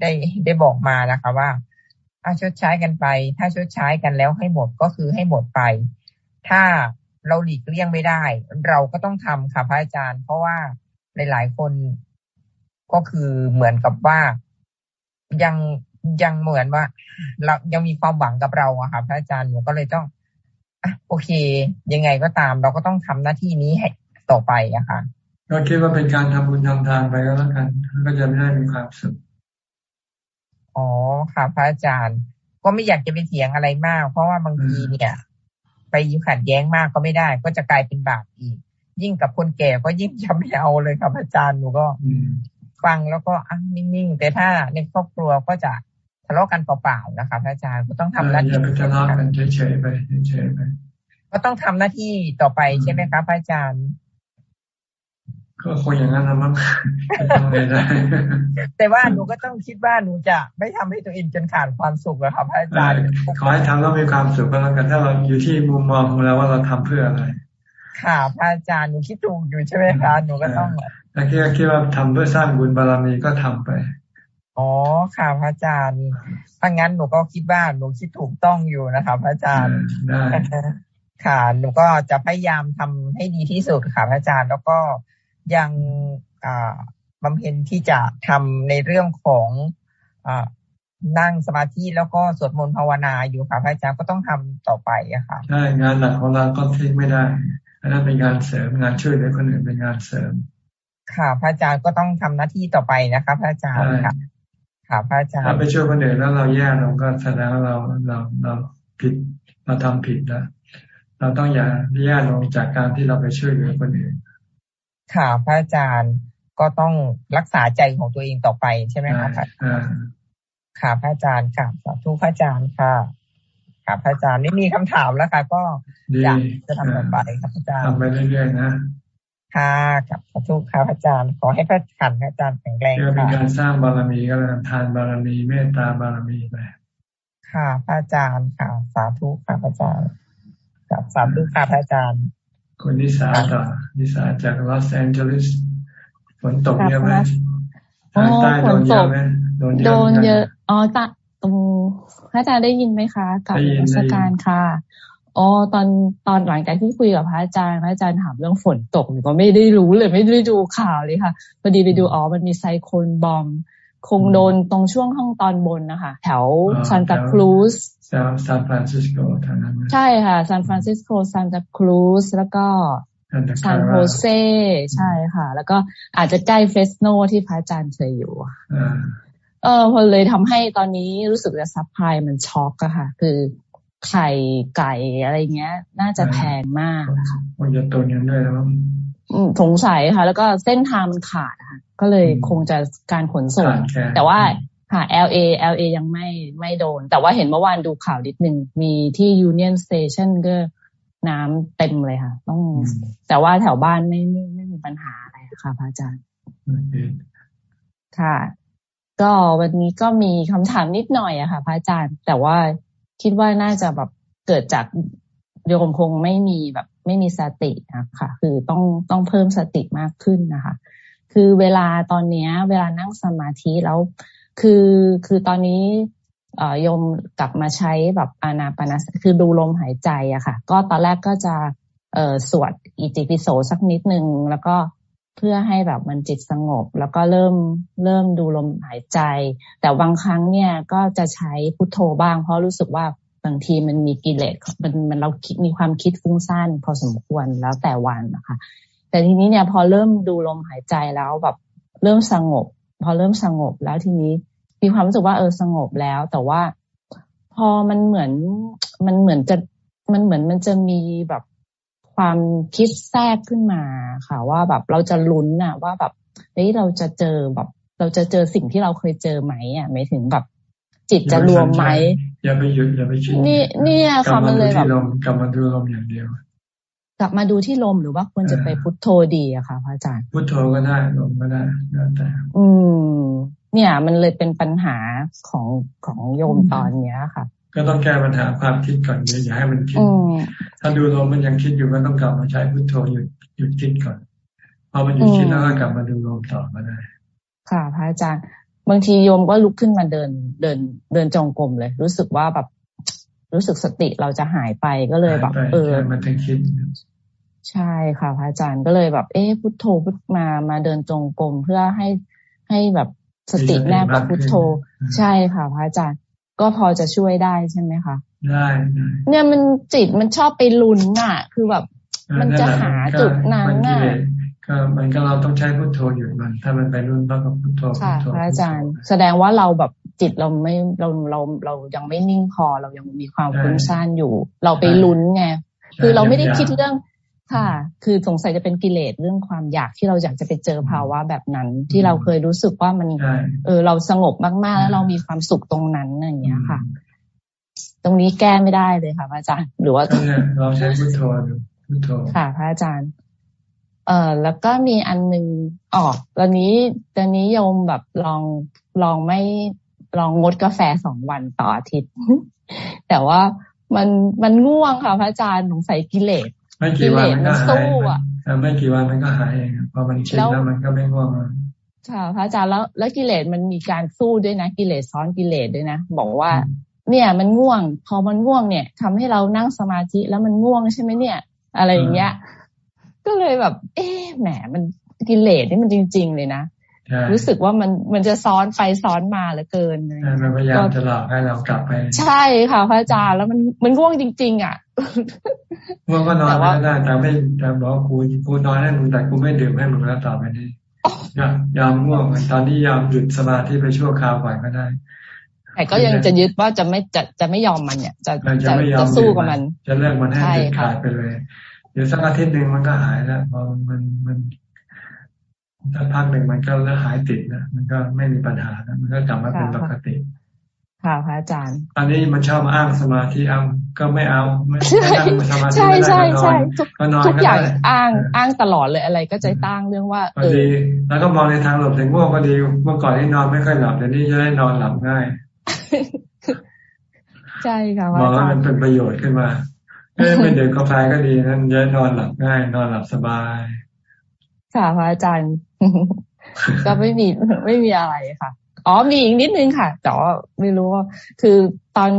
ได้ได้บอกมานะคะว่า อาชดใช้กันไป ถ้าชดใช้กันแล้วให้หมดก็คือให้หมดไป ถ้าเราหลีกเลี่ยงไม่ได้ เราก็ต้องทำค่ะพระอาจารย์ เพราะว่าหลายๆคนก็คือเหมือนกับว่ายังยังเหมือนว่า เรายังมีความหวังกับเราอะค่ะพระอาจารย์หนูก็เลยต้องอโอเค ยังไงก็ตาม เราก็ต้องทำหน้าที่นี้ให้ต่อไปอะค่ะก็คิดว่าเป็นการทำบุญทำทานไปก็แล้วกันก็จะไม่ได้มีความสุข อ๋อค่ะพระอาจารย์ ก็ไม่อยากจะไปเถียงอะไรมาก เพราะว่าบางทีเนี่ย ไปยิ่งขัดแย้งมากก็ไม่ได้ ก็จะกลายเป็นบาปอีก ยิ่งกับคนแก่ก็ยิ่งจะไม่เอาเลยครับอาจารย์หนูก็ฟังแล้วก็อะนิ่งๆแต่ถ้าในครอบครัวก็จะทะเลาะกันเปล่าๆนะคะพระอาจารย์ก็ต้องทำหน้าที่ทะเลาะกันเฉยๆไปเฉยๆไปก็ต้องทำหน้าที่ต่อไปใช่ไหมครับพระอาจารย์ ก็คงอย่างนั้นนะมั้งทำได้ แต่ว่าหนูก็ต้องคิดว่าหนูจะไม่ทำให้ตัวเองจนขาดความสุขนะครับอาจารย์ขอให้ทำแล้วมีความสุขก็แล้วกันถ้าเราอยู่ที่มุมมองของเราว่าเราทำเพื่ออะไร ค่ะพระอาจารย์หนูคิดถูกอยู่ใช่ไหมคะหนูก็ต้องถ้าคิดคิดว่าทำเพื่อสร้างบุญบารมีก็ทำไปอ๋อค่ะพระอาจารย์ถ้างั้นหนูก็คิดว่าหนูคิดถูกต้องอยู่นะคะพระอาจารย์ได้ค่ะหนูก็จะพยายามทำให้ดีที่สุดค่ะพระอาจารย์แล้วก็ ยังบำเพ็ญที่จะทำในเรื่องของอนั่งสมาธิแล้วก็สวดมนต์ภาวนาอยู่ค่ะพระอาจารย์ก็ต้องทำต่อไปอะค่ะใช่งานหลักของเราก็ทิ้งไม่ได้อันนั้นเป็นงานเสริมงานช่วยเหลือคนอื่นเป็นงานเสริม ค่ะ พระอาจารย์ก็ต้องทำหน้าที่ต่อไปนะคะพระอาจารย์ค่ะ ค่ะ พระอาจารย์ถ้าไปช่วยคนอื่นแล้วเราแย่เราก็แสดงว่าเราเราเราผิดเราทำผิดแล้วเราต้องอย่าแย่ลงจากการที่เราไปช่วยเหลือคนอื่น ค่ะพระอาจารย์ก็ต้องรักษาใจของตัวเองต่อไปใช่ไหมคะค่ะพระอาจารย์ค่ะสาธุพระอาจารย์ค่ะค่ะพระอาจารย์ไม่มีคำถามแล้วค่ะ ก็อยากจะทำต่อไปครับพระอาจารย์ทำไปเรื่อยๆนะค่ะกับพระทุกค่ะอาจารย์ ขอให้พระขันอาจารย์แข็งแรงค่ะเป็นการสร้างบารมีก็แล้วทานบารมีเมตตาบารมีไปค่ะพระอาจารย์ค่ะ สาธุค่ะพระอาจารย์กับสาธุค่ะพระอาจารย์ คุณนิสาต่อนิสาจากลอสแอนเจลิสฝนตกเยอะไหมทางใต้โดนเยอะไหมโดนเยอะอ๋อตะตรงพระอาจารย์ได้ยินไหมคะกราบอาจารย์ค่ะอ๋อตอนตอนหลังจากที่คุยกับพระอาจารย์พระอาจารย์ถามเรื่องฝนตกหนูก็ไม่ได้รู้เลยไม่ได้ดูข่าวเลยค่ะพอดีไปดูอ๋อมันมี cyclone bomb คงโดนตรงช่วงห้องตอนบนนะคะแถวซานตาครูส ซานฟรานซิสโกทางนั้นใช่ค่ะซานฟรานซิสโกซานตาครูสแล้วก็ซานโฮเซใช่ค่ะ แล้วก็อาจจะใกล้เฟรสโนที่พระอาจารย์เคยอยู่เออพอเลยทำให้ตอนนี้รู้สึกจะ supply มัน short อะค่ะ คือไข่ไก่อะไรเงี้ย น่าจะแพงมากค่ะมันจะตัวนี้ด้วยแล้วสงสัยค่ะ แล้วก็เส้นทางมันขาดค่ะ ก็เลยคงจะการขนส่ง แต่ว่า ค่ะ LA LA ยังไม่ไม่โดน แต่ว่าเห็นเมื่อวานดูข่าวนิดนึงมีที่ Union Station ก็น้ำเต็มเลยค่ะ ต้อง แต่ว่าแถวบ้านไม่ไม่ไม่มีปัญหาอะไรค่ะพระอาจารย์ค่ะ ก็วันนี้ก็มีคำถามนิดหน่อยอะค่ะพระอาจารย์ แต่ว่าคิดว่าน่าจะแบบเกิดจากโยมคงไม่มีแบบไม่มีสตินะคะคือต้องต้องเพิ่มสติมากขึ้นนะคะ คือเวลาตอนนี้เวลานั่งสมาธิแล้ว คือคือตอนนี้โยมกลับมาใช้แบบอานาปนาคือดูลมหายใจอะค่ะ ก็ตอนแรกก็จะเอ่อสวดอิติปิโสสักนิดนึงแล้วก็เพื่อให้แบบมันจิตสงบ แล้วก็เริ่มเริ่มดูลมหายใจ แต่บางครั้งเนี่ยก็จะใช้พุทโธบ้าง เพราะรู้สึกว่าบางทีมันมีกิเลสมันมันเราคิดมีความคิดฟุ้งซ่านพอสมควรแล้วแต่วันนะคะ แต่ทีนี้เนี่ยพอเริ่มดูลมหายใจแล้วแบบเริ่มสงบ พอเริ่มสงบแล้วทีนี้มีความรู้สึกว่าเออสงบแล้ว แต่ว่าพอมันเหมือนมันเหมือนจะมันเหมือนมันจะมีแบบความคิดแทรกขึ้นมาค่ะ ว่าแบบเราจะลุ้นอะว่าแบบเฮ้ยเราจะเจอแบบ เราจะเจอสิ่งที่เราเคยเจอไหมอะไม่ถึงแบบ จิตจะรวมไหมอย่าไปหยุดอย่าไปคิดนี่นี่ค่ะมันเลยแบบกลับมาดูลมอย่างเดียว กลับมาดูที่ลมหรือว่าควรจะไปพุทโธดีอะค่ะพระอาจารย์พุทโธก็ได้ลมก็ได้แล้วแต่อืม เนี่ยมันเลยเป็นปัญหาของของโยมตอนเนี้ยค่ะ ก็ต้องแก้ปัญหาความคิดก่อนอย่าให้มันคิดถ้าดูลมมันยังคิดอยู่ก็ต้องกลับมาใช้พุทโธหยุดหยุดคิดก่อนพอมันหยุดคิดแล้วก็กลับมาดูลมต่อมาได้ ค่ะพระอาจารย์บางทีโยมก็ลุกขึ้นมาเดินเดินเดินจงกรมเลย รู้สึกว่าแบบรู้สึกสติเราจะหายไปก็เลยแบบเออมันจะคิด ใช่ค่ะพระอาจารย์ก็เลยแบบ เอ๊พุทโธพุทมามาเดินจงกรมเพื่อให้ให้แบบสติแนบกับพุทโธ ใช่ค่ะพระอาจารย์ ก็พอจะช่วยได้ใช่ไหมคะได้เนี่ยมันจิตมันชอบไปลุ้นอะ คือแบบ มันจะหาจุดนั้นอะก็มันก็เราต้องใช้พุทโธอยู่มัน ถ้ามันไปลุ้นต้องกับพุทโธค่ะพระอาจารย์ แสดงว่าเราแบบจิตเราไม่เราเราเรายังไม่นิ่งพอเรายังมีความคุ้นซ่านอยู่ เราไปลุ้นไงคือเราไม่ได้คิดเรื่อง ค่ะ คือสงสัยจะเป็นกิเลสเรื่องความอยากที่เราอยากจะไปเจอภาวะแบบนั้น ที่เราเคยรู้สึกว่ามัน เออ เราสงบมากๆ แล้วเรามีความสุขตรงนั้นอย่างเงี้ยค่ะ ตรงนี้แก้ไม่ได้เลยค่ะพระอาจารย์ หรือว่าเราใช้พุทโธพุทโธค่ะ พระอาจารย์ เอ่อแล้วก็มีอันหนึ่งออกตอนนี้ตอนนี้โยมแบบลองลองไม่ลองงดกาแฟสองวันต่ออาทิตย์ แต่ว่ามันมันง่วงค่ะพระอาจารย์สงสัยกิเลส ไม่กี่วันมันก็หายไม่กี่วันมันก็หายเองพอมันชินแล้วมันก็ไม่ง่วงค่ะพระอาจารย์แล้วแล้วกิเลสมันมีการสู้ด้วยนะกิเลสซ้อนกิเลสด้วยนะบอกว่า เนี่ยมันง่วง พอมันง่วงเนี่ยทำให้เรานั่งสมาธิแล้วมันง่วงใช่ไหมเนี่ย อะไรอย่างเงี้ย ก็เลยแบบ เอ๊ะแหมมันกิเลสนี่มันจริง ๆ เลยนะ รู้สึกว่ามันมันจะซ้อนไปซ้อนมาเหลือเกินเลยมันพยายามจะหลอกให้เรากลับไป ใช่ค่ะพระอาจารย์แล้วมันมันง่วงจริง ๆ อะง่วงก็นอนไม่ได้แต่ไม่แต่บอกกูกูนอนให้มึงแต่กูไม่ดื่มให้มึงแล้วต่อไปนี้ยอมง่วงตอนนี้ยอมหยุดสมาธิไปชั่วคราวก่อนก็ได้แต่ก็ยังจะยึดว่าจะไม่จะจะไม่ยอมมันเนี่ย จะจะจะสู้กับมัน จะเลิกมันให้เด็ดขาดไปเลย เดี๋ยวสักอาทิตย์หนึ่งมันก็หายแล้วพอมันมัน ถ้าพักหนึ่งมันก็แล้วหายติดนะมันก็ไม่มีปัญหานะมันก็กลับมาเป็นปกติค่ะพระอาจารย์อันนี้มันชอบอ้างสมาธิอ้างก็ไม่เอาไม่นั่งสมาธิใช่ใช่ใช่ทุกอย่างอ้างอ้างตลอดเลยอะไรก็จะตั้งเรื่องว่าเออแล้วก็มองในทางหลบถึงง่วงก็ดีเมื่อก่อนที่นอนไม่ค่อยหลับเดี๋ยวนี้จะได้นอนหลับง่ายใช่ค่ะมองว่ามันเป็นประโยชน์ขึ้นมาไม่ดื่มกาแฟก็ดีนั่นจะนอนหลับง่าย นอนหลับสบายค่ะพระอาจารย์ ก็ไม่มีไม่มีอะไรค่ะ อ๋อมีอีกนิดนึงค่ะ แต่ว่าไม่รู้ว่า คือตอน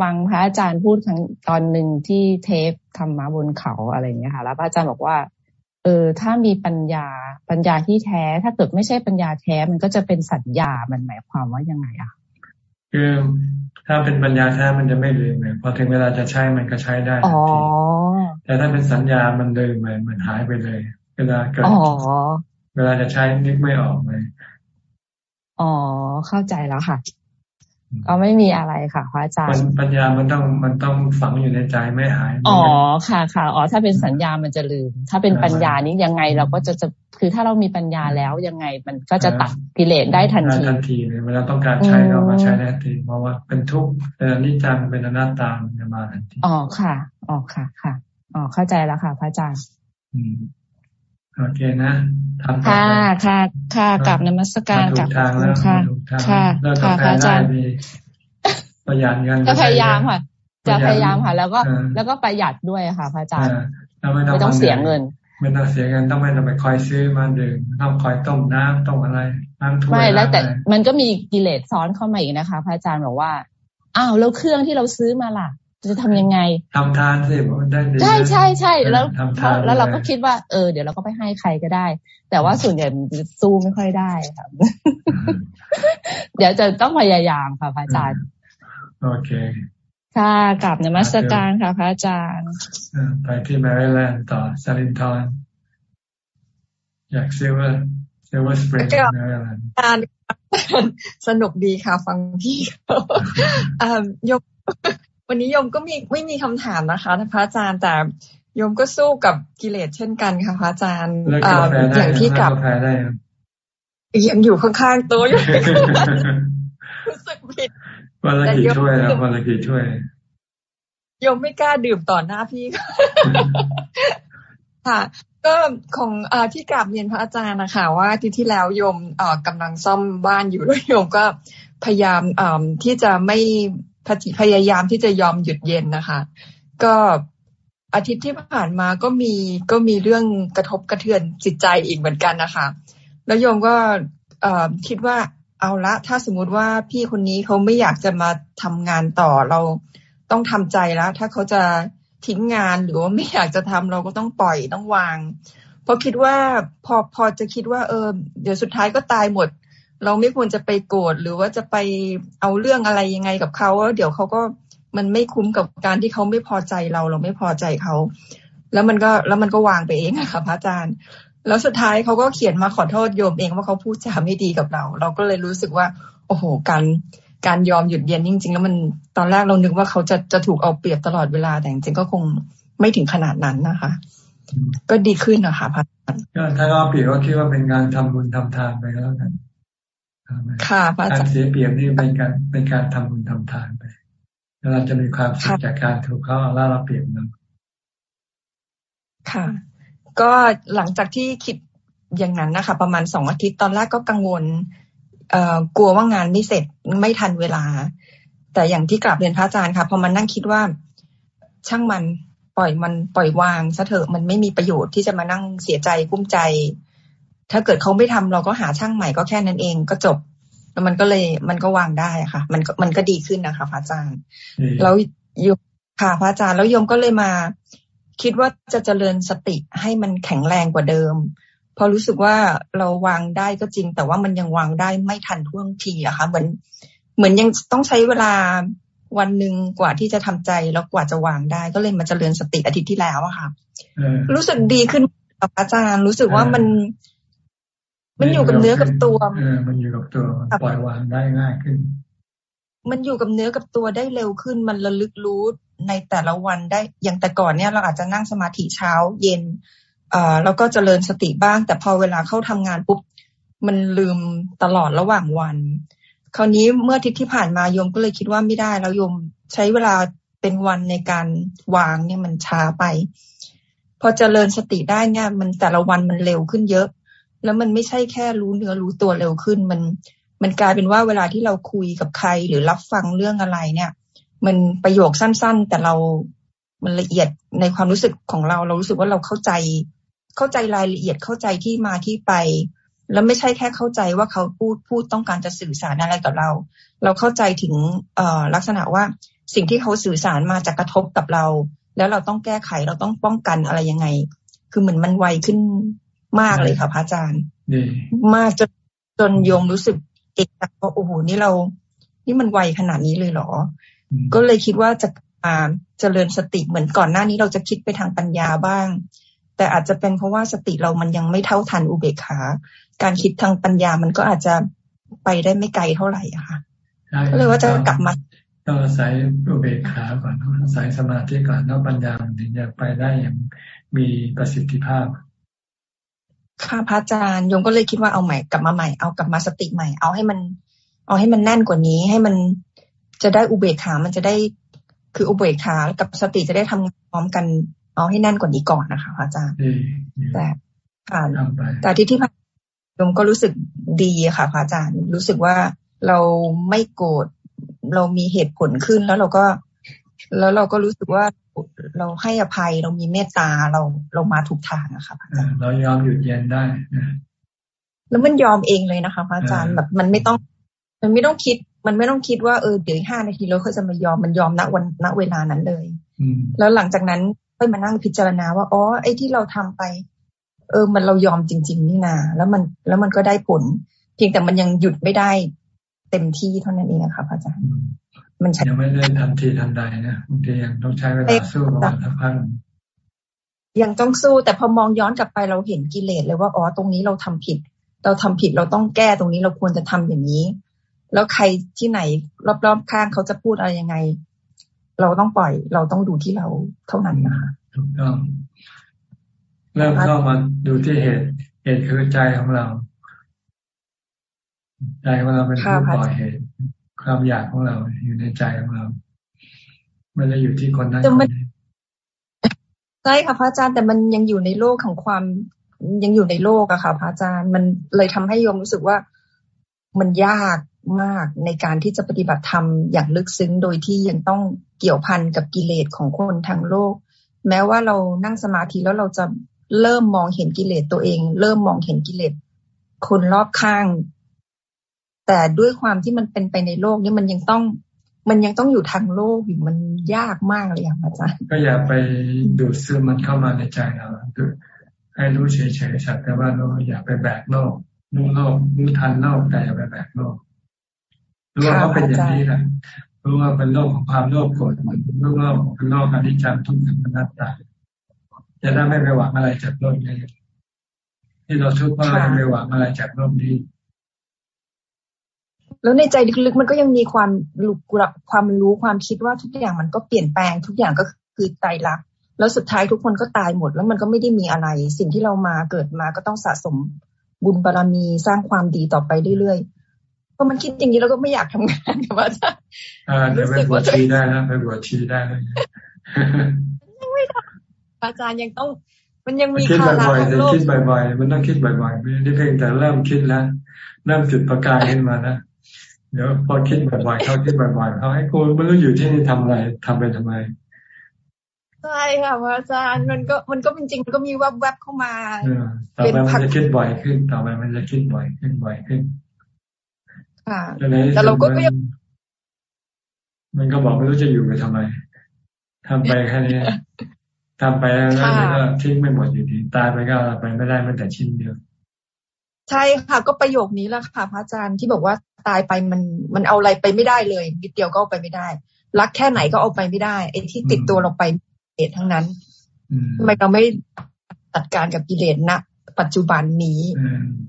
ฟังพระอาจารย์พูดครั้งตอนหนึ่งที่เทปธรรมะบนเขาอะไรอย่างเงี้ยค่ะ แล้วพระอาจารย์บอกว่า เออ ถ้ามีปัญญาปัญญาที่แท้ ถ้าเกิดไม่ใช่ปัญญาแท้ มันก็จะเป็นสัญญา มันหมายความว่ายังไงอะคือถ้าเป็นปัญญาแท้มันจะไม่ลืมเลยพอถึงเวลาจะใช้มันก็ใช้ได้ทันทีแต่ถ้าเป็นสัญญามันลืมไปมันหายไปเลย เวลาเกิด เวลาจะใช้นึกไม่ออกเลยอ๋อเข้าใจแล้วค่ะ ก็ไม่มีอะไรค่ะพระอาจารย์ปัญญามันต้องมันต้องฝังอยู่ในใจไม่หาย อ๋อค่ะค่ะอ๋อถ้าเป็นสัญญามันจะลืม ถ้าเป็นปัญญานี้ยังไงเราก็จะจะคือถ้าเรามีปัญญาแล้วยังไงมันก็จะตัดกิเลสได้ทันทีทันทีเลยเวลาต้องการใช้เรามาใช้ได้ทันทีเพราะว่าเป็นทุกข์เป็นอนิจจังเป็นอนัตตามันจะมาทันทีอ๋อค่ะอ๋อค่ะค่ะอ๋อเข้าใจแล้วค่ะ พระอาจารย์ โอเคนะทำค่ะค่ะค่ะกับนมัสการกับคุณค่ะค่ะค่ะพระอาจารย์ประหยัดเงินจะพยายามค่ะ จะพยายามค่ะ แล้วก็แล้วก็ประหยัดด้วยค่ะพระอาจารย์ไม่ต้องเสียเงินไม่ต้องเสียเงินต้องไม่ต้องไปคอยซื้อมาดื่มต้องคอยต้มน้ำต้มอะไรน้ำถ้วยไม่แล้วแต่มันก็มีกิเลสซ้อนเข้ามาอีกนะคะ พระอาจารย์บอกว่าอ้าวแล้วเครื่องที่เราซื้อมาล่ะ จะทำยังไงทำทานสิได้ใช่ใช่ใช่แล้วแล้วเราก็คิดว่าเออเดี๋ยวเราก็ไปให้ใครก็ได้ แต่ว่าส่วนใหญ่สู้ไม่ค่อยได้ค่ะเดี๋ยวจะต้องพยายามค่ะพระอาจารย์โอเคค่ะกราบนมัสการค่ะ พระอาจารย์ไปที่แมริแลนด์ต่อซาลินทอนอยากซิลเวอร์ซิลเวอร์สปริงแมริแลนด์สนุกดีค่ะ ฟังพี่ยก วันนี้โยมก็มีไม่มีคำถามนะคะพระอาจารย์แต่โยมก็สู้กับกิเลสเช่นกันค่ะพระอาจารย์อย่างที่กับยังอยู่ข้างๆตัวอยู่รู้สึกผิดวันละกี่ถ้วยแล้ววันละกี่ถ้วยโยมไม่กล้าดื่มต่อหน้าพี่ค่ะก็ของอที่กลับเรียนพระอาจารย์นะคะว่าที่ที่แล้วโยมกำลังซ่อมบ้านอยู่แล้วโยมก็พยายามที่จะไม่ พยายามที่จะยอมหยุดเย็นนะคะ ก็อาทิตย์ที่ผ่านมาก็มีก็มีเรื่องกระทบกระเทือนจิตใจอีกเหมือนกันนะคะแล้วโยมก็คิดว่าเอาละ ถ้าสมมุติว่าพี่คนนี้เขาไม่อยากจะมาทำงานต่อเราต้องทำใจแล้ว ถ้าเขาจะทิ้งงานหรือว่าไม่อยากจะทำเราก็ต้องปล่อยต้องวาง เพราะคิดว่าพอพอจะคิดว่า เออเดี๋ยวสุดท้ายก็ตายหมด เราไม่ควรจะไปโกรธหรือว่าจะไปเอาเรื่องอะไรยังไงกับเขาแล้วเดี๋ยวเขาก็มันไม่คุ้มกับการที่เขาไม่พอใจเราเราไม่พอใจเขาแล้วมันก็แล้วมันก็วางไปเองค่ะพระอาจารย์ แล้วสุดท้ายเขาก็เขียนมาขอโทษโยมเองว่าเขาพูดจาไม่ดีกับเรา เราก็เลยรู้สึกว่า โอ้โหการการยอมหยุดเย็นจริง ๆ แล้วมันตอนแรกเรานึกว่าเขาจะจะถูกเอาเปรียบตลอดเวลาแต่จริงๆก็คงไม่ถึงขนาดนั้นนะคะ ก็ดีขึ้นนะคะพระอาจารย์ถ้าเราเปรียบก็คิดว่าเป็นการทำบุญทำทานไปแล้วกัน ค่ะพระอาจารย์เสียเปรียบนี่เป็นการเป็นการทำบุญทำทานไปแล้วเราจะมีความสุขจากการถูกเขาเอาล่าเราเปรียบนั้นค่ะ ก็หลังจากที่คิดอย่างนั้นนะคะ ประมาณสองอาทิตย์ตอนแรกก็กังวลเอ่อกลัวว่างานไม่เสร็จไม่ทันเวลา แต่อย่างที่กลับเรียนพระอาจารย์ค่ะพอมันนั่งคิดว่าช่างมันปล่อยมันปล่อยวางซะเถอะมันไม่มีประโยชน์ที่จะมานั่งเสียใจกุ้มใจ ถ้าเกิดเขาไม่ทำเราก็หาช่างใหม่ก็แค่นั้นเองก็จบ แล้วมันก็เลยมันก็วางได้ค่ะ มันมันก็ดีขึ้นนะคะพระอาจารย์แล้วโยมค่ะพระอาจารย์แล้วโยมก็เลยมา คิดว่าจะเจริญสติให้มันแข็งแรงกว่าเดิมพอรู้สึกว่าเราวางได้ก็จริง แต่ว่ามันยังวางได้ไม่ทันท่วงทีอะค่ะเหมือนเหมือนยังต้องใช้เวลาวันหนึ่งกว่าที่จะทำใจแล้วกว่าจะวางได้ ก็เลยมาเจริญสติอาทิตย์ที่แล้วอะค่ะ รู้สึกดีขึ้นอาจารย์รู้สึกว่ามัน มันอยู่กับเนื้อกับตัวเออมันอยู่กับตัวปล่อยวางได้ง่ายขึ้น มันอยู่กับเนื้อกับตัวได้เร็วขึ้น มันระลึกรู้ในแต่ละวันได้ อย่างแต่ก่อนเนี่ยเราอาจจะนั่งสมาธิเช้าเย็นเอ่อแล้วก็เจริญสติบ้าง แต่พอเวลาเข้าทำงานปุ๊บมันลืมตลอดระหว่างวัน คราวนี้เมื่อทิศที่ผ่านมาโยมก็เลยคิดว่าไม่ได้แล้วโยมใช้เวลาเป็นวันในการวางเนี่ยมันช้าไป พอเจริญสติได้เนี่ยมันแต่ละวันมันเร็วขึ้นเยอะ แล้วมันไม่ใช่แค่รู้เนื้อรู้ตัวเร็วขึ้น มันมันกลายเป็นว่าเวลาที่เราคุยกับใครหรือรับฟังเรื่องอะไรเนี่ย มันประโยคสั้น ๆ แต่เรา มันละเอียดในความรู้สึกของเรา เรารู้สึกว่าเราเข้าใจ เข้าใจรายละเอียดเข้าใจที่มาที่ไป แล้วไม่ใช่แค่เข้าใจว่าเขาพูดพูดต้องการจะสื่อสารอะไรกับเรา เราเข้าใจถึงเอ่อลักษณะว่าสิ่งที่เขาสื่อสารมาจะกระทบกับเรา แล้วเราต้องแก้ไขเราต้องป้องกันอะไรยังไง คือเหมือนมันไวขึ้น มากเลยค่ะพระอาจารย์มากจนจนโยมรู้สึกเอกว่าโอ้โหนี่เรา นี่มันไวขนาดนี้เลยเหรอ ก็เลยคิดว่าจะอ่าเจริญสติเหมือนก่อนหน้านี้เราจะคิดไปทางปัญญาบ้าง แต่อาจจะเป็นเพราะว่าสติเรามันยังไม่เท่าทันอุเบกขา การคิดทางปัญญามันก็อาจจะไปได้ไม่ไกลเท่าไหร่อะค่ะก็เลยว่าจะกลับมาต้องอาศัยอุเบกขาก่อนต้องอาศัยสมาธิก่อนแล้วปัญญาถึงจะไปได้อย่างมีประสิทธิภาพ ค่ะพระอาจารย์โยมก็เลยคิดว่าเอาใหม่กลับมาใหม่เอากลับมาสติใหม่เอาให้มัน เอาให้มันแน่นกว่านี้ ให้มันจะได้อุเบกขา มันจะได้คืออุเบกขากับสติจะได้ทำพร้อมกัน เอาให้แน่นกว่านี้ก่อนนะคะพระอาจารย์แต่ค่ะแต่ที่ที่ผ่านโยมก็รู้สึกดีค่ะพระอาจารย์รู้สึกว่าเราไม่โกรธเรามีเหตุผลขึ้นแล้วเราก็ แล้วเราก็รู้สึกว่า เราให้อภัยเรามีเมตตาเราเรามาถูกทางนะคะพระอาจารย์เรายอมหยุดเย็นได้แล้วมันยอมเองเลยนะคะพระอาจารย์แบบมันไม่ต้อง มันไม่ต้องคิด มันไม่ต้องคิดว่าเออเดี๋ยวห้านาทีเราเขาจะมายอมมันยอมณวันณเวลานั้นเลยแล้วหลังจากนั้นค่อยมานั่งพิจารณาว่าอ๋อไอ้ที่เราทำไป เออ มันเรายอมจริง ๆ นี่นา แล้วมันแล้วมันก็ได้ผล เพียงแต่มันยังหยุดไม่ได้เต็มที่เท่านั้นเองค่ะพระอาจารย์ มันยังไม่ได้ทันทีทันใดนะบางทียังต้องใช้เวลาสู้ประมาณสักพักยังต้องสู้แต่พอมองย้อนกลับไปเราเห็นกิเลสเลยว่าอ๋อตรงนี้เราทำผิด เราทำผิดเราต้องแก้ตรงนี้เราควรจะทำอย่างนี้ แล้วใครที่ไหนรอบๆข้างเขาจะพูดอะไรยังไง เราต้องปล่อย เราต้องดูที่เราเท่านั้นนะคะถูกต้องเริ่มเข้ามาดูที่เหตุ เหตุคือใจของเรา ใจของเราเป็นผู้ก่อเหตุ ความอยากของเราอยู่ในใจของเราไม่ได้อยู่ที่คนนั้นใช่ค่ะพระอาจารย์แต่มันยังอยู่ในโลกของความยังอยู่ในโลกอะค่ะพระอาจารย์มันเลยทำให้โยมรู้สึกว่ามันยากมากในการที่จะปฏิบัติธรรมอย่างลึกซึ้งโดยที่ยังต้องเกี่ยวพันกับกิเลสของคนทางโลก แม้ว่าเรานั่งสมาธิแล้วเราจะเริ่มมองเห็นกิเลสตัวเอง เริ่มมองเห็นกิเลสคนรอบข้าง แต่ด้วยความที่มันเป็นไปในโลกนี้มันยังต้อง มันยังต้องอยู่ทางโลกอยู่มันยากมากเลยอาจารย์ ก็อย่าไปดูดซึมมันเข้ามาในใจเราให้รู้เฉยๆสักแต่ว่าเราอย่าไปแบกโลกรู้โลกรู้ทันโลกแต่อย่าไปแบกโลกรู้ว่าเขาเป็นอย่างนี้แหละรู้ว่าเป็นโลกของความโลภโกรธมือนรู้โลกเป็นโลกอนิจจังทุกข์ขังนัตตาจะได้ไม่ไปหวังอะไรจากโลกนี้ที่เราทุกข์เพราะเราไม่หวังอะไรจากโลกนี้ แล้วในใจลึกๆมันก็ยังมีความรู้ความรู้ความคิดว่าทุกอย่างมันก็เปลี่ยนแปลงทุกอย่างก็คือตายรักแล้วสุดท้ายทุกคนก็ตายหมด แล้วมันก็ไม่ได้มีอะไร สิ่งที่เรามาเกิดมาก็ต้องสะสมบุญบารรมีสร้างความดีต่อไปเรื่อยๆพอมันคิดอย่างนี้เราก็ไม่อยากทำงานกับว่าจะอ่าเดี๋ยวไปบวชชีได้นะไปบวชชีได้เลยยังไม่ทำอาจารย์ยังต้อง มันยังมีคิดบ่อยๆคิดบ่อยๆ มันต้องคิดบ่อยๆไม่ได้เพียงแต่เริ่มคิดแล้วเริ่มจุดประกายขึ้นมานะ เดี๋ยวพอคิดบ่อยๆเขาคิดบ่อยๆเขาให้กูไม่รู้อยู่ที่นี่ทำอะไรทำไปทำไมใช่ค่ะพระอาจารย์มันก็มันก็จริงๆมันก็มีแวบๆเข้ามาต่อไปมันจะคิดบ่อยขึ้น ต่อไปมันจะคิดบ่อยขึ้นบ่อยขึ้น ค่ะแต่เราก็ยังมันก็บอกไม่รู้จะอยู่ไปทำไมทำไปแค่นี้ทำไปแล้วก็ทิ้งไม่หมดอยู่ดีตายไปก็ไปไม่ได้แม้แต่ชิ้นเดียวใช่ค่ะ ก็ประโยคนี้แหละค่ะพระอาจารย์ที่บอกว่า ตายไปมันมันเอาอะไรไปไม่ได้เลยนิดเดียวก็เอาไปไม่ได้ รักแค่ไหนก็เอาไปไม่ได้ไอ้ที่ติดตัวเราไปเอทั้งนั้นทำไมเราไม่จัดการกับกิเลสณปัจจุบันนี้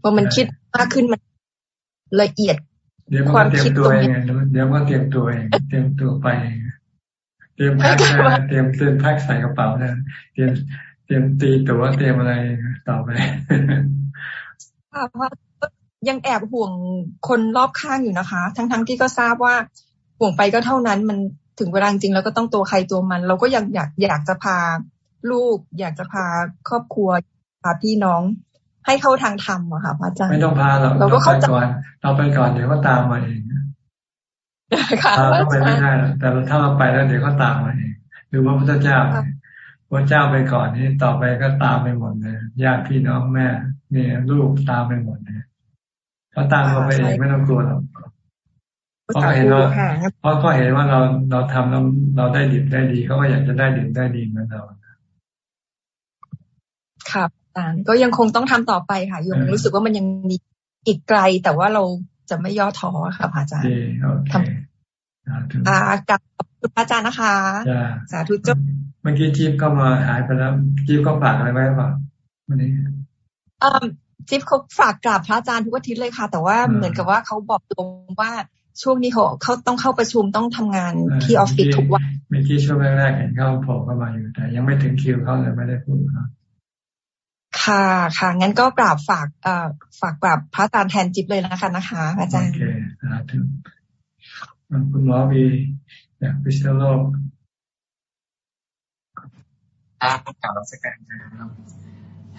พอมันคิดมากขึ้นมันละเอียดความคิดตัวเองเดี๋ยวว่าเตรียมตัวเองเตรียมตัวไปเตรียมแพ็คเตรียมเตรียมแพ็คใส่กระเป๋านะเตรียมเตรียมตีตัวเตรียมอะไรต่อไปค่ะ ยังแอบห่วงคนรอบข้างอยู่นะคะ ทั้งๆทที่ก็ทราบว่าห่วงไปก็เท่านั้น มันถึงเวลาจริงแล้วก็ต้องตัวใครตัวมัน เราก็ยังอยากอยากจะพาลูก อยากจะพาครอบครัวพาพี่น้อง ให้เข้าทางธรรมอะค่ะพระอาจารย์ไม่ต้องพาเราเราก็เข้าก่อนเราไปก่อนเดี๋ยวก็ตามมาเองพาเข้าไปไม่ได้แต่ถ้าเราไปแล้วเดี๋ยวก็ตามมาเองดูพระพุทธเจ้าพระเจ้าไปก่อนนี่ต่อไปก็ตามไปหมดเลยญาติพี่น้องแม่เนี่ยลูกตามไปหมดเลย เขาตามเราไปเองไม่ต้องกลัวหรอกเพราะเห็นว่าเพราะเขาเห็นว่าเราเราทำเราเราได้ดีได้ดีเขาก็อยากจะได้ดีได้ดีเหมือนเราครับอาจารย์ก็ยังคงต้องทำต่อไปค่ะยงรู้สึกว่ามันยังมีอีกไกล แต่ว่าเราจะไม่ย่อท้อค่ะอาจารย์ทำอ่ากับคุณอาจารย์นะคะ สาธุเจ้าเมื่อกี้จิ๊บก็มาหายไปแล้วจิ๊บก็ฝากอะไรไว้ป่ะวันนี้ จิ๊บเขาฝากกราบพระอาจารย์ทุกอาทิตย์เลยค่ะ แต่ว่าเหมือนกับว่าเขาบอกตรงว่าช่วงนี้เขาเขาต้องเข้าประชุมต้องทำงานที่ออฟฟิศทุกวันเมื่อกี้ช่วงแรกๆเห็นเขาโผล่เข้ามาอยู่แต่ ยังไม่ถึงคิวเขาเลยไม่ได้พูดครับค่ะค่ะงั้นก็กราบฝากเอ่อฝากกราบพระอาจารย์แทนจิ๊บเลยนะคะนะคะ อาจารย์โอเคสาธุคุณหมอมีอยากพิเศษโลกครับกล่าวรัชการครับ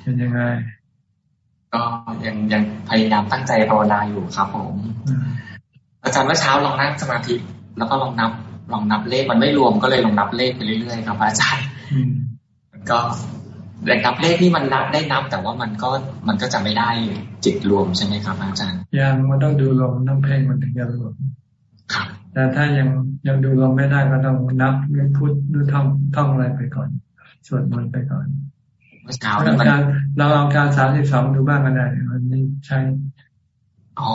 เป็นยังไง ก็ยังยังพยายามตั้งใจภาวนาอยู่ครับผมอาจารย์เมื่อเช้าลองนั่งสมาธิแล้วก็ลองนับ ลองนับเลขมันไม่รวมก็เลยลองนับเลขไปเรื่อยๆครับอาจารย์ก็แต่นับเลขที่มันนับได้นับ แต่ว่ามันก็มันก็จะไม่ได้จิตรวมใช่ไหมครับอาจารย์ยังมันต้องดูลมน้ำเพ่งมันถึงจะรวมแต่ถ้ายังยังดูลมไม่ได้ก็ต้องนับหรือพูดหรือท่องท่องอะไรไปก่อนสวดมนต์ไปก่อน เมื่อเช้าเราการเราเอาการสามสิบสองดูบ้างก็ได้มันนี่ใช่อ๋อ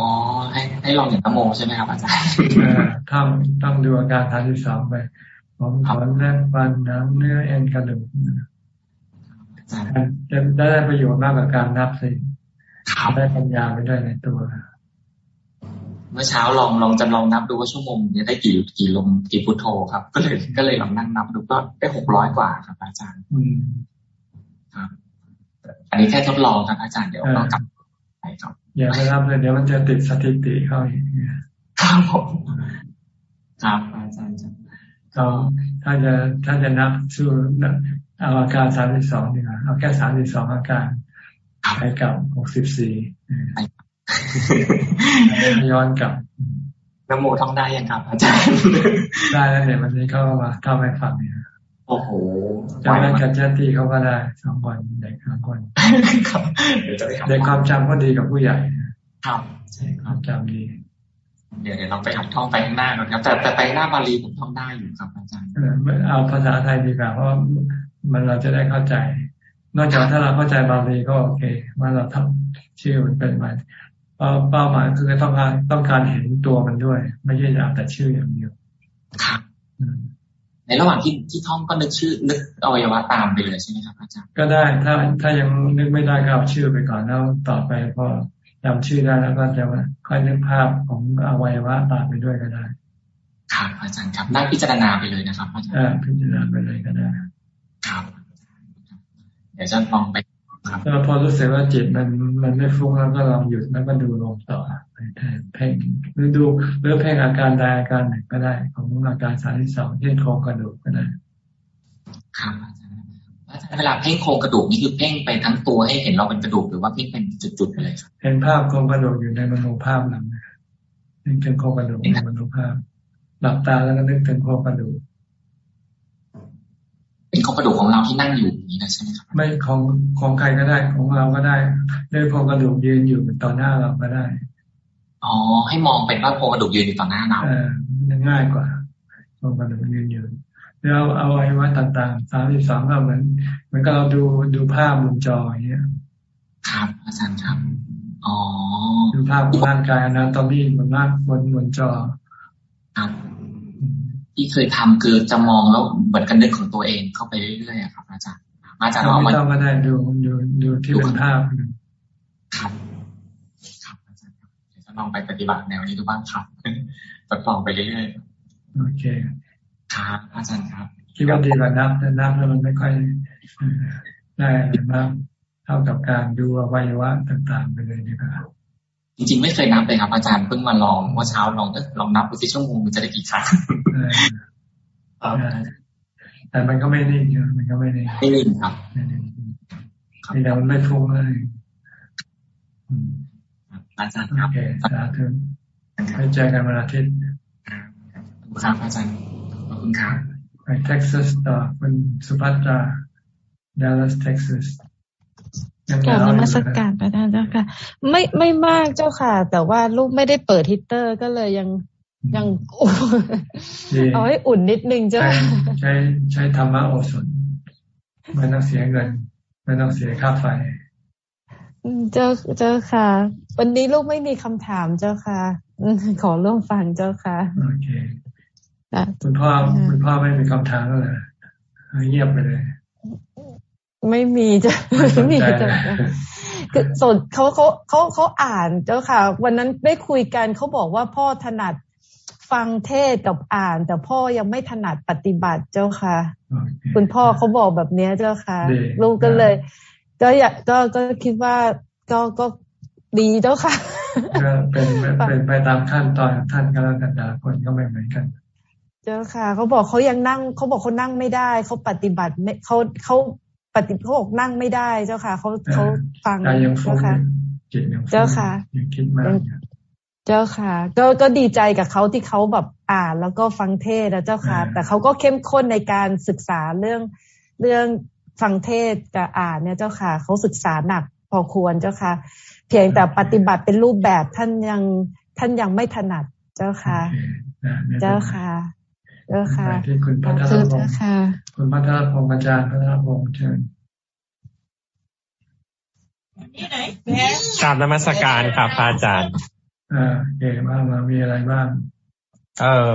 ให้ให้ลองอย่างนโมใช่ไหมครับอาจารย์ท่องต้องดูอาการสามสิบสองไปผมขอนแลบฟันน้ำเนื้อเอ็นกระดูกจะได้ประโยชน์มากกว่าการนับสิได้ปัญญาไปด้วยในตัวเมื่อเช้าลองลองจำลองนับดูว่าชั่วโมงนี้ได้กี่กี่ลมกี่พุทโธครับ ก็เลยก็เลยลองนั่งนับดูก็ได้หกร้อยกว่าครับ อาจารย์ครับ อันนี้แค่ทดลองครับอาจารย์เดี๋ยวเรากลับไปครับอย่าไปนับเลยเดี๋ยวมันจะติดสถิติเข้าอีกครับผมครับอาจารย์ก็ถ้าจะถ้าจะนับสู้เอาอาการสามสิบสองดีกว่าเอาแค่สามสิบสองอาการไปกับหกสิบสี่ย้อนกลับนโมท่องได้ยังครับอาจารย์ ได้แล้วเนี่ยวันนี้เขามาเข้าไปฟังเนี่ย โอ้โหจำได้กับเจ้าที่เขาก็ได้สองคนเด็กสองคนเด็กความจำก็ดีกับผู้ใหญ่ครับใช่ความจำดี เดี๋ยวเดี๋ยวเราไปหัดท่องไปข้างหน้าก่อนครับ แต่แต่ไปหน้าบาลีผมท่องได้อยู่ครับอาจารย์เอาภาษาไทยดีกว่าเพราะมันเราจะได้เข้าใจ นอกจากถ้าเราเข้าใจบาลีก็โอเคว่าเราทำชื่อมันเป็นมาเป้าหมายคือต้องการต้องการเห็นตัวมันด้วย ไม่ใช่อยากแต่ชื่ออย่างเดียวครับ ในระหว่างที่ที่ท่องก็นึกชื่อ นึกอวัยวะตามไปเลยใช่ไหมครับอาจารย์ก็ได้ถ้าถ้ายังนึกไม่ได้ก็เอาชื่อไปก่อนแล้วต่อไปพอจำชื่อได้แล้วก็จะค่อยนึกภาพของอวัยวะตามไปด้วยก็ได้ครับอาจารย์ครับนั่งพิจารณาไปเลยนะครับอาจารย์พิจารณาไปเลยก็ได้ครับเดี๋ยวจะลองไป แล้วพอรู้สึกว่าจิตมันมันไม่ฟุ้งแล้วก็ลองหยุดแล้วก็ดูลมต่อไปแทนเพ่งหรือดูหรือเพ่งอาการใดอาการหนึ่งก็ได้ ของอาการสามที่สองเช่นโครงกระดูกก็ได้ครับอาจารย์เวลาเพ่งโครงกระดูกนี่คือเพ่งไปทั้งตัวให้เห็นเราเป็นกระดูกหรือว่าเพ่งเป็นจุดๆไปเลยครับเห็นภาพโครงกระดูกอยู่ในมโนภาพนั้นนึกถึงโครงกระดูกในมโนภาพหลับตาแล้วก็นึกถึงโครงกระดูก เป็นโครงกระดูกของเราที่นั่งอยู่อย่างนี้นะใช่ไหมครับไม่ของของใครก็ได้ของเราก็ได้ด้วยโครงกระดูกยืนอยู่ต่อหน้าเราก็ได้อ๋อให้มองเป็นว่าโครงกระดูกยืนอยู่ต่อหน้าเราเออง่ายกว่าโครงกระดูกยืนอยู่แล้วเอาไว้ว่าต่างๆสามสิบสองก็เหมือนเหมือนกับเราดูดูภาพบนจออย่างเงี้ยครับอาจารย์ครับอ๋อดูภาพร่างกายอนาโตมีบนร่างบนบนจอครับ ที่เคยทำคือจะมองแล้วเหมือนกันนึกของตัวเองเข้าไปเรื่อยๆครับอาจารย์อาจารย์เอามาต้องก็ได้ดูดูดูที่เป็นภาพครับครับอาจารย์เดี๋ยวจะลองไปปฏิบัติแนวนี้ดูบ้างครับทดลองไปเรื่อยๆโอเคครับอาจารย์ครับคิดว่าดีกว่านับแต่นับแล้วมันไม่ค่อยได้อะไรมากเท่ากับการดูอวัยวะต่างๆไปเลยดีกว่า จริงๆ ไม่เคยนับเลยครับอาจารย์เพิ่งมาลองว่าเช้าลองลองนับดูสิชั่วโมงมันจะได้กี่ครั้งแต่มันก็ไม่นิ่งมันก็ไม่นิ่งไม่นิ่งครับนี่เราไม่ฟุ้งเลยอาจารย์ครับโอเคสาธุไปเจอกันวันอาทิตย์ครับอาจารย์ขอบคุณครับไปเท็กซัสต่อคุณสุภัตราดัลลัสเท็กซัส กราบนมัสการไปได้เจ้าค่ะ ไม่ไม่มากเจ้าค่ะ แต่ว่าลูกไม่ได้เปิดฮิตเตอร์ก็เลยยังยังเอาให้อุ่นนิดนึงเจ้าใช้ใช้ธรรมะโอสถไม่ต้องเสียเงินไม่ต้องเสียค่าไฟเจ้าเจ้าค่ะ วันนี้ลูกไม่มีคำถามเจ้าค่ะ ขอร่วมฟังเจ้าค่ะโอเคคุณพ่อคุณพ่อไม่มีคำถามเลยเงียบไปเลย ไม่มีจ้ะไม่มีจ้ะคือสดเขาเขาเขาเขาอ่านเจ้าค่ะ วันนั้นได้คุยกันเขาบอกว่าพ่อถนัดฟังเทศกับอ่าน แต่พ่อยังไม่ถนัดปฏิบัติเจ้าค่ะ คุณพ่อเขาบอกแบบนี้เจ้าค่ะ ลูกก็เลย ก็อยากก็ก็คิดว่าก็ก็ดีเจ้าค่ะก็เป็นเป็นไปตามขั้นตอนท่านก็แล้วกันแต่ละคนก็ไม่เหมือนกันเจ้าค่ะเขาบอกเขายังนั่งเขาบอกเขานั่งไม่ได้เขาปฏิบัติไม่เขาเขา ปฏิเขาบอกนั่งไม่ได้เจ้าค่ะเขาเขาฟังเจ้าค่ะเจ้าค่ะยังคิดมากเจ้าค่ะ ก็ก็ดีใจกับเขาที่เขาแบบอ่านแล้วก็ฟังเทศนะเจ้าค่ะ แต่เขาก็เข้มข้นในการศึกษาเรื่องเรื่องฟังเทศกับอ่านเนี่ยเจ้าค่ะเขาศึกษาหนักพอควรเจ้าค่ะ เพียงแต่ปฏิบัติเป็นรูปแบบท่านยังท่านยังไม่ถนัดเจ้าค่ะ เจ้าค่ะ เจ้าค่ะที่คุณพัทรพงศ์คุณพัทรพงศ์อาจารย์พัทรพงศ์เชิญกราบนมัสการครับพระอาจารย์อ่าเก่งมากมามีอะไรบ้าง เออ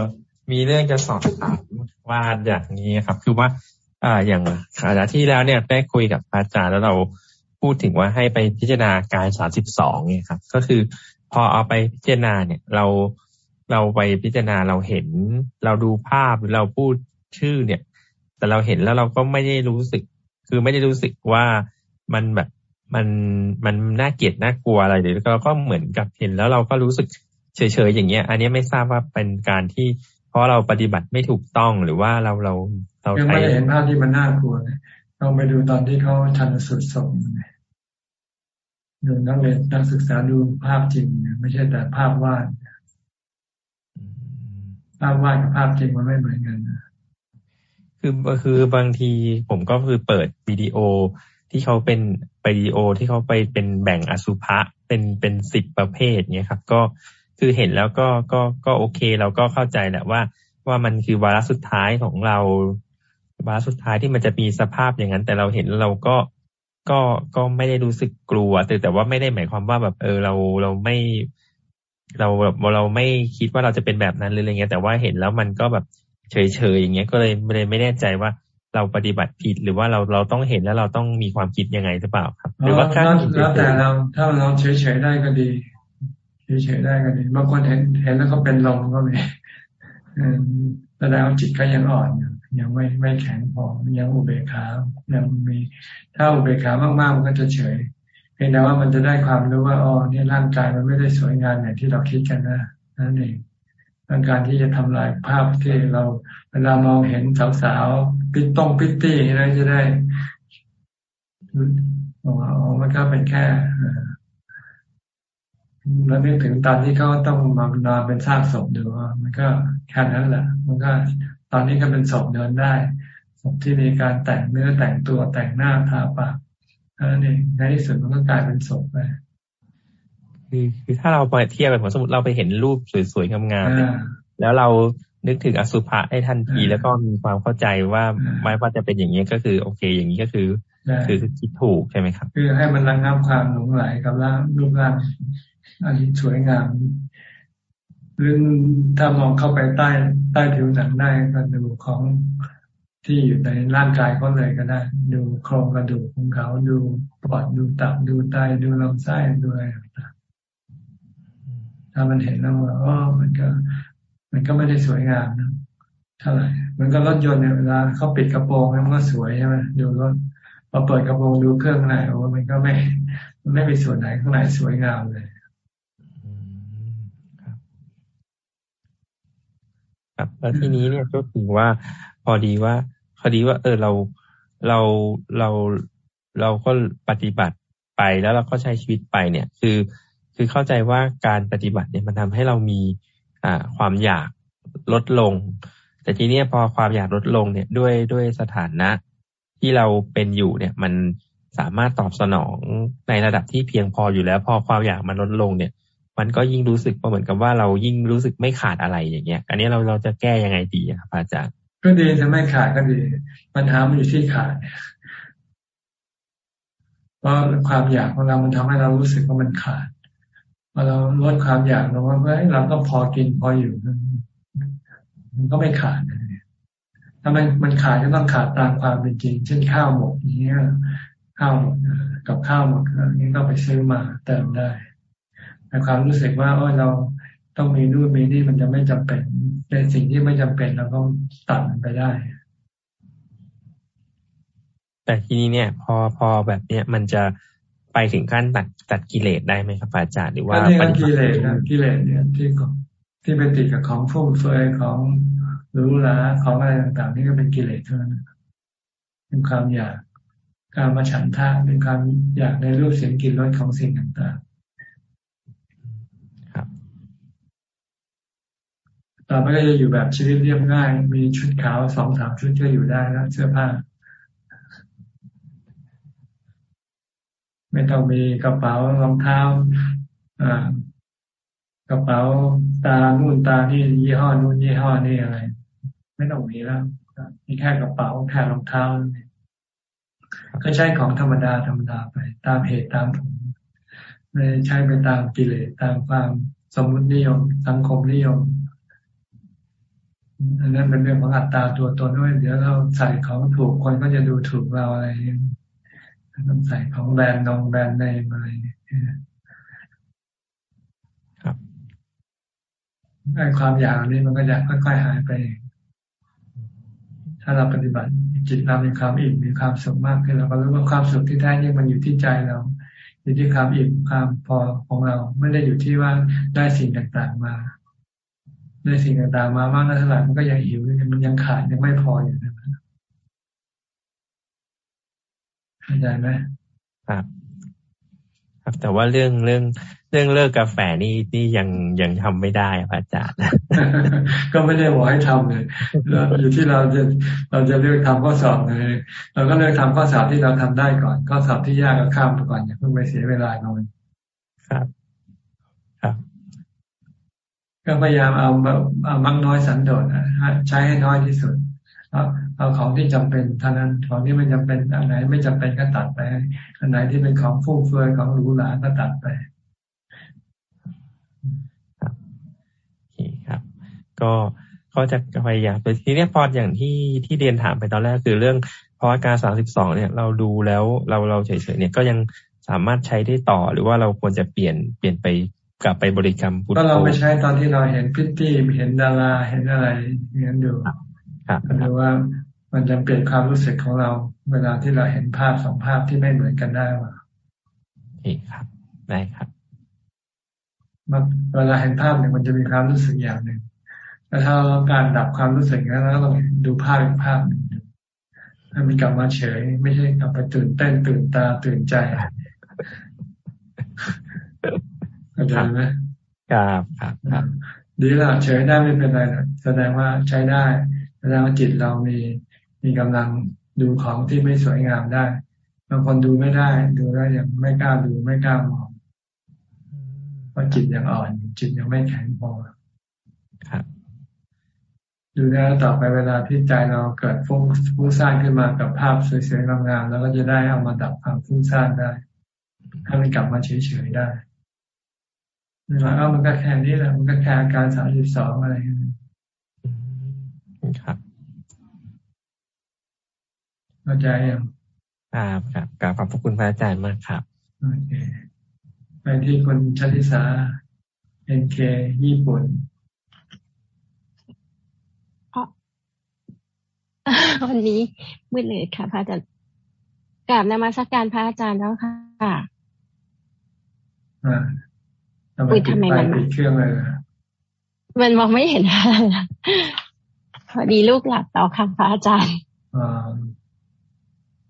มีเรื่องจะสอบถามว่าอย่างนี้ครับ คือว่า อ่า อย่างขณะที่แล้วเนี่ยได้คุยกับอาจารย์แล้วเราพูดถึงว่าให้ไปพิจารณากายสามสิบสองเนี่ยครับ ก็คือพอเอาไปพิจารณาเนี่ย เรา เราไปพิจารณาเราเห็น เราดูภาพหรือเราพูดชื่อเนี่ย แต่เราเห็นแล้วเราก็ไม่ได้รู้สึก คือไม่ได้รู้สึกว่ามันแบบมันมันน่าเกลียดน่ากลัวอะไรหรือเราก็เหมือนกับเห็นแล้วเราก็รู้สึกเฉยๆอย่างเงี้ย อันนี้ไม่ทราบว่าเป็นการที่ เพราะเราปฏิบัติไม่ถูกต้องหรือว่าเราเราเรายังไม่เห็นภาพที่มันน่ากลัวเลยต้องไปดูตอนที่เขาชันสุดศพดูนักเรียนนักศึกษาดูภาพจริง ไม่ใช่แต่ภาพวาด ภาพวาดกับภาพจริงมันไม่เหมือนกันคือคือบางทีผมก็คือเปิดวิดีโอที่เขาเป็นวิดีโอที่เขาไปเป็นแบ่งอสุภะเป็นเป็นสิบประเภทเนี้ยครับ ก็คือเห็นแล้วก็ก็ก็โอเค เราก็เข้าใจแหละว่า ว่ามันคือวาระสุดท้ายของเราวาระสุดท้ายที่มันจะมีสภาพอย่างนั้น แต่เราเห็นเราก็ก็ก็ไม่ได้รู้สึกกลัวแต่แต่ว่าไม่ได้หมายความว่าแบบเออเราเราไม่ เราแบบเราไม่คิดว่าเราจะเป็นแบบนั้นเลยอะไรเงี้ยแต่ว่าเห็นแล้วมันก็แบบเฉยๆอย่างเงี้ยก็เลยเลยไม่แน่ใจว่าเราปฏิบัติผิดหรือว่าเราเราต้องเห็นแล้วเราต้องมีความคิดยังไงหรือเปล่าครับ หรือว่าแแล้วแต่เราถ้าเราเฉยๆได้ก็ดีเฉยๆได้ก็ดีบางคนเห็นเห็นแล้วก็เป็นลมก็มีแสดงว่าจิตก็ยังอ่อนยังไม่ไม่แข็งพอยังอุเบกขายังมีถ้าอุเบกขามากๆมันก็จะเฉยเพียงแต่ว่ามันจะได้ความรู้ว่าอ๋อนี่ร่างกายมันไม่ได้สวยงามอย่างที่เราคิดกันนะนั่นเองต้องการที่จะทำลายภาพที่เราเวลามองเห็นสาวๆปิดต้องปิดตี้นะจะได้บอกว่าอ๋อมันก็เป็นแค่แล้วนึกถึงตอนที่เขาต้องมานอนเป็นซากศพดูว่ามันก็แค่นั้นแหละ มันก็ตอนนี้ก็เป็นศพเดินได้ศพที่มีการแต่งเนื้อแต่งตัวแต่งหน้าทาปาก นั่นเองในที่สุดมันก็กลายเป็นศพไปคือคือถ้าเราไปเทียบกันสมมติเราไปเห็นรูปสวยๆงามๆแล้วเรานึกถึงอสุภะให้ทันทีแล้วก็มีความเข้าใจว่าไม่ว่าจะเป็นอย่างนี้ก็คือ โอเค อย่างนี้ก็คือ คือคิดถูกใช่ไหมครับ คือให้มันระงับความหลงไหลกับร่างรูปร่างอันนี้สวยงามหรือถ้ามองเข้าไปใต้ใต้ผิวหนังได้ก็ดูของ ที่อยู่ในร่างกายเขาเลยก็ได้ ดูโครงกระดูกของเขาดูปอดดูตับดูไตดูลำไส้ดูอะไรถ้ามันเห็นแล้วว่าอ๋อมันก็ มันก็ไม่ได้สวยงามนะเท่าไหร่มันก็รถยนต์เนี่ยเวลาเขาปิดกระโปรงมันก็สวยใช่ไหมดูรถพอเปิดกระโปรงดูเครื่องในโอ้มันก็ไม่ไม่มีส่วนไหนข้างในสวยงามเลยครับแล้วทีนี้เนี่ยก็ถือว่าพอดีว่า พอดีว่า เออเราเราเราเราก็ปฏิบัติไปแล้วเราก็ใช้ชีวิตไปเนี่ย คือ คือเข้าใจว่าการปฏิบัติเนี่ยมันทำให้เรามีอ่าความอยากลดลง แต่ทีนี้พอความอยากลดลงเนี่ยด้วยด้วยสถานะที่เราเป็นอยู่เนี่ย มันสามารถตอบสนองในระดับที่เพียงพออยู่แล้ว พอความอยากมันลดลงเนี่ย มันก็ยิ่งรู้สึกเหมือนกับว่าเรายิ่งรู้สึกไม่ขาดอะไรอย่างเงี้ย อันนี้เราเราจะแก้ยังไงดีครับอาจารย์ ก็ดีจะไม่ขาดก็ดี ปัญหามันอยู่ที่ขาดเพราะความอยากของเรา มันทำให้เรารู้สึกว่ามันขาดพอเราลดความอยากลงว่าเฮ้ยเราก็พอกินพออยู่มันก็ไม่ขาดถ้ามันมันขาดก็ต้องขาดตามความเป็นจริง เช่นข้าวหมดอย่างเงี้ยข้าวหมดกับข้าวหมดอย่างนี้ก็ไปซื้อมาเติมได้แต่ความรู้สึกว่าโอ้เราต้องมีนู่นมีนี่มันจะไม่จำเป็น ในสิ่งที่ไม่จำเป็นเราก็ตัดมันไปได้ แต่ทีนี้เนี่ย พอพอแบบเนี้ยมันจะไปถึงขั้นตัดตัดกิเลสได้ไหมครับอาจารย์หรือว่าเป็นกิเลสนะกิเลสเนี่ยที่ที่ไปติดกับของฟุ่มเฟือยของรู้ละของอะไรต่างๆ นี่ก็เป็นกิเลสเท่านั้นเป็นความอยากการมาฉันทะเป็นความอยากในรูปเสียงกลิ่นรสของสิ่งต่างๆครับ ต่อไปก็จะอยู่แบบชีวิตเรียบง่าย มีชุดขาวสองสามชุดก็อยู่ได้แล้วเสื้อผ้า ไม่ต้องมีกระเป๋ารองเท้าอ่ากระเป๋าตานู่นตานี่ยี่ห้อนู่นยี่ห้อนี่อะไร ไม่ต้องมีแล้วมีแค่กระเป๋าแค่รองเท้าก็ใช้ของธรรมดาธรรมดาไป ตามเหตุตามผลไม่ใช้ไปตามกิเลสตามความสมมตินิยมสังคมนิยม อันนั้นเป็นเรื่องของอัตตาตัวตนด้วย เดี๋ยวเราใส่ของถูกคนก็จะดูถูกเราอะไรต้องใส่ของแบรนด์นองแบรนด์ในอะไรครับไอ้ความอยากนี้มันก็จะค่อยๆหายไป ถ้าเราปฏิบัติจิตเรามีความอิ่มมีความสุขมากขึ้นเราก็รู้ว่าความสุขที่แท้นี่มันอยู่ที่ใจเราอยู่ที่ความอิ่มความพอของเราไม่ได้อยู่ที่ว่าได้สิ่งต่างๆมา ได้สิ่งต่างๆมามากน้อยเท่าไหร่มันก็ยังหิวมันยังขาดยังไม่พออยู่นะเข้าใจไหมครับครับแต่ว่าเรื่องเรื่องเรื่องเลิกกาแฟนี่นี่ยังยังทำไม่ได้พระอาจารย์ก็ไม่ได้บอกให้ทำเลยอยู่ที่เราจะเราจะเลือกทำข้อสอบเลยเราก็เลือกทำข้อสอบที่เราทำได้ก่อนข้อสอบที่ยากก็ข้ามไปก่อนอย่าเพิ่งไปเสียเวลาหน่อยครับ ครับ ก็พยายามเอาเอามักน้อยสันโดษใช้ให้น้อยที่สุดเอาของที่จำเป็นเท่านั้นของที่ไม่จำเป็นอันไหนไม่จำเป็นก็ตัดไปอันไหนที่เป็นของฟุ่มเฟือยของหรูหราก็ตัดไปครับโอเคครับ ก็ก็จะพยายามไปทีนี้พออย่างที่ที่เรียนถามไปตอนแรกคือเรื่องพราะอาการสามสิบสองเนี่ย เราดูแล้วเราเราเฉยๆเนี่ยก็ยังสามารถใช้ได้ต่อหรือว่าเราควรจะเปลี่ยนเปลี่ยนไป กลับไปบริกรรมพุทโธก็เราไปใช้ตอนที่เราเห็นพิตตี้เห็นดาราเห็นอะไรอย่างนั้นดูครับหรือว่ามันจะเปลี่ยนความรู้สึกของเรา เวลาที่เราเห็นภาพสองภาพที่ไม่เหมือนกันได้ว่าอีกครับ ได้ครับเวลาเห็นภาพหนึ่งมันจะมีความรู้สึกอย่างหนึ่งแต่ถ้าเราการดับความรู้สึกนั้นแล้วเราดูภาพอีกภาพหนึ่งให้มันกลับมาเฉย ไม่ใช่กลับไปตื่นเต้นตื่นตาตื่นใจ เข้าใจไหมครับครับครับดีแล้วเฉยได้ไม่เป็นไรนะแสดงว่าใช้ได้ แสดงว่าจิตเรามีมีกำลังดูของที่ไม่สวยงามได้บางคนดูไม่ได้ ดูแล้วยังไม่กล้าดูไม่กล้ามองเพราะจิตยังอ่อน จิตยังไม่แข็งพอครับดูแล้วต่อไปเวลาที่ใจเราเกิดฟุ้งฟุ้งซ่านขึ้นมากับภาพสวยๆงามๆแล้วก็จะได้เอามาดับความฟุ้งซ่านได้ ให้มันกลับมาเฉยๆได้ แล้วก็มันก็แค่นี้แหละ มันก็แค่อาการสามสิบสองอะไรอย่างนี้ครับเข้าใจยังครับครับกราบขอบพระคุณพระอาจารย์มากครับโอเคไปที่คนชลิสาเอ็นเคญี่ปุ่นวันนี้มืดเลยค่ะพระอาจารย์กราบนมัสการพระอาจารย์แล้วค่ะอ่าทำ ไมทำไมมันเครื่องเลยมันมองไม่เห็นอะไรพอดีลูกหลับแล้วค่ะพระอาจารย์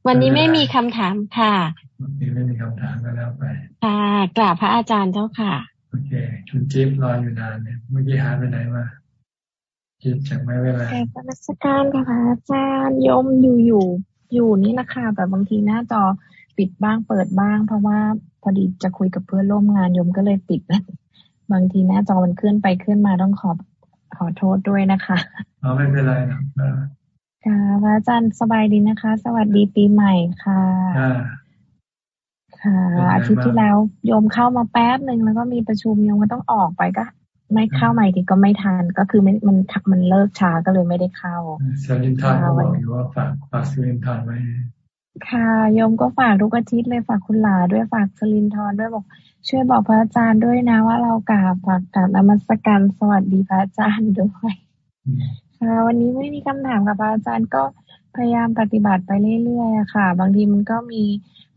วันนี้ไม่มีคำถามค่ะวันนี้ไม่มีคำถามก็แล้วไปค่ะกราบพระอาจารย์เจ้าค่ะโอเคคุณจิ๊บรออยู่นานเนี่ยเมื่อกี้หายไปไหนมาจิ๊บจากไม่เวลาแก่ราชการค่ะพระอาจารย์ยมอยู่อยู่อยู่นี่นะคะแต่บางทีหน้าจอปิดบ้างเปิดบ้าง เพราะว่า พอดีจะคุยกับเพื่อนร่วมงานยมก็เลยปิดนะบางทีหน้าจอมันเคลื่อนไปเคลื่อนมาต้องขอขอโทษด้วยนะคะอ๋อไม่เป็นไรนะค่ะพระอาจารย์สบายดีนะคะ สวัสดีปีใหม่ค่ะค่ะ อาทิตย์ที่แล้วโยมเข้ามาแป๊บหนึ่งแล้วก็มีประชุมโยมก็ต้องออกไปก็ ไม่เข้าใหม่ทีก็ไม่ทันก็คือมันมันมันเลิกช้าก็เลยไม่ได้เข้าเซลินทานบอกอยู่ว่าฝากฝากเซลินทานไว้ ค่ะ โยมก็ฝากทุกอาทิตย์เลย ฝากคุณหลาด้วย ฝากสลินทอนด้วย บอก ช่วยบอกพระอาจารย์ด้วยนะว่าเรากราบฝากกราบนมัสการสวัสดีพระอาจารย์ด้วยค่ะวันนี้ไม่มีคำถามกับพระอาจารย์ก็พยายามปฏิบัติไปเรื่อยๆค่ะ บางทีมันก็มี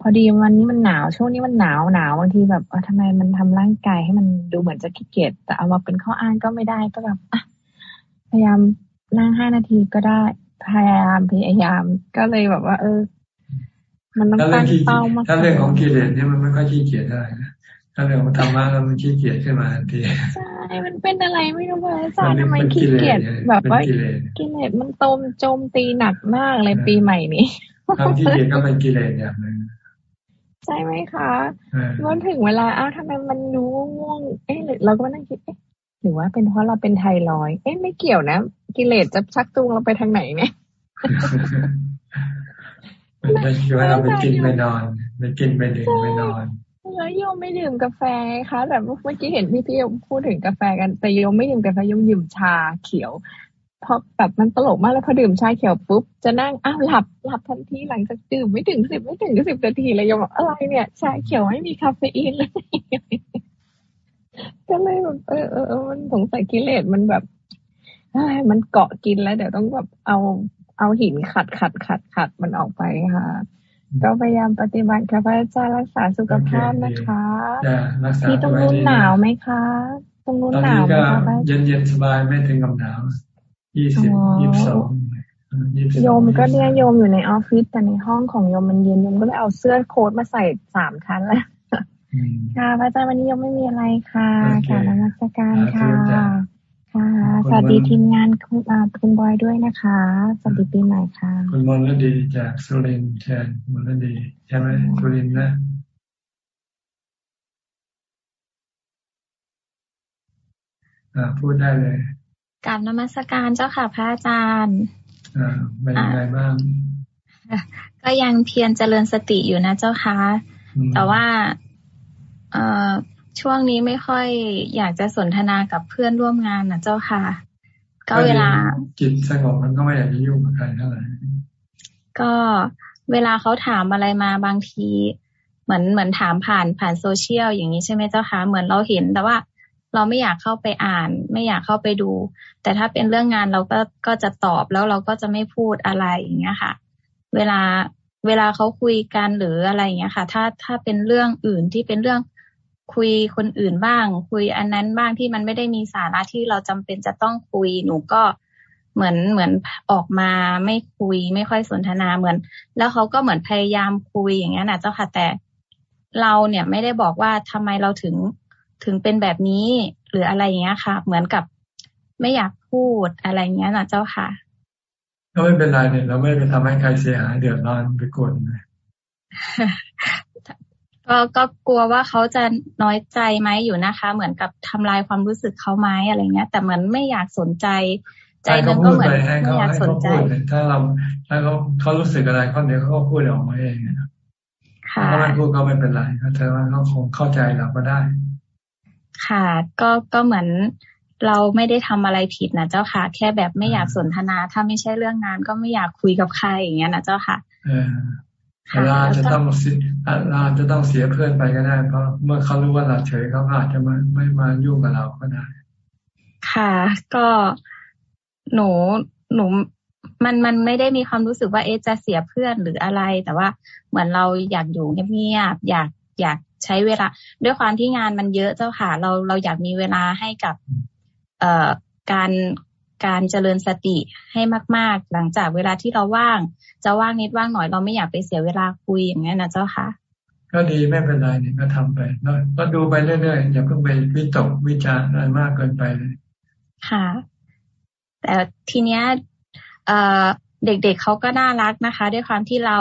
พอดีวันนี้มันหนาว ช่วงนี้มันหนาวหนาวบางทีแบบเออทำไมมันทำร่างกายให้มันดูเหมือนจะขี้เกียจแต่เอามาเป็นข้ออ้างก็ไม่ได้ก็แบบอะพยายามนั่งห้านาทีก็ได้พยายามพยายามก็เลยแบบว่า เออ มันต้องตั้งเป้ามากถ้าเรื่องของกิเลสเนี่ยมันไม่ค่อยขี้เกียจได้นะถ้าเรื่องของธรรมะแล้วมันขี้เกียจขึ้นมาทันทีใช่มันเป็นอะไรไม่รู้ว่าอาจารย์ทำไมขี้เกียจแบบว่ากิเลสมันโตมโจมตีหนักมากเลยปีใหม่นี้ทำขี้เกียจก็เป็นกิเลสอย่างนึงใช่ไหมคะเมื่อถึงเวลาเอ้าทำไมมันรู้ง่วงเอ๊ะเราก็นั่งคิดเอ๊ะหรือว่าเป็นเพราะเราเป็นไทรอยเอ๊ะไม่เกี่ยวนะ กิเลสจะชักจูงเราไปทางไหนเนี่ย มันคือว่าเราไปกินไปนอนไปกินไปดื่มไปนอนแล้วโยมไม่ดื่มกาแฟคะ แต่เมื่อกี้เห็นพี่พี่พูดถึงกาแฟกัน แต่โยมไม่ดื่มกาแฟโยมดื่มชาเขียวพอแบบมันตลกมากแล้วพอดื่มชาเขียวปุ๊บจะนั่งอ้าวหลับหลับทันทีหลังจากดื่มไม่ถึงสิบไม่ถึงสิบนาทีเลยยมบอกอะไรเนี่ย ชาเขียวไม่มีคาเฟอีนเลยก็เลยแบบเออเออมันสงสัยกิเลสมันแบบมันเกาะกินแล้วเดี๋ยวต้องแบบเอา เอาหินขัดขัดขัดขัดมันออกไปค่ะก็พยายามปฏิบัติค่ะพระอาจารย์รักษาสุขภาพนะคะที่ตรงนู้นหนาวไหมคะ ตรงนู้นหนาวไหมคะเย็นเย็นสบายไม่ถึงกับหนาวยี่สิบยี่สิบสองโยมก็เนี่ยโยมอยู่ในออฟฟิศแต่ในห้องของโยมมันเย็นโยมก็เลยเอาเสื้อโค้ทมาใส่สามชั้นแล้วค่ะพระอาจารย์วันนี้ยังไม่มีอะไรค่ะค่ะนมัสการค่ะค่ะ สวัสดีทีมงานคุณคุณบอยด้วยนะคะ สวัสดีปีใหม่ค่ะ คุณมลดีจากสุรินทร์เชิญมลดีใช่ไหมสุรินทร์นะพูดได้เลยกับนมัสการเจ้าค่ะพระอาจารย์อ่าเป็นยังไงบ้าง ก็ยังเพียรเจริญสติอยู่นะเจ้าค่ะ แต่ว่า เอ่อ ช่วงนี้ไม่ค่อยอยากจะสนทนากับเพื่อนร่วมงานนะเจ้าค่ะ ก็เวลาจิตสงบมันก็ไม่อยากจะยุ่งกับใครเท่าไหร่ก็เวลาเขาถามอะไรมาบางที เหมือนเหมือนถามผ่านผ่านโซเชียลอย่างนี้ใช่ไหมเจ้าค่ะเหมือนเราเห็น แต่ว่าเราไม่อยากเข้าไปอ่าน ไม่อยากเข้าไปดู แต่ถ้าเป็นเรื่องงานเราก็ก็จะตอบแล้วเราก็จะไม่พูดอะไรอย่างเงี้ยค่ะ เวลาเวลาเขาคุยกันหรืออะไรอย่างเงี้ยค่ะ ถ้าถ้าเป็นเรื่องอื่นที่เป็นเรื่อง คุยคนอื่นบ้าง คุยอันนั้นบ้างที่มันไม่ได้มีสาระที่เราจำเป็นจะต้องคุย หนูก็เหมือนเหมือนออกมาไม่คุยไม่ค่อยสนทนาเหมือน แล้วเขาก็เหมือนพยายามคุยอย่างเงี้ยนะเจ้าค่ะแต่เราเนี่ยไม่ได้บอกว่าทำไมเราถึงถึงเป็นแบบนี้หรืออะไรอย่างเงี้ยค่ะ เหมือนกับไม่อยากพูดอะไรเงี้ยนะเจ้าค่ะก็ไม่เป็นไรเนี่ยเราไม่ไปทำให้ใครเสียหายเดือดร้อนไปกดเลย ก็ก็กลัวว่าเขาจะน้อยใจไหมอยู่นะคะ เหมือนกับทำลายความรู้สึกเขาไหมอะไรเงี้ย แต่เหมือนไม่อยากสนใจใจนึงก็เหมือนไม่อยากสนใจถ้าเราถ้าเขาเขารู้สึกอะไรเขาเดี๋ยวเขาก็พูดออกมาเองถ้าไม่พูดก็ไม่เป็นไรเขาแต่ว่าเขาคงเข้าใจเราก็ได้ ค่ะ ก็ก็เหมือนเราไม่ได้ทำอะไรผิดนะเจ้าค่ะ แค่แบบไม่อยากสนทนา ถ้าไม่ใช่เรื่องงานก็ไม่อยากคุยกับใครอย่างเงี้ยนะเจ้าค่ะ เออเราจะต้องเสียเราจะต้องเสียเพื่อนไปก็ได้ เพราะเมื่อเขารู้ว่าเราเฉยเขาอาจจะไม่ไม่มายุ่งกับเราก็ได้ ค่ะ ก็หนูหนูมันมันไม่ได้มีความรู้สึกว่าเอ๊ะจะเสียเพื่อนหรืออะไร แต่ว่าเหมือนเราอยากอยู่เงียบๆอยากอยากใช้เวลา ด้วยความที่งานมันเยอะเจ้าค่ะเราเราอยากมีเวลาให้กับ เอ่อการการเจริญสติให้มาก ๆ หลังจากเวลาที่เราว่าง จะว่างนิดว่างหน่อยเราไม่อยากไปเสียเวลาคุยอย่างนี้นะเจ้าค่ะ ก็ดีไม่เป็นไรนี่ก็ทำไปก็ดูไปเรื่อยๆอย่าเพิ่งไปวิตกวิจารณ์อะไรมากเกินไปเลยค่ะ แต่ทีเนี้ยเอ่อเด็กๆเเขาก็น่ารักนะคะ ด้วยความที่เรา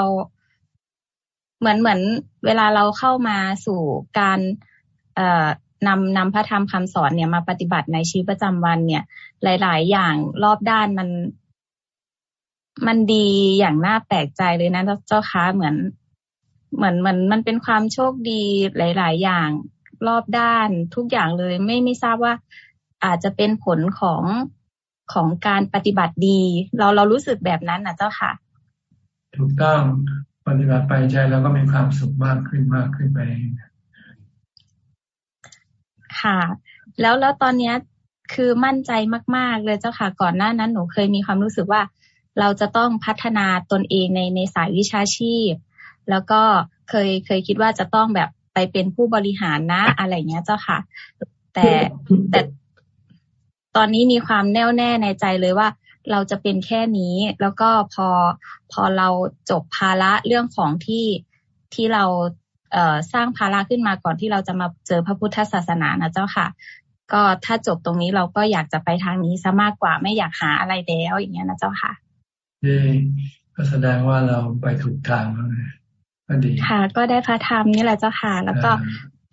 เหมือนเหมือนเวลาเราเข้ามาสู่การเอ่อนำนำพระธรรมคำสอนเนี่ยมาปฏิบัติในชีวิตประจำวันเนี่ย หลาย ๆ อย่างรอบด้านมัน มันดีอย่างน่าแปลกใจเลยนะเจ้าค้าเหมือน เหมือนมันมันเป็นความโชคดีหลาย ๆ อย่างรอบด้านทุกอย่างเลย ไม่ไม่ทราบว่าอาจจะเป็นผลของของการปฏิบัติดี เราเรารู้สึกแบบนั้นนะเจ้าค่ะ ถูกต้องปฏิบัติไปใจเราก็มีความสุขมากขึ้นมากขึ้นไป ค่ะ แล้วแล้วตอนเนี้ยคือมั่นใจมาก ๆ เลยเจ้าค่ะ ก่อนหน้านั้นหนูเคยมีความรู้สึกว่า เราจะต้องพัฒนาตนเองในในสายวิชาชีพ แล้วก็เคยเคยคิดว่าจะต้องแบบไปเป็นผู้บริหารนะอะไรเงี้ยเจ้าค่ะ แต่แต่ตอนนี้มีความแน่วแน่ในใจเลยว่า เราจะเป็นแค่นี้ แล้วก็พอพอเราจบภาระเรื่องของที่ที่เราสร้างภาระขึ้นมาก่อนที่เราจะมาเจอพระพุทธศาสนานะเจ้าค่ะ ก็ถ้าจบตรงนี้เราก็อยากจะไปทางนี้ซะมากกว่าไม่อยากหาอะไรแล้วอย่างเงี้ยนะเจ้าค่ะ ดีก็แสดงว่าเราไปถูกทางแล้วก็ดีค่ะ ก็ได้พระธรรมนี่แหละเจ้าค่ะ แล้วก็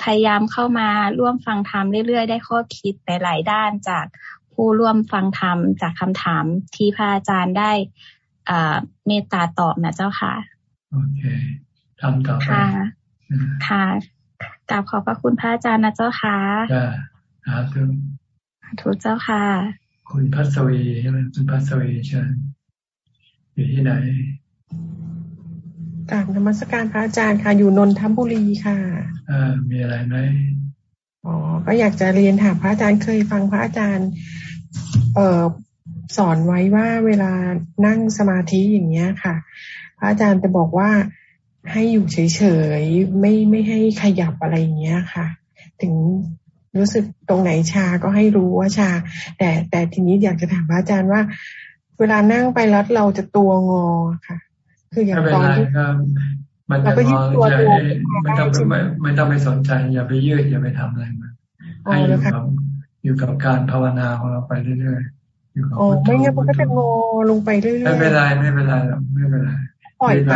พยายามเข้ามาร่วมฟังธรรมเรื่อยๆ ได้ข้อคิดหลายๆด้านจากผู้ร่วมฟังธรรมจากคำถามที่พระอาจารย์ได้เมตตาตอบนะเจ้าค่ะโอเคทำต่อไปค่ะค่ะกราบขอบพระคุณพระอาจารย์นะเจ้าค่ะจ้าสาธุทุกเจ้าค่ะ คุณพัสวีใช่ไหมคุณพัสวีเชิญ อยู่ที่ไหนกราบนมัสการพระอาจารย์ค่ะ อยู่นนทบุรีค่ะอ่ามีอะไรไหมอ๋อก็อยากจะเรียนถามพระอาจารย์เคยฟังพระอาจารย์ เอ่อสอนไว้ว่าเวลานั่งสมาธิอย่างเงี้ยค่ะ พระอาจารย์จะบอกว่าให้อยู่เฉยๆไม่ไม่ให้ขยับอะไรอย่างเงี้ยค่ะ ถึงรู้สึกตรงไหนชาก็ให้รู้ว่าชา แต่แต่ทีนี้อยากจะถามพระอาจารย์ว่า เวลานั่งไปแล้วเราจะตัวงอค่ะ คืออย่างตอนที่มันจะงอจะไม่ต้องไม่ไม่ต้องไปสนใจ อย่าไปยืดอย่าไปทำอะไรมันให้อยู่กับอยู่กับการภาวนาของเราไปเรื่อยๆอยู่กับพุทโธไม่งั้นมันก็จะงอลงไปเรื่อยๆไม่เป็นไรไม่เป็นไรไม่เป็นไรปล่อยไป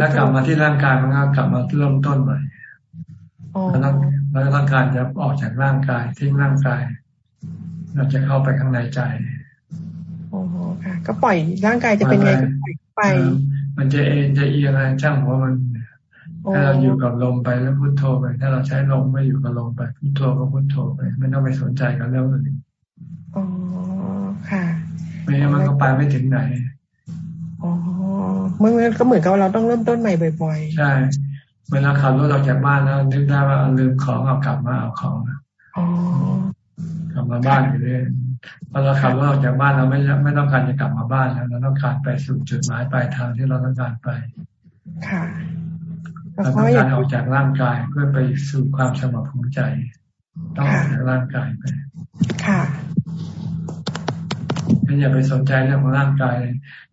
ถ้ากลับมาที่ร่างกายมันก็กลับมาเริ่มต้นใหม่แล้วแล้วร่างกายจะออกจากร่างกายทิ้งร่างกายเราจะเข้าไปข้างในใจ โอ้โหค่ะ ก็ปล่อยร่างกายจะเป็นไงก็ปล่อยไป มันจะเอ็นจะเอียงอะไรช่างหัวมันถ้าเราอยู่กับลมไปแล้วพุทโธไป ถ้าเราใช้ลมไม่อยู่กับลมไปพุทโธก็พุทโธไปไม่ต้องไปสนใจกับเรื่องอื่นอ๋อค่ะไม่งั้นมันก็ไปไม่ถึงไหนอ๋อมันก็เหมือนกับเราต้องเริ่มต้นใหม่บ่อยๆใช่เวลาขับรถออกจากบ้านแล้วนึกได้ว่าลืมของเอากลับมาเอาของกลับมาบ้านอยู่เรื่อย พอเราขับรถออกจากบ้านเราไม่ไม่ต้องการจะกลับมาบ้านแล้วเราต้องการไปสู่จุดหมายปลายทางที่เราต้องการไป ค่ะเราต้องการออกจากร่างกายเพื่อไปสู่ความสงบของใจ ต้องออกจากร่างกายไป ค่ะไม่อย่าไปสนใจเรื่องของร่างกาย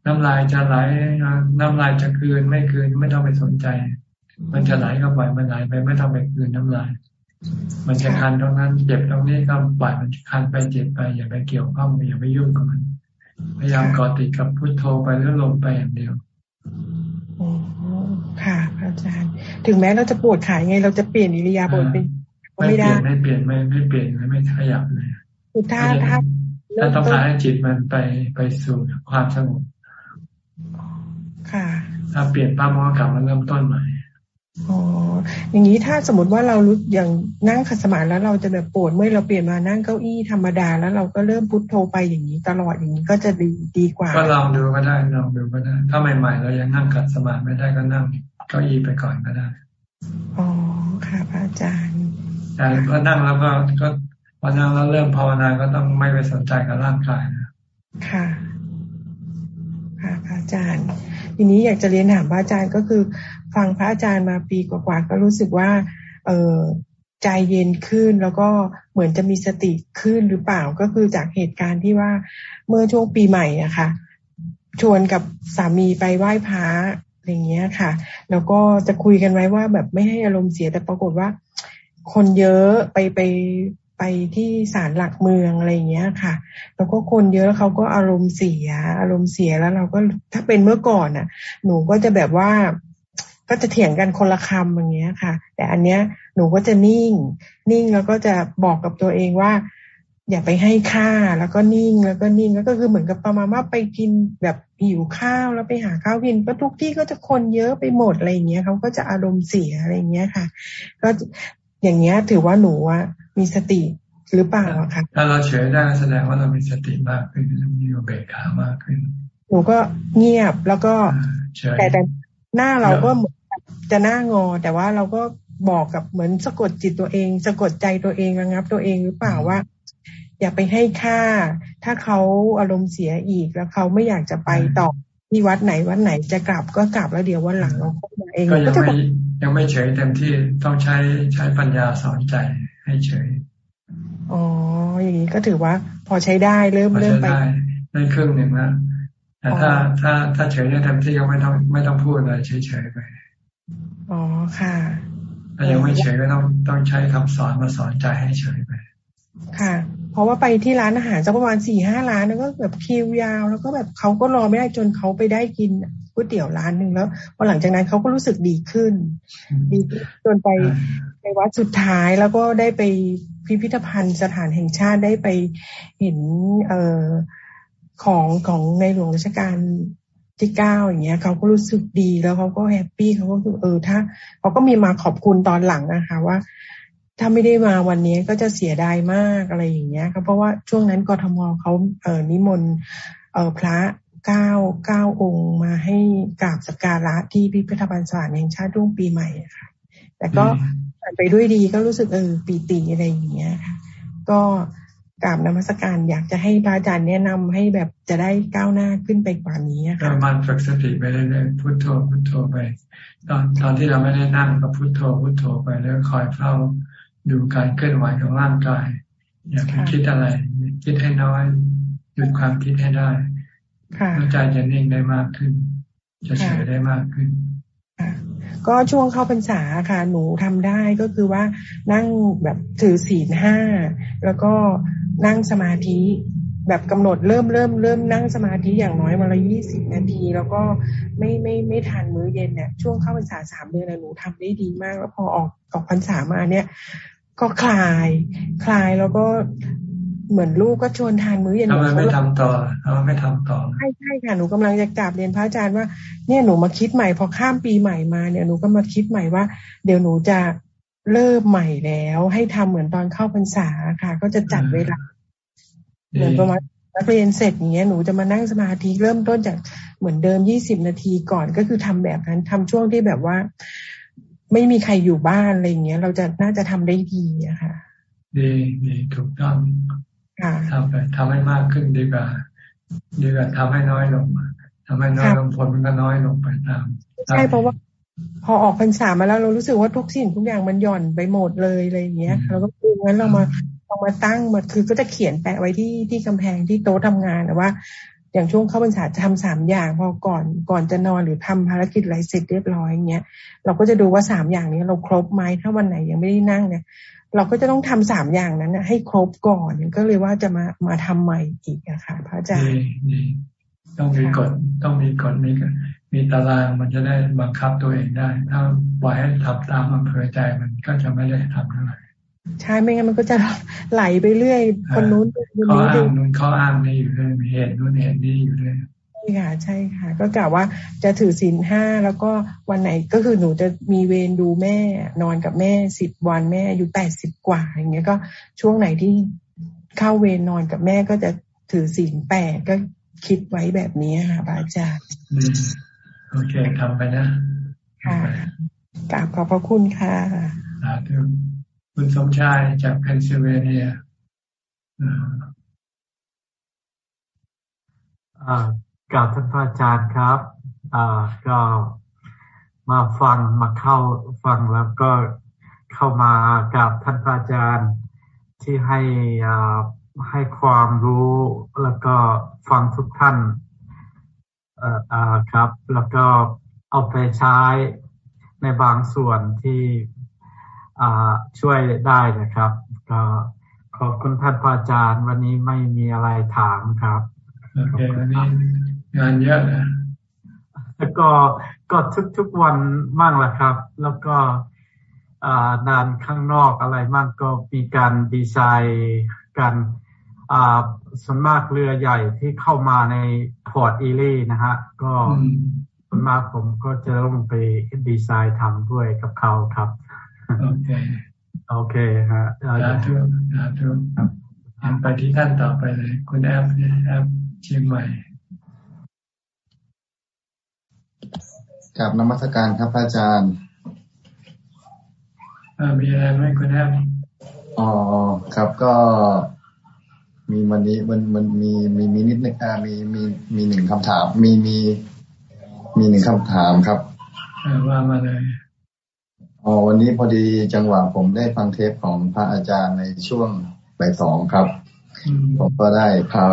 น้ำลายจะไหลน้ำลายจะคืนไม่คืนไม่ต้องไปสนใจ มันจะไหลก็ปล่อยมันไหลไปไม่ต้องไปคืนน้ำลาย มันจะคันตรงนั้น เจ็บตรงนี้ก็ปล่อยมันคันไปเจ็บไป อย่าไปเกี่ยวข้องอย่าไปยุ่งกับมันพยายามกอติดกับพุทโธไปแล้วลงไปอย่างเดียวโอ้ค่ะอาจารย์ ถึงแม้เราจะปวดขาไง เราจะเปลี่ยนอิริยาบถเป็นไม่ได้ไม่เปลี่ยนไม่ไม่เปลี่ยนไม่ขยับเลยคือถ้าถ้าถ้าต้องการให้จิตมันไปไปสู่ความสงบค่ะ ถ้าเปลี่ยนป้ามอกลับมาเริ่มต้นใหม่ อ๋ออย่างนี้ถ้าสมมติว่าเรารู้อย่างนั่งขัดสมาธิแล้วเราจะแบบปวดเมื่อเราเปลี่ยนมานั่งเก้าอี้ธรรมดาแล้วเราก็เริ่มพุทโธไปอย่างนี้ตลอดอย่างนี้ก็จะดีดีกว่า ก็ลองดูก็ได้ลองดูก็ได้ ถ้าใหม่ๆเรายังนั่งขัดสมาธิไม่ได้ก็นั่งเก้าอี้ไปก่อนก็ได้อ๋อค่ะพระอาจารย์แต่พอนั่งแล้วก็ก็พอนั่งแล้วเริ่มภาวนาก็ต้องไม่ไปสนใจกับร่างกายนะค่ะค่ะพระอาจารย์ ทีนี้อยากจะเรียนถามพระอาจารย์ก็คือ ฟังพระอาจารย์มาปีกว่าๆก็รู้สึกว่า เออใจเย็นขึ้นแล้วก็เหมือนจะมีสติขึ้นหรือเปล่าก็คือจากเหตุการณ์ที่ว่าเมื่อช่วงปีใหม่อะค่ะ ชวนกับสามีไปไหว้พระอย่างเงี้ยค่ะ แล้วก็จะคุยกันไว้ว่าแบบไม่ให้อารมณ์เสียแต่ปรากฏว่า คนเยอะไปไปไปที่ศาลหลักเมืองอะไรเงี้ยค่ะ แล้วก็คนเยอะแล้วเขาก็อารมณ์เสีย อารมณ์เสียแล้วเราก็ถ้าเป็นเมื่อก่อนอะ หนูก็จะแบบว่า ก็จะเถียงกันคนละคำอย่างเงี้ยค่ะ แต่อันเนี้ยหนูก็จะนิ่ง นิ่งแล้วก็จะบอกกับตัวเองว่า อย่าไปให้ค่าแล้วก็นิ่งแล้วก็นิ่งแล้วก็คือเหมือนกับประมาณว่าไปกินแบบหิวข้าวแล้วไปหาข้าวกินก็ทุกที่ก็จะคนเยอะไปหมดอะไรอย่างเงี้ยเขาก็จะอารมณ์เสียอะไรอย่างเงี้ยค่ะ ก็อย่างเงี้ยถือว่าหนูอะมีสติหรือเปล่าคะถ้าเราเฉยได้แสดงว่าเรามีสติมากขึ้นมีอุเบกขามากขึ้น หนูก็เงียบแล้วก็แต่แต่หน้าเราก็ จะหน้างอ แต่ว่าเราก็บอกกับเหมือนสะกดจิตตัวเอง สะกดใจตัวเองระงับตัวเองหรือเปล่าว่า อย่าไปให้ค่า ถ้าเขาอารมณ์เสียอีกแล้วเขาไม่อยากจะไปต่อที่วัดไหนวัดไหนจะกลับก็กลับแล้วเดี๋ยววันหลังเราเข้ามาเองก็ยังไม่ยังไม่เฉยเต็มที่ต้องใช้ใช้ปัญญาสอนใจให้เฉยอ๋ออย่างนี้ก็ถือว่า พอใช้ได้เริ่มเริ่มไปได้ครึ่งหนึ่งแล้วแต่ถ้าถ้าถ้าเฉยได้เต็มที่ก็ไม่ต้องไม่ต้องพูดอะไรเฉยๆไป อ๋อค่ะ ถ้ายังไม่เฉยก็ต้องต้องใช้คำสอนมาสอนใจให้เฉยไป ค่ะ เพราะว่าไปที่ร้านอาหารจะประมาณสี่ห้าร้านแล้วก็แบบคิวยาว แล้วก็แบบเขาก็รอไม่ได้จนเขาไปได้กินก๋วยเตี๋ยวร้านหนึ่งแล้วพอหลังจากนั้นเขาก็รู้สึกดีขึ้น ดีจนไปไปวัดสุดท้ายแล้วก็ได้ไปพิพิธภัณฑ์สถานแห่งชาติได้ไปเห็นเอ่อของของในหลวงรัชกาล ที่เก้าอย่างเงี้ยเขาก็รู้สึกดีแล้วเขาก็ happy เขาก็คือเออถ้าเขาก็มีมาขอบคุณตอนหลังนะคะว่า ถ้าไม่ได้มาวันนี้ก็จะเสียดายมากอะไรอย่างเงี้ยเพราะว่าช่วงนั้นกทมเขาเออนิมนต์เออพระเก้าเก้าองค์มาให้กราบสักการะที่พิพิธภัณฑ์สถานแห่งชาติช่วงปีใหม่ค่ะ แต่ก็ไปด้วยดีก็รู้สึกเออปีติอะไรอย่างเงี้ยค่ะ ก็ กราบนมัสการอยากจะให้พระอาจารย์แนะนำให้แบบจะได้ก้าวหน้าขึ้นไปกว่านี้ค่ะมันฝึกสติไปเรื่อยๆพุทโธพุทโธไป ตอนตอนที่เราไม่ได้นั่งก็พุทโธพุทโธไปแล้วคอยเฝ้าดูการเคลื่อนไหวของร่างกาย อย่าไปคิดอะไร คิดให้น้อยหยุดความคิดให้ได้ใจจะนิ่งได้มากขึ้น จะเฉยได้มากขึ้น ก็ช่วงเข้าพรรษาค่ะ หนูทำได้ก็คือว่านั่งแบบถือศีลห้าแล้วก็นั่งสมาธิแบบกำหนดเริ่มเริ่มเริ่มนั่งสมาธิอย่างน้อยวันละยี่สิบนาที แล้วก็ไม่ไม่ไม่ทานมื้อเย็นเนี่ยช่วงเข้าพรรษาสามเดือนหนูทำได้ดีมาก แล้วพอออกออกพรรษามาเนี่ย ก็คลาย คลายแล้วก็ เหมือนลูกก็ชวนทานมื้อเย็นทำไมไม่ทำต่อทำไมไม่ทำต่อใช่ใช่ค่ะหนูกำลังจะกราบเรียนพระอาจารย์ว่าเนี่ยหนูมาคิดใหม่พอข้ามปีใหม่มาเนี่ยหนูก็มาคิดใหม่ว่า เดี๋ยวหนูจะเริ่มใหม่แล้ว ให้ทำเหมือนตอนเข้าพรรษาค่ะ ก็จะจัดเวลาเหมือนประมาณนักเรียนเสร็จอย่างเงี้ยหนูจะมานั่งสมาธิเริ่มต้นจากเหมือนเดิมยี่สิบนาทีก่อนก็คือทำแบบนั้นทำช่วงที่แบบว่า ไม่มีใครอยู่บ้านอะไรเงี้ย เราจะน่าจะทำได้ดีอะค่ะดีดีถูกต้อง ทำไปทำให้มากขึ้นดีกว่าดีกว่าทำให้น้อยลงทำให้น้อยลงผลมันก็น้อยลงไปตามใช่เพราะว่า พอออกพรรษามาแล้วเรารู้สึกว่าทุกสิ่งทุกอย่างมันหย่อนไปหมดเลยอะไรอย่างเงี้ยเราก็คืองั้นเรามาเรามาตั้งมาคือก็จะเขียนแปะไว้ที่ที่กำแพงที่โต๊ะทางานว่า อย่างช่วงเข้าพรรษาจะทำสามอย่าง พอก่อนก่อนจะนอนหรือทำภารกิจอะไรเสร็จเรียบร้อยอย่างเงี้ยเราก็จะดูว่าสามอย่างนี้เราครบไหมถ้าวันไหนยังไม่ได้นั่งเนี่ย เราก็จะต้องทำสามอย่างนั้นให้ครบก่อนก็เลยว่าจะมามาทำใหม่อีกอะค่ะ พระอาจารย์ต้องมีกฎต้องมีกฎมีมีตารางมันจะได้บังคับตัวเองได้ ถ้าปล่อยให้ทำตามอำเภอใจมันก็จะไม่ได้ทำเท่าไหร่ใช่ไม่งั้นมันก็จะไหลไปเรื่อย คนนู้นคนนี้ข้ออ้างนู้นข้ออ้างนี่อยู่เลยมีเหตุนู้นเหตุนี้อยู่เลย ค่ะใช่ค่ะ ก็กล่าวว่าจะถือศีลห้าแล้วก็วันไหนก็คือหนูจะมีเวรดูแม่นอนกับแม่สิบวันแม่อายุแปดสิบกว่า อย่างเงี้ยก็ช่วงไหนที่เข้าเวรนอนกับแม่ก็จะถือศีลแปดก็คิดไว้แบบนี้ค่ะอาจารย์โอเคทำไปนะค่ะกราบขอบพระคุณค่ะสาธุคุณสมชายจากเพนซิลเวเนียอ่า กับท่านพระอาจารย์ครับอ่าก็มาฟังมาเข้าฟังแล้วก็เข้ามากับท่านอาจารย์ที่ให้อ่าให้ความรู้แล้วก็ฟังทุกท่านอ่าครับ แล้วก็เอาไปใช้ในบางส่วนที่อ่าช่วยได้นะครับ ก็ขอบคุณท่านอาจารย์ วันนี้ไม่มีอะไรถามครับโอเควันนี้ งานเยอะนะแล้วก็ก็ทุกๆวันมั่งแหละครับ แล้วก็นานข้างนอกอะไรมั่งก็มีการดีไซน์กันส่วนมากเรือใหญ่ที่เข้ามาในพอร์ตอีลี่นะฮะ ก็ส่วนมากผมก็จะต้องไปดีไซน์ทำด้วยกับเขาครับ โอเคโอเคฮะสาธุสาธุครับไปที่ท่านต่อไปเลย คุณแอฟแอฟเชียงใหม่ กับนมัสการครับอาจารย์มีอะไรไหมคุณแอฟอ๋อครับก็มีวันนี้มันมันมีมีมีนิดนึงอ่ามีมีมีหนึ่งคำถาม มีมีมีหนึ่งคำถามครับว่ามาเลยอ๋อวันนี้พอดีจังหวะผมได้ฟังเทปของพระอาจารย์ในช่วงบ่ายสองครับ ผมก็ได้พา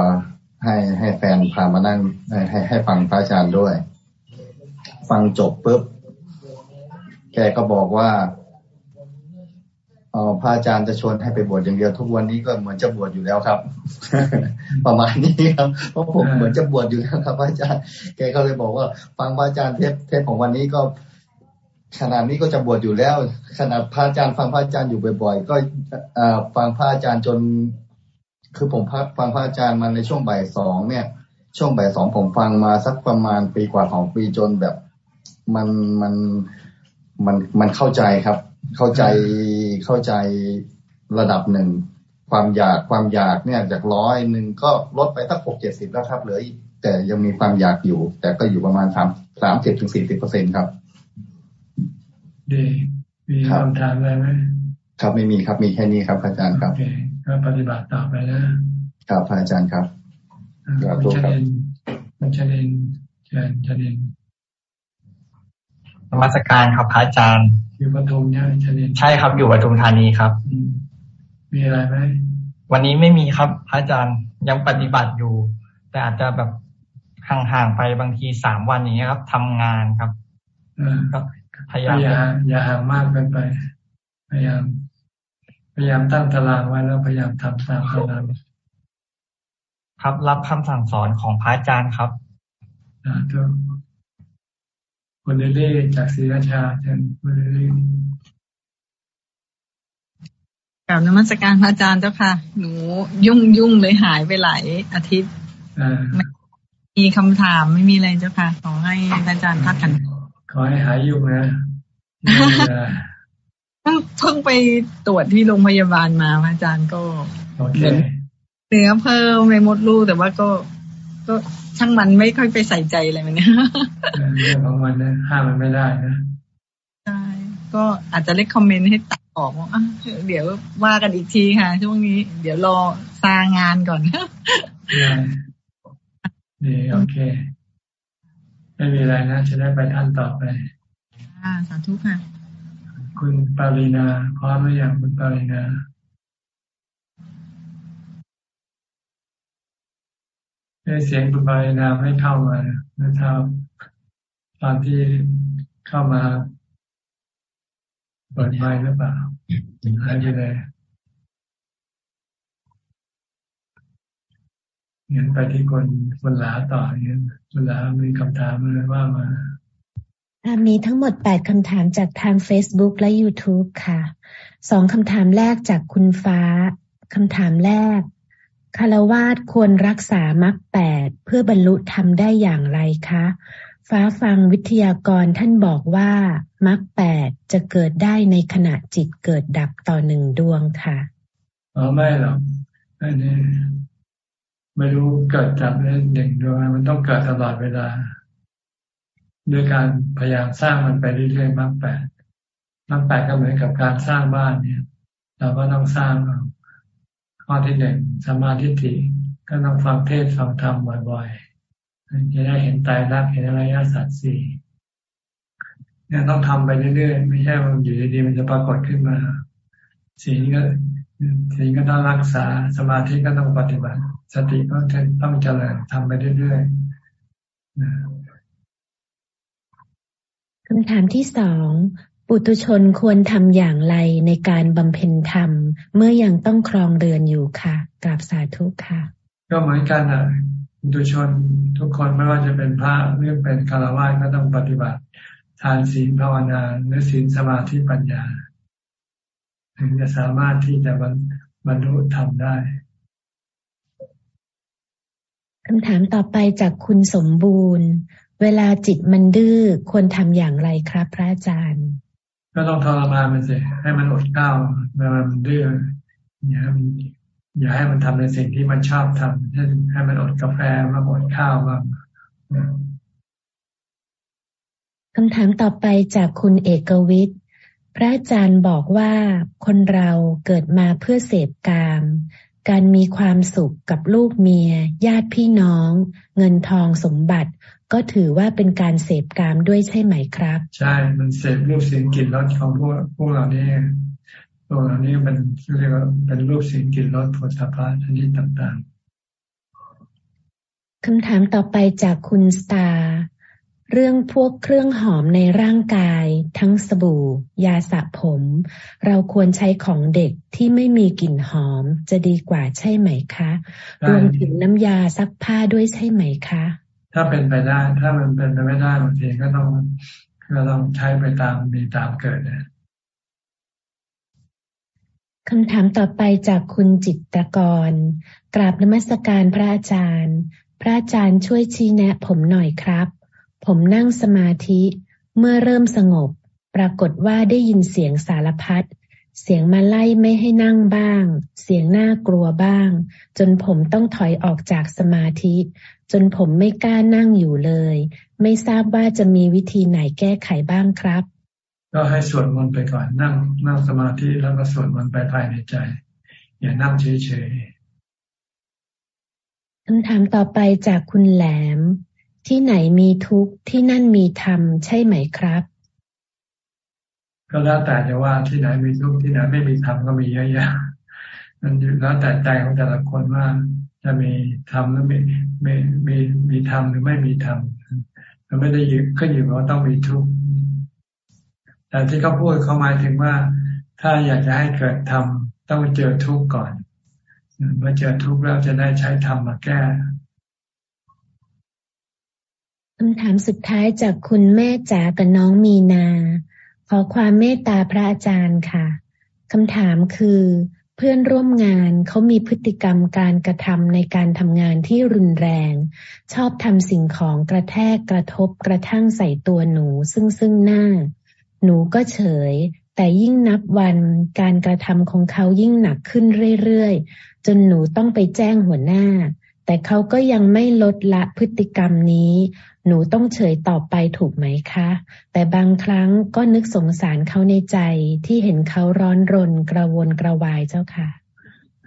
ให้ให้แฟนพามานั่งให้ให้ฟังพระอาจารย์ด้วย ฟังจบปุ๊บแกก็บอกว่าอ๋อพระอาจารย์จะชวนให้ไปบวชอย่างเดียวทุกวันนี้ก็เหมือนจะบวชอยู่แล้วครับ ประมาณนี้ครับเพราะผมเหมือนจะบวชอยู่แล้วครับพระอาจารย์แกก็เลยบอกว่า ฟังพระอาจารย์เทปเทปของวันนี้ก็ขนาดนี้ก็จะบวชอยู่แล้วขนาดพระอาจารย์ฟังพระอาจารย์อยู่บ่อย ๆ ก็ฟังพระอาจารย์จน คือผมฟังพระอาจารย์มาในช่วงบ่ายสองเนี่ย ช่วงบ่ายสองผมฟังมาสักประมาณปีกว่าของปีจนแบบมันมันมันมันเข้าใจครับ เข้าใจเข้าใจระดับหนึ่งความอยากความอยากเนี่ยจากร้อยหนึ่งก็ลดไปสักหกเจ็ดสิบแล้วครับเหลือแต่ยังมีความอยากอยู่ แต่ก็อยู่ประมาณสามสามสิบถึงสี่สิบเปอร์เซ็นครับ ดีมีคำถามอะไรไหมครับไม่มีครับมีแค่นี้ครับอาจารย์ครับโอเคก็ปฏิบัติต่อไปนะครับอาจารย์ครับ ครับคุณชนินคุณชนินเชิญชนินนมัสการครับพระอาจารย์ อยู่ปทุมใช่ไหมชนินใช่ครับอยู่ปทุมธานีครับ มีอะไรไหมวันนี้ไม่มีครับพระอาจารย์ยังปฏิบัติอยู่ แต่อาจจะแบบห่างๆไปบางทีสามวันอย่างเงี้ยครับทำงานครับก็พยายามอย่าห่างมากเกินไป พยายาม พยายามตั้งตารางไว้แล้วพยายามทำตามตาราง ครับ รับคำสั่งสอนของพระอาจารย์ครับอ่าทุกคุณเดลี่จากศรีราชาเชิญคุณเดลี่กล่าวนมัสการพระอาจารย์เจ้าค่ะ หนูยุ่งยุ่งเลยหายไปหลายอาทิตย์ไม่มีคำถามไม่มีอะไรเจ้าค่ะ ขอให้อาจารย์พักกัน ขอให้หายยุ่งนะเพิ่งไปตรวจที่โรงพยาบาลมาอาจารย์ก็เนื้อเพิ่มในมดลูกแต่ว่าก็ก็ช่างมันไม่ค่อยไปใส่ใจอะไรมันเนี่ยเรื่องของมันนะห้ามมันไม่ได้นะใช่ก็อาจจะเล็กคอมเมนต์ให้ตัดออกว่าเดี๋ยวว่ากันอีกทีค่ะ ช่วงนี้ เดี๋ยวรอสร้างงานก่อนดีโอเค ไม่มีอะไรนะจะได้ไปท่านต่อไป อ่าสาธุค่ะ คุณปารีนาพร้อมหรือยังคุณปารีนา เสียงคุณปารินาไม่เข้ามานะครับตอนที่เข้ามาเปิดไมค์หรือเปล่าหายไปเลยเงินไปที่คนคนหลาต่อเงี้ยคนหลามีคำถามอะไรว่ามามีทั้งหมดแปดคำถามจากทาง Facebook และ YouTube ค่ะ สองคำถามแรกจากคุณฟ้า คำถามแรก คารวาสควรรักษามรรคแปดเพื่อบรรลุธรรมได้อย่างไรคะ ฟ้าฟังวิทยากรท่านบอกว่ามรรคแปดจะเกิดได้ในขณะจิตเกิดดับต่อหนึ่งดวงค่ะอ๋อไม่หรอกอันนี้ไม่รู้เกิดดับได้หนึ่งดวงมันต้องเกิดตลอดเวลาด้วยการพยายามสร้างมันไปเรื่อยๆมรรคแปดมรรคแปดก็เหมือนกับการสร้างบ้านเนี่ย เราก็ต้องสร้าง ข้อที่หนึ่งสมาธิฏฐิก็ต้องฟังเทศฟังธรรมบ่อยๆจะได้เห็นตายรักเห็นอริยสัจสี่เนี่ยต้องทำไปเรื่อยๆ ไม่ใช่ว่าอยู่ดีๆมันจะปรากฏขึ้นมาสีก็สีก็ต้องรักษาสมาธิก็ต้องปฏิบัติ สติก็ต้องเจริญทำไปเรื่อยๆคำถามที่สอง ปุถุชนควรทำอย่างไรในการบำเพ็ญธรรม เมื่อยังต้องครองเรือนอยู่ค่ะกราบสาธุค่ะ ก็เหมือนกันอะปุถุชนทุกคนไม่ว่าจะเป็นพระหรือเป็นคารวะก็ต้องปฏิบัติ ทานศีลภาวนาหรือศีลสมาธิปัญญา ถึงจะสามารถที่จะบรรลุธรรมได้คำถามต่อไปจากคุณสมบูรณ์ เวลาจิตมันดื้อควรทำอย่างไรครับ พระอาจารย์ ก็ต้องทรมานมันสิให้มันอดข้าวมันดื้ออย่าให้มันอย่าให้มันทำในสิ่งที่มันชอบทำให้ให้มันอดกาแฟมาอดข้าวบ้างคำถามต่อไปจากคุณเอกวิทย์ พระอาจารย์บอกว่าคนเราเกิดมาเพื่อเสพกาม การมีความสุขกับลูกเมีย ญาติพี่น้อง เงินทองสมบัติ ก็ถือว่าเป็นการเสพกามด้วยใช่ไหมครับ ใช่ มันเสพรูปสิ่งกลิ่นรสของพวกพวกเรานี่พวกเรานี่มันเรียกว่าเป็นรูปสิ่งกลิ่นรสผลสะพานชนิดต่างๆคำถามต่อไปจากคุณสตาร์เรื่องพวกเครื่องหอมในร่างกาย ทั้งสบู่ ยาสระผม เราควรใช้ของเด็กที่ไม่มีกลิ่นหอมจะดีกว่าใช่ไหมคะ รวมถึงน้ำยาซักผ้าด้วยใช่ไหมคะ ถ้าเป็นไปได้ ถ้ามันเป็นไปไม่ได้บางทีก็ต้องก็ต้องใช้ไปตามมีตามเกิดนะคำถามต่อไปจากคุณจิตตกร กราบนมัสการพระอาจารย์ พระอาจารย์ช่วยชี้แนะ ผมหน่อยครับ ผมนั่งสมาธิเมื่อเริ่มสงบ ปรากฏว่าได้ยินเสียงสารพัด เสียงมาไล่ไม่ให้นั่งบ้าง เสียงน่ากลัวบ้าง จนผมต้องถอยออกจากสมาธิ จนผมไม่กล้านั่งอยู่เลย ไม่ทราบว่าจะมีวิธีไหนแก้ไขบ้างครับ ก็ให้สวดมนต์ไปก่อนนั่งนั่งสมาธิแล้วก็สวดมนต์ไปภายในใจ อย่านั่งเฉยๆคำถามต่อไปจากคุณแหลม ที่ไหนมีทุกข์ที่นั่นมีธรรมใช่ไหมครับ ก็แล้วแต่จะว่าที่ไหนมีทุกข์ที่ไหนไม่มีธรรมก็มีเยอะแยะมันอยู่แล้วแต่ใจของแต่ละคนว่าจะมีธรรมหรือไม่ไม่มีมีธรรมหรือไม่มีธรรมมันไม่ได้ยึดขึ้นอยู่ว่าต้องมีทุกข์แต่ที่เขาพูดเขาหมายถึงว่า ถ้าอยากจะให้เกิดธรรมต้องเจอทุกข์ก่อนเมื่อเจอทุกข์แล้วจะได้ใช้ธรรมมาแก้คำถามสุดท้ายจากคุณแม่จ๋ากับน้องมีนา ขอความเมตตาพระอาจารย์ค่ะคำถามคือเพื่อนร่วมงานเขามีพฤติกรรมการกระทำในการทำงานที่รุนแรง ชอบทำสิ่งของกระแทกกระทบกระทั่งใส่ตัวหนูซึ่งซึ่งหน้า หนูก็เฉย แต่ยิ่งนับวันการกระทำของเขายิ่งหนักขึ้นเรื่อยๆ จนหนูต้องไปแจ้งหัวหน้า แต่เขาก็ยังไม่ลดละพฤติกรรมนี้ หนูต้องเฉยต่อไปถูกไหมคะ แต่บางครั้งก็นึกสงสารเขาในใจที่เห็นเขาร้อนรนกระวนกระวายเจ้าค่ะ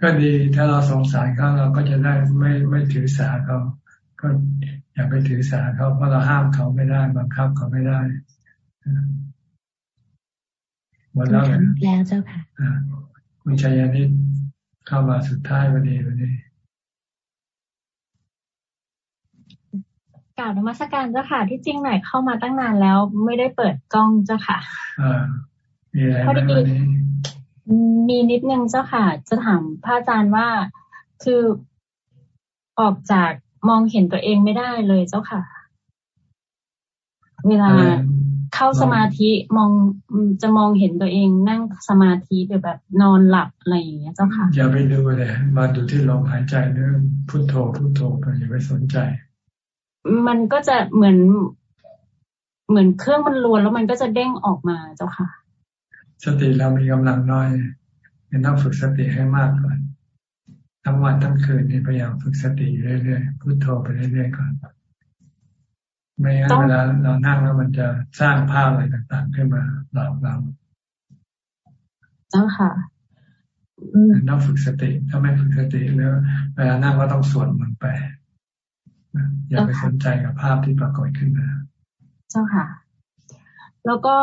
ก็ดีถ้าเราสงสารเขาเราก็จะได้ไม่ไม่ถือสาเขา ก็อย่าไปถือสาเขาเพราะเราห้ามเขาไม่ได้บังคับเขาไม่ได้หมดแล้วแล้วเจ้าค่ะคุณชัยนิดเข้ามาสุดท้ายวันนี้วันนี้ กล่าวนมัสการเจ้าค่ะ ที่จริงหน่อยเข้ามาตั้งนานแล้ว ไม่ได้เปิดกล้องเจ้าค่ะพอดีมีนิดนึงเจ้าค่ะ จะถามพระอาจารย์ว่าคือออกจากมองเห็นตัวเองไม่ได้เลยเจ้าค่ะ เวลาเข้าสมาธิมองจะมองเห็นตัวเองนั่งสมาธิหรือแบบนอนหลับอะไรอย่างเงี้ยเจ้าค่ะอย่าไปดูเลยมาดูที่ลมหายใจเนื้อพุทโธพุทโธไปอย่าไปสนใจ มันก็จะเหมือน เหมือนเครื่องมันรวนแล้วมันก็จะเด้งออกมาเจ้าค่ะ สติเรามีกำลังน้อยยังต้องฝึกสติให้มากก่อนทั้งวันทั้งคืนนี่พยายามฝึกสติเรื่อยๆพุโทโธไปเรื่อยๆก่อนไม่งั้นเวลาเรานั่งแล้วมันจะสร้างภาพอะไรต่างๆ ขึ้นมาหลอกเราเจ้าค่ะต้องฝึกสติ ถ้าไม่ฝึกสติแล้ว เวลานั่งก็ต้องสวดมันไป อย่าไปสนใจกับภาพที่ปรากฏขึ้นมา เจ้าค่ะ แล้วก็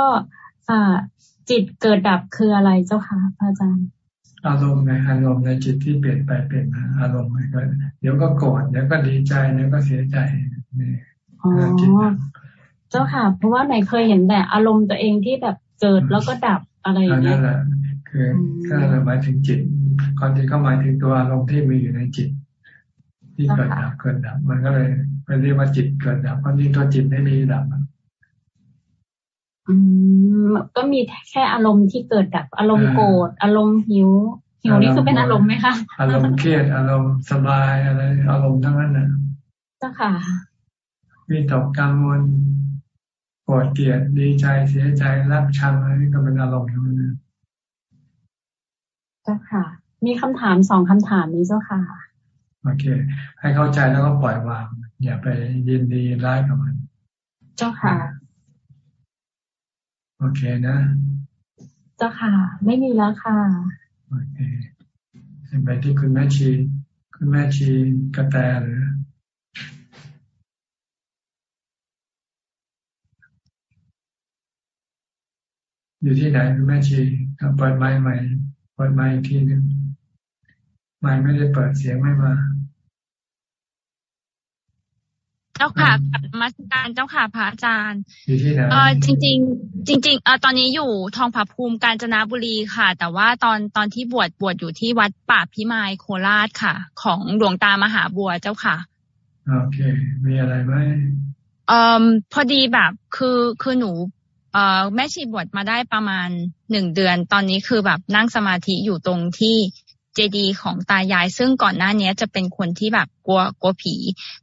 อ่าจิตเกิดดับคืออะไรเจ้าค่ะพระอาจารย์ อารมณ์ในอารมณ์ในจิตที่เปลี่ยนไปเปลี่ยนมาอารมณ์มันก็เดี๋ยวก็โกรธเดี๋ยวก็ดีใจเดี๋ยวก็เสียใจนี่อ๋อเจ้าค่ะ เพราะว่าไหนเคยเห็นแต่อารมณ์ตัวเองที่แบบเกิดแล้วก็ดับอะไรอย่างเงี้ยนั่นแหละคือก็หมายถึงจิตความจริงก็หมายถึงตัวอารมณ์ที่มีอยู่ในจิต ที่เกิดดับเกิดดับ มันก็เลยไปเรียกว่าจิตเกิดดับความจริงตัวจิตไม่มีดับอืมก็มีแค่อารมณ์ที่เกิดดับ อารมณ์โกรธอารมณ์หิวหิวนี่คือเป็นอารมณ์ไหมคะอารมณ์เครียดอารมณ์สบายอะไร อารมณ์ทั้งนั้นนะเจ้าค่ะมีตกกังวลโกรธเกลียดดีใจเสียใจรักชังอะไรนี่ก็เป็นอารมณ์ทั้งนั้นเจ้าค่ะ มีคำถามสองคำถามนี้เจ้าค่ะ โอเค ให้เข้าใจแล้วก็ปล่อยวาง อย่าไปยินดีร้ายกับมัน เจ้าค่ะ โอเคนะ เจ้าค่ะ ไม่มีแล้วค่ะ โอเคไปที่คุณแม่ชี คุณแม่ชีกระแตหรืออยู่ที่ไหนคุณแม่ชีเปิดไม้ใหม่เปิดไม้อีกทีนึงไม้ไม่ได้เปิดเสียงไม่มา เจ้าค่ะกับมาสการเจ้าค่ะพระอาจารย์อยู่ที่ไหนเออจริงจริงจริงๆเออตอนนี้อยู่ทองผาภูมิกาญจนบุรีค่ะ แต่ว่าตอนตอนที่บวชบวชอยู่ที่วัดป่าพิมายโคราชค่ะ ของหลวงตามหาบัวเจ้าค่ะโอเค มีอะไรไหมเออพอดีแบบคือคือหนูเอ่อแม่ชีบวชมาได้ประมาณหนึ่งเดือน ตอนนี้คือแบบนั่งสมาธิอยู่ตรงที่ เจดีของตายาย ซึ่งก่อนหน้านี้จะเป็นคนที่แบบกลัวกลัวผี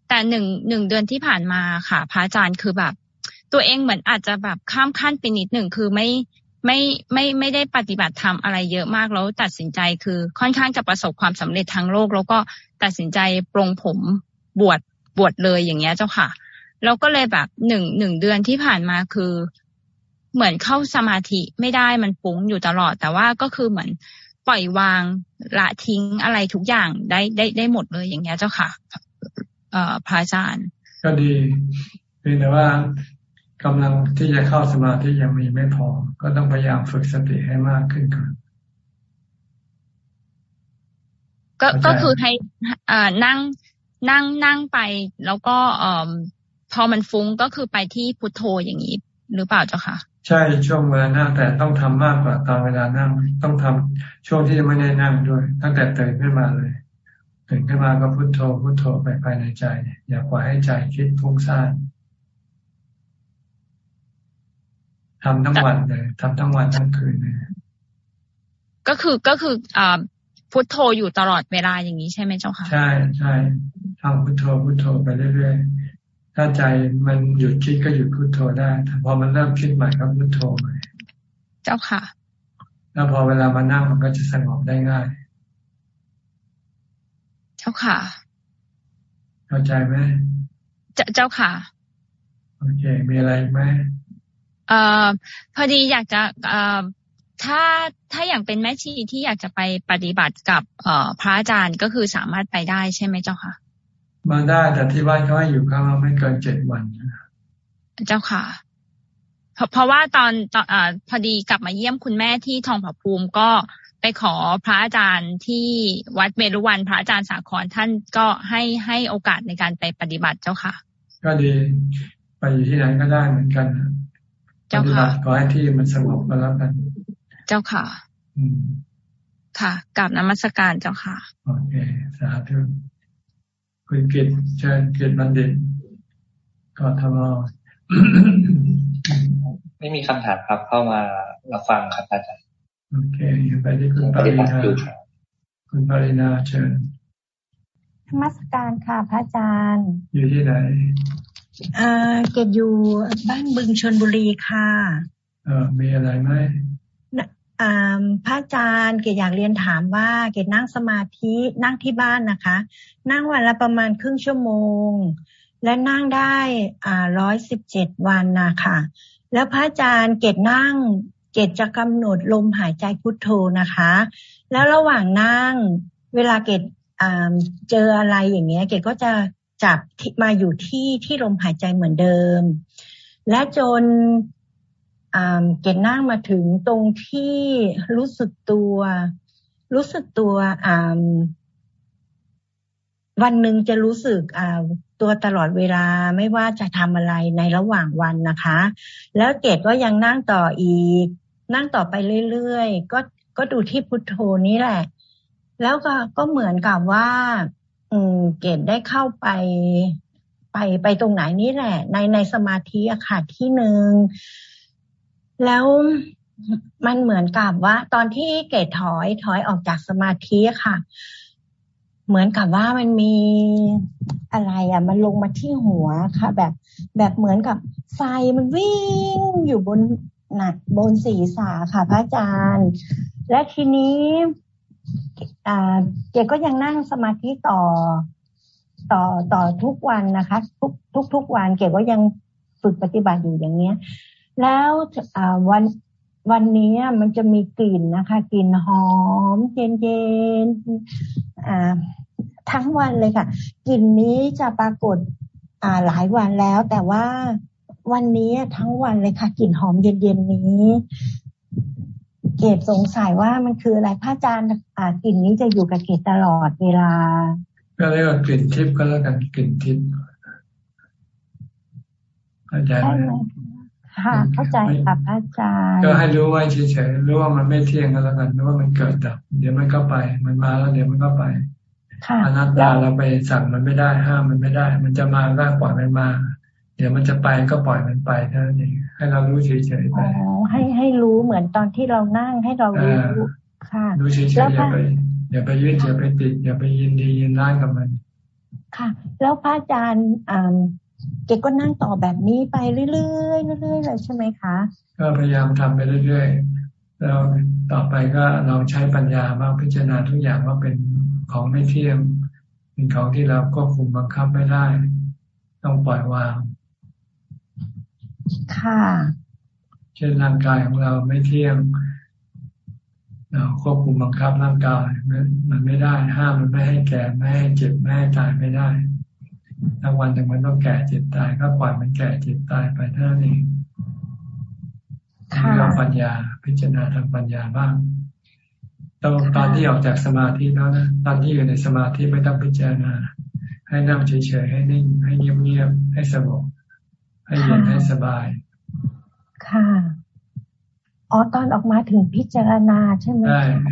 แต่หนึ่งหนึ่งเดือนที่ผ่านมาค่ะ พระอาจารย์คือแบบ ตัวเองเหมือนอาจจะแบบข้ามขั้นไปนิดหนึ่งคือไม่ไม่ไม่ไม่ได้ปฏิบัติธรรมอะไรเยอะมากแล้วตัดสินใจคือค่อนข้างจะประสบความสำเร็จทางโลก แล้วก็ตัดสินใจปรงผมบวชบวชเลยอย่างเงี้ยเจ้าค่ะแล้วก็เลยแบบหนึ่งหนึ่งเดือนที่ผ่านมาคือ เหมือนเข้าสมาธิไม่ได้มันฟุ้งอยู่ตลอด แต่ว่าก็คือเหมือน ปล่อยวางละทิ้งอะไรทุกอย่างได้ได้ได้หมดเลยอย่างเงี้ยเจ้าค่ะ เอ่อพระอาจารย์ก็ดีเพียงแต่ว่ากำลังที่จะเข้าสมาธิยังมีไม่พอ ก็ต้องพยายามฝึกสติให้มากขึ้นก่อนก็ก็คือให้อ่านั่งนั่งนั่งไป แล้วก็เอ่อพอมันฟุ้งก็คือไปที่พุทโธอย่างนี้หรือเปล่าเจ้าค่ะ ใช่ช่วงเวลานั่งแต่ต้องทำมากกว่าตอนเวลานั่ง ต้องทำช่วงที่ไม่ได้นั่งด้วย ตั้งแต่ตื่นขึ้นมาเลยตื่นขึ้นมาก็พุโทโธพุโทโธไปภายในใจ อย่าปล่อยให้ใจคิดฟุ้งซ่านทำทั้งวันเลยทำทั้งวันทั้งคืนเลยก็คือก็คืออ่าพุทโธอยู่ตลอดเวลาอย่างนี้ใช่ไหมเจ้าค่ะ ใช่ใช่ทำพุทโธพุทโธไปเรื่อย ถ้าใจมันหยุดคิดก็หยุดพุโทโธได้แต่พอมันเริ่มคิดใหม่ก็พุโทโธใหม่เจ้าค่ะ แล้วพอเวลามานั่งมันก็จะสงบได้ง่าย เจ้าค่ะ เข้าใจไหมเจ้าค่ะโอเค มีอะไรไหมเอ่อพอดีอยากจะเอ่อถ้าถ้าอย่างเป็นแม่ชีที่อยากจะไปปฏิบัติกับเอ่อพระอาจารย์ก็คือสามารถไปได้ใช่ไหมเจ้าค่ะ มาได้แต่ที่บ้านเขาให้อยู่ข้างเราไม่เกินเจ็ดวันเจ้าค่ะเพราะเพราะว่าตอนตอนอพอดีกลับมาเยี่ยมคุณแม่ที่ทองผาภูมิก็ไปขอพระอาจารย์ที่วัดเมรุวันพระอาจารย์สาครท่านก็ให้ให้โอกาสในการไปปฏิบัติเจ้าค่ะ ก็ดีไปอยู่ที่ไหนก็ได้เหมือนกันเจ้าค่ะขอให้ที่มันสงบก็แล้วกัน เจ้าค่ะอืมค่ะกราบนมัสการเจ้าค่ะโอเคสาธุ คุณกิตเชิญกิตบัณฑิตกทมไม่มีคำถามครับ เข้ามาเราฟังครับอาจารย์โอเคอยู่ไปที่คุณปรินาคุณปรินาเชิญมัสการค่ะพระอาจารย์ อยู่ที่ไหนอ่าเกดอยู่บ้านบึงชนบุรีค่ะ เออมีอะไรไหม พระอาจารย์เกดอยากเรียนถามว่า เกดนั่งสมาธินั่งที่บ้านนะคะ นั่งวันละประมาณครึ่งชั่วโมง และนั่งได้อ่าร้อยสิบเจ็ดวันนะคะแล้วพระอาจารย์เกดนั่งเกดจะกำหนดลมหายใจพุทโธนะคะ แล้วระหว่างนั่งเวลาเกดเจออะไรอย่างเงี้ย เกดก็จะจับมาอยู่ที่ที่ลมหายใจเหมือนเดิม และจน เกดนั่งมาถึงตรงที่รู้สึกตัว รู้สึกตัววันหนึ่งจะรู้สึกตัวตลอดเวลาไม่ว่าจะทำอะไรในระหว่างวันนะคะ แล้วเกดก็ยังนั่งต่ออีก นั่งต่อไปเรื่อยๆก็ก็ดูที่พุทโธนี้แหละ แล้วก็ก็เหมือนกับว่า อืม เกดได้เข้าไปไปไปตรงไหนนี่แหละ ในในสมาธิอะค่ะที่หนึ่ง แล้วมันเหมือนกับว่า ตอนที่เกดถอยถอยออกจากสมาธิค่ะ เหมือนกับว่ามันมีอะไรอะ มันลงมาที่หัวค่ะ แบบแบบเหมือนกับไฟมันวิ่งอยู่บนหนักบนศีรษะค่ะพระอาจารย์ และทีนี้เกก็ยังนั่งสมาธิต่อต่อต่อทุกวันนะคะ ทุกทุกทุกวัน เกก็ยังฝึกปฏิบัติอยู่อย่างเนี้ย แล้ววันวันนี้มันจะมีกลิ่นนะคะกลิ่นหอม เย็นเย็นทั้งวันเลยค่ะ กลิ่นนี้จะปรากฏหลายวันแล้ว แต่ว่าวันนี้ทั้งวันเลยค่ะ กลิ่นหอมเย็นเย็นนี้ เกดสงสัยว่ามันคืออะไรพระอาจารย์กลิ่นนี้จะอยู่กับเกดตลอดเวลา ก็เรียกว่ากลิ่นทิพย์ก็แล้วกันกลิ่นทิพย์เข้าใจไหม ค่ะ เข้าใจค่ะอาจารย์ก็ให้รู้ไว้เฉยๆรู้ว่ามันไม่เที่ยงก็แล้วกันรู้ว่ามันเกิดดับ เดี๋ยวมันก็ไป มันมาแล้วเดี๋ยวมันก็ไปอนัตตาเราไปสั่งมันไม่ได้ห้ามมันไม่ได้ มันจะมาก็ปล่อยมันมา เดี๋ยวมันจะไปก็ปล่อยมันไปเท่านั้นเองให้เรารู้เฉยๆไปอ๋อให้ให้รู้เหมือนตอนที่เรานั่งให้เรารู้ค่ะรู้เฉยๆอย่าไปอย่าไปยึดอย่าไปติดอย่าไปยินดียินร้ายกับมัน ค่ะ แล้วพระอาจารย์อ่า เกก็นั่งต่อแบบนี้ไปเรื่อยๆเรื่อยๆเลยใช่ไหมคะ ก็พยายามทำไปเรื่อยๆแล้วต่อไปก็เราใช้ปัญญาบ้างพิจารณาทุกอย่างว่าเป็นของไม่เที่ยงเป็นของที่เราก็คุมบังคับไม่ได้ ต้องปล่อยวาง ค่ะ เช่นร่างกายของเราไม่เที่ยงเราควบคุมบังคับร่างกายมันไม่ได้ห้ามมันไม่ให้แก่ไม่ให้เจ็บไม่ให้ตายไม่ได้ ถ้าวันหนึ่งมันต้องแก่เจ็บตาย ก็ปล่อยมันแก่เจ็บตายไปเท่านั้นเองเราปัญญาพิจารณาทางปัญญาบ้างตอนตอนที่ออกจากสมาธิแล้วนะตอนที่อยู่ในสมาธิไม่ต้องพิจารณา ให้นั่งเฉยๆให้นิ่งให้เงียบๆให้สงบให้เย็นให้สบาย ค่ะอ๋อตอนออกมาถึงพิจารณาใช่ไหม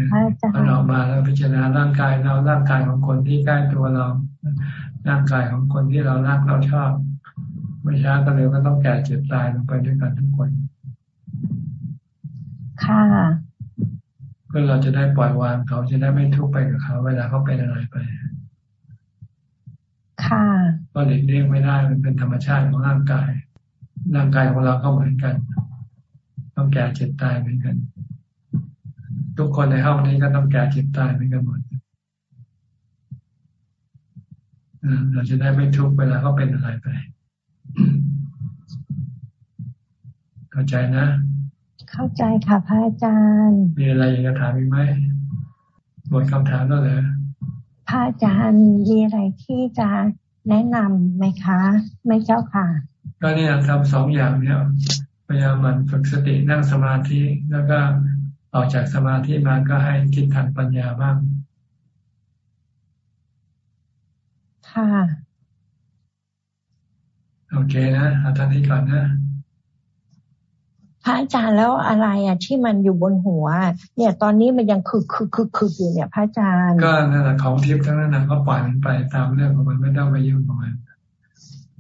ใช่ตอนออกมาแล้วพิจารณาร่างกายเราร่างกายของคนที่ใกล้ตัวเรา ร่างกายของคนที่เรารักเราชอบไม่ช้าก็เร็วก็ต้องแก่เจ็บตายลงไปด้วยกันทุกคน ค่ะเพื่อเราจะได้ปล่อยวางเขาจะได้ไม่ทุกข์ไปกับเขาเวลาเขาเป็นอะไรไป ค่ะก็เด็กเลี้ยงไม่ได้มันเป็นธรรมชาติของร่างกาย ร่างกายของเราก็เหมือนกัน ต้องแก่เจ็บตายเหมือนกัน ทุกคนในห้องนี้ก็ต้องแก่เจ็บตายเหมือนกันหมด เราจะได้ไม่ทุกข์เวลาเขาเป็นอะไรไป เข้าใจนะ เข้าใจค่ะพระอาจารย์ มีอะไรอยากจะถามอีกไหมหมดคำถามแล้วเหรอพระอาจารย์มีอะไรที่จะแนะนำไหมคะ ไม่เจ้าค่ะ ก็เนี่ยทำสองอย่างเนี่ยพยายามมันฝึกสตินั่งสมาธิแล้วก็ออกจากสมาธิมาก็ให้คิดทางปัญญาบ้าง ค่ะ โอเคนะเอาท่านนี้ก่อนนะพระอาจารย์แล้วอะไรอะ ที่มันอยู่บนหัว เนี่ย ตอนนี้มันยังคึกคึกคึกคึกอยู่เนี่ย พระอาจารย์ ก็นั่นแหละของทิพย์ทั้งนั้นนะก็ปล่อยมันไปตามเรื่องของมันไม่ต้องไปยุ่งกับมัน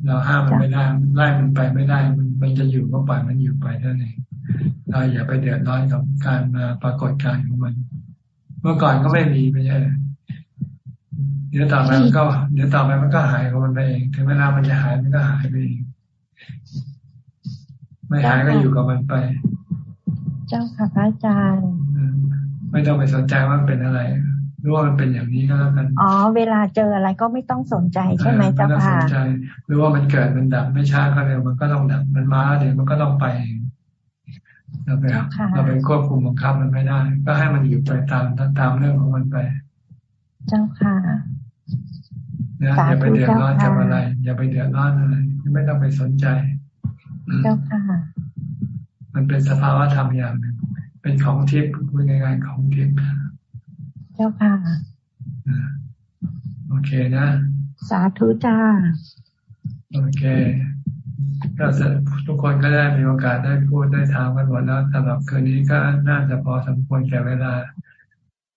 เราห้ามมันไม่ได้ไล่มันไปไม่ได้ มันมันจะอยู่ก็ปล่อยมันอยู่ไปเท่านั้นเองเราอย่าไปเดือดร้อนกับการมาปรากฏการณ์ของมัน เมื่อก่อนก็ไม่มีไม่ใช่ เดี๋ยวต่อไปมันก็เดี๋ยวต่อไปมันก็หายของมันไปเองถึงเวลามันจะหายมันก็หายไปเองไม่หายก็อยู่กับมันไป เจ้าค่ะพระอาจารย์ ไม่ต้องไปสนใจว่ามันเป็นอะไรรู้ว่ามันเป็นอย่างนี้ก็แล้วกัน อ๋อ เวลาเจออะไรก็ไม่ต้องสนใจใช่ไหมเจ้าค่ะไม่ต้องสนใจรู้ว่ามันเกิดมันดับไม่ช้าก็เร็วมันก็ต้องดับมันมาเดี๋ยวมันก็ต้องไปเราไปเราไปควบคุมบังคับมันไม่ได้ ก็ให้มันอยู่ไปตามตามเรื่องของมันไป เจ้าค่ะนะอย่าไปเดือดร้อนกับอะไร อย่าไปเดือดร้อนอะไรไม่ต้องไปสนใจ เจ้าค่ะมัมันเป็นสภาวะธรรมอย่างหนึ่งเป็นของทิพย์พูดง่ายๆของทิพย์เจ้าค่ะโอเคนะ สาธุจ้า โอเคก็ทุกคนก็ได้มีโอกาสได้พูดได้ถามกันหมดแล้วสำหรับคืนนี้ก็น่าจะพอสมควรแก่เวลา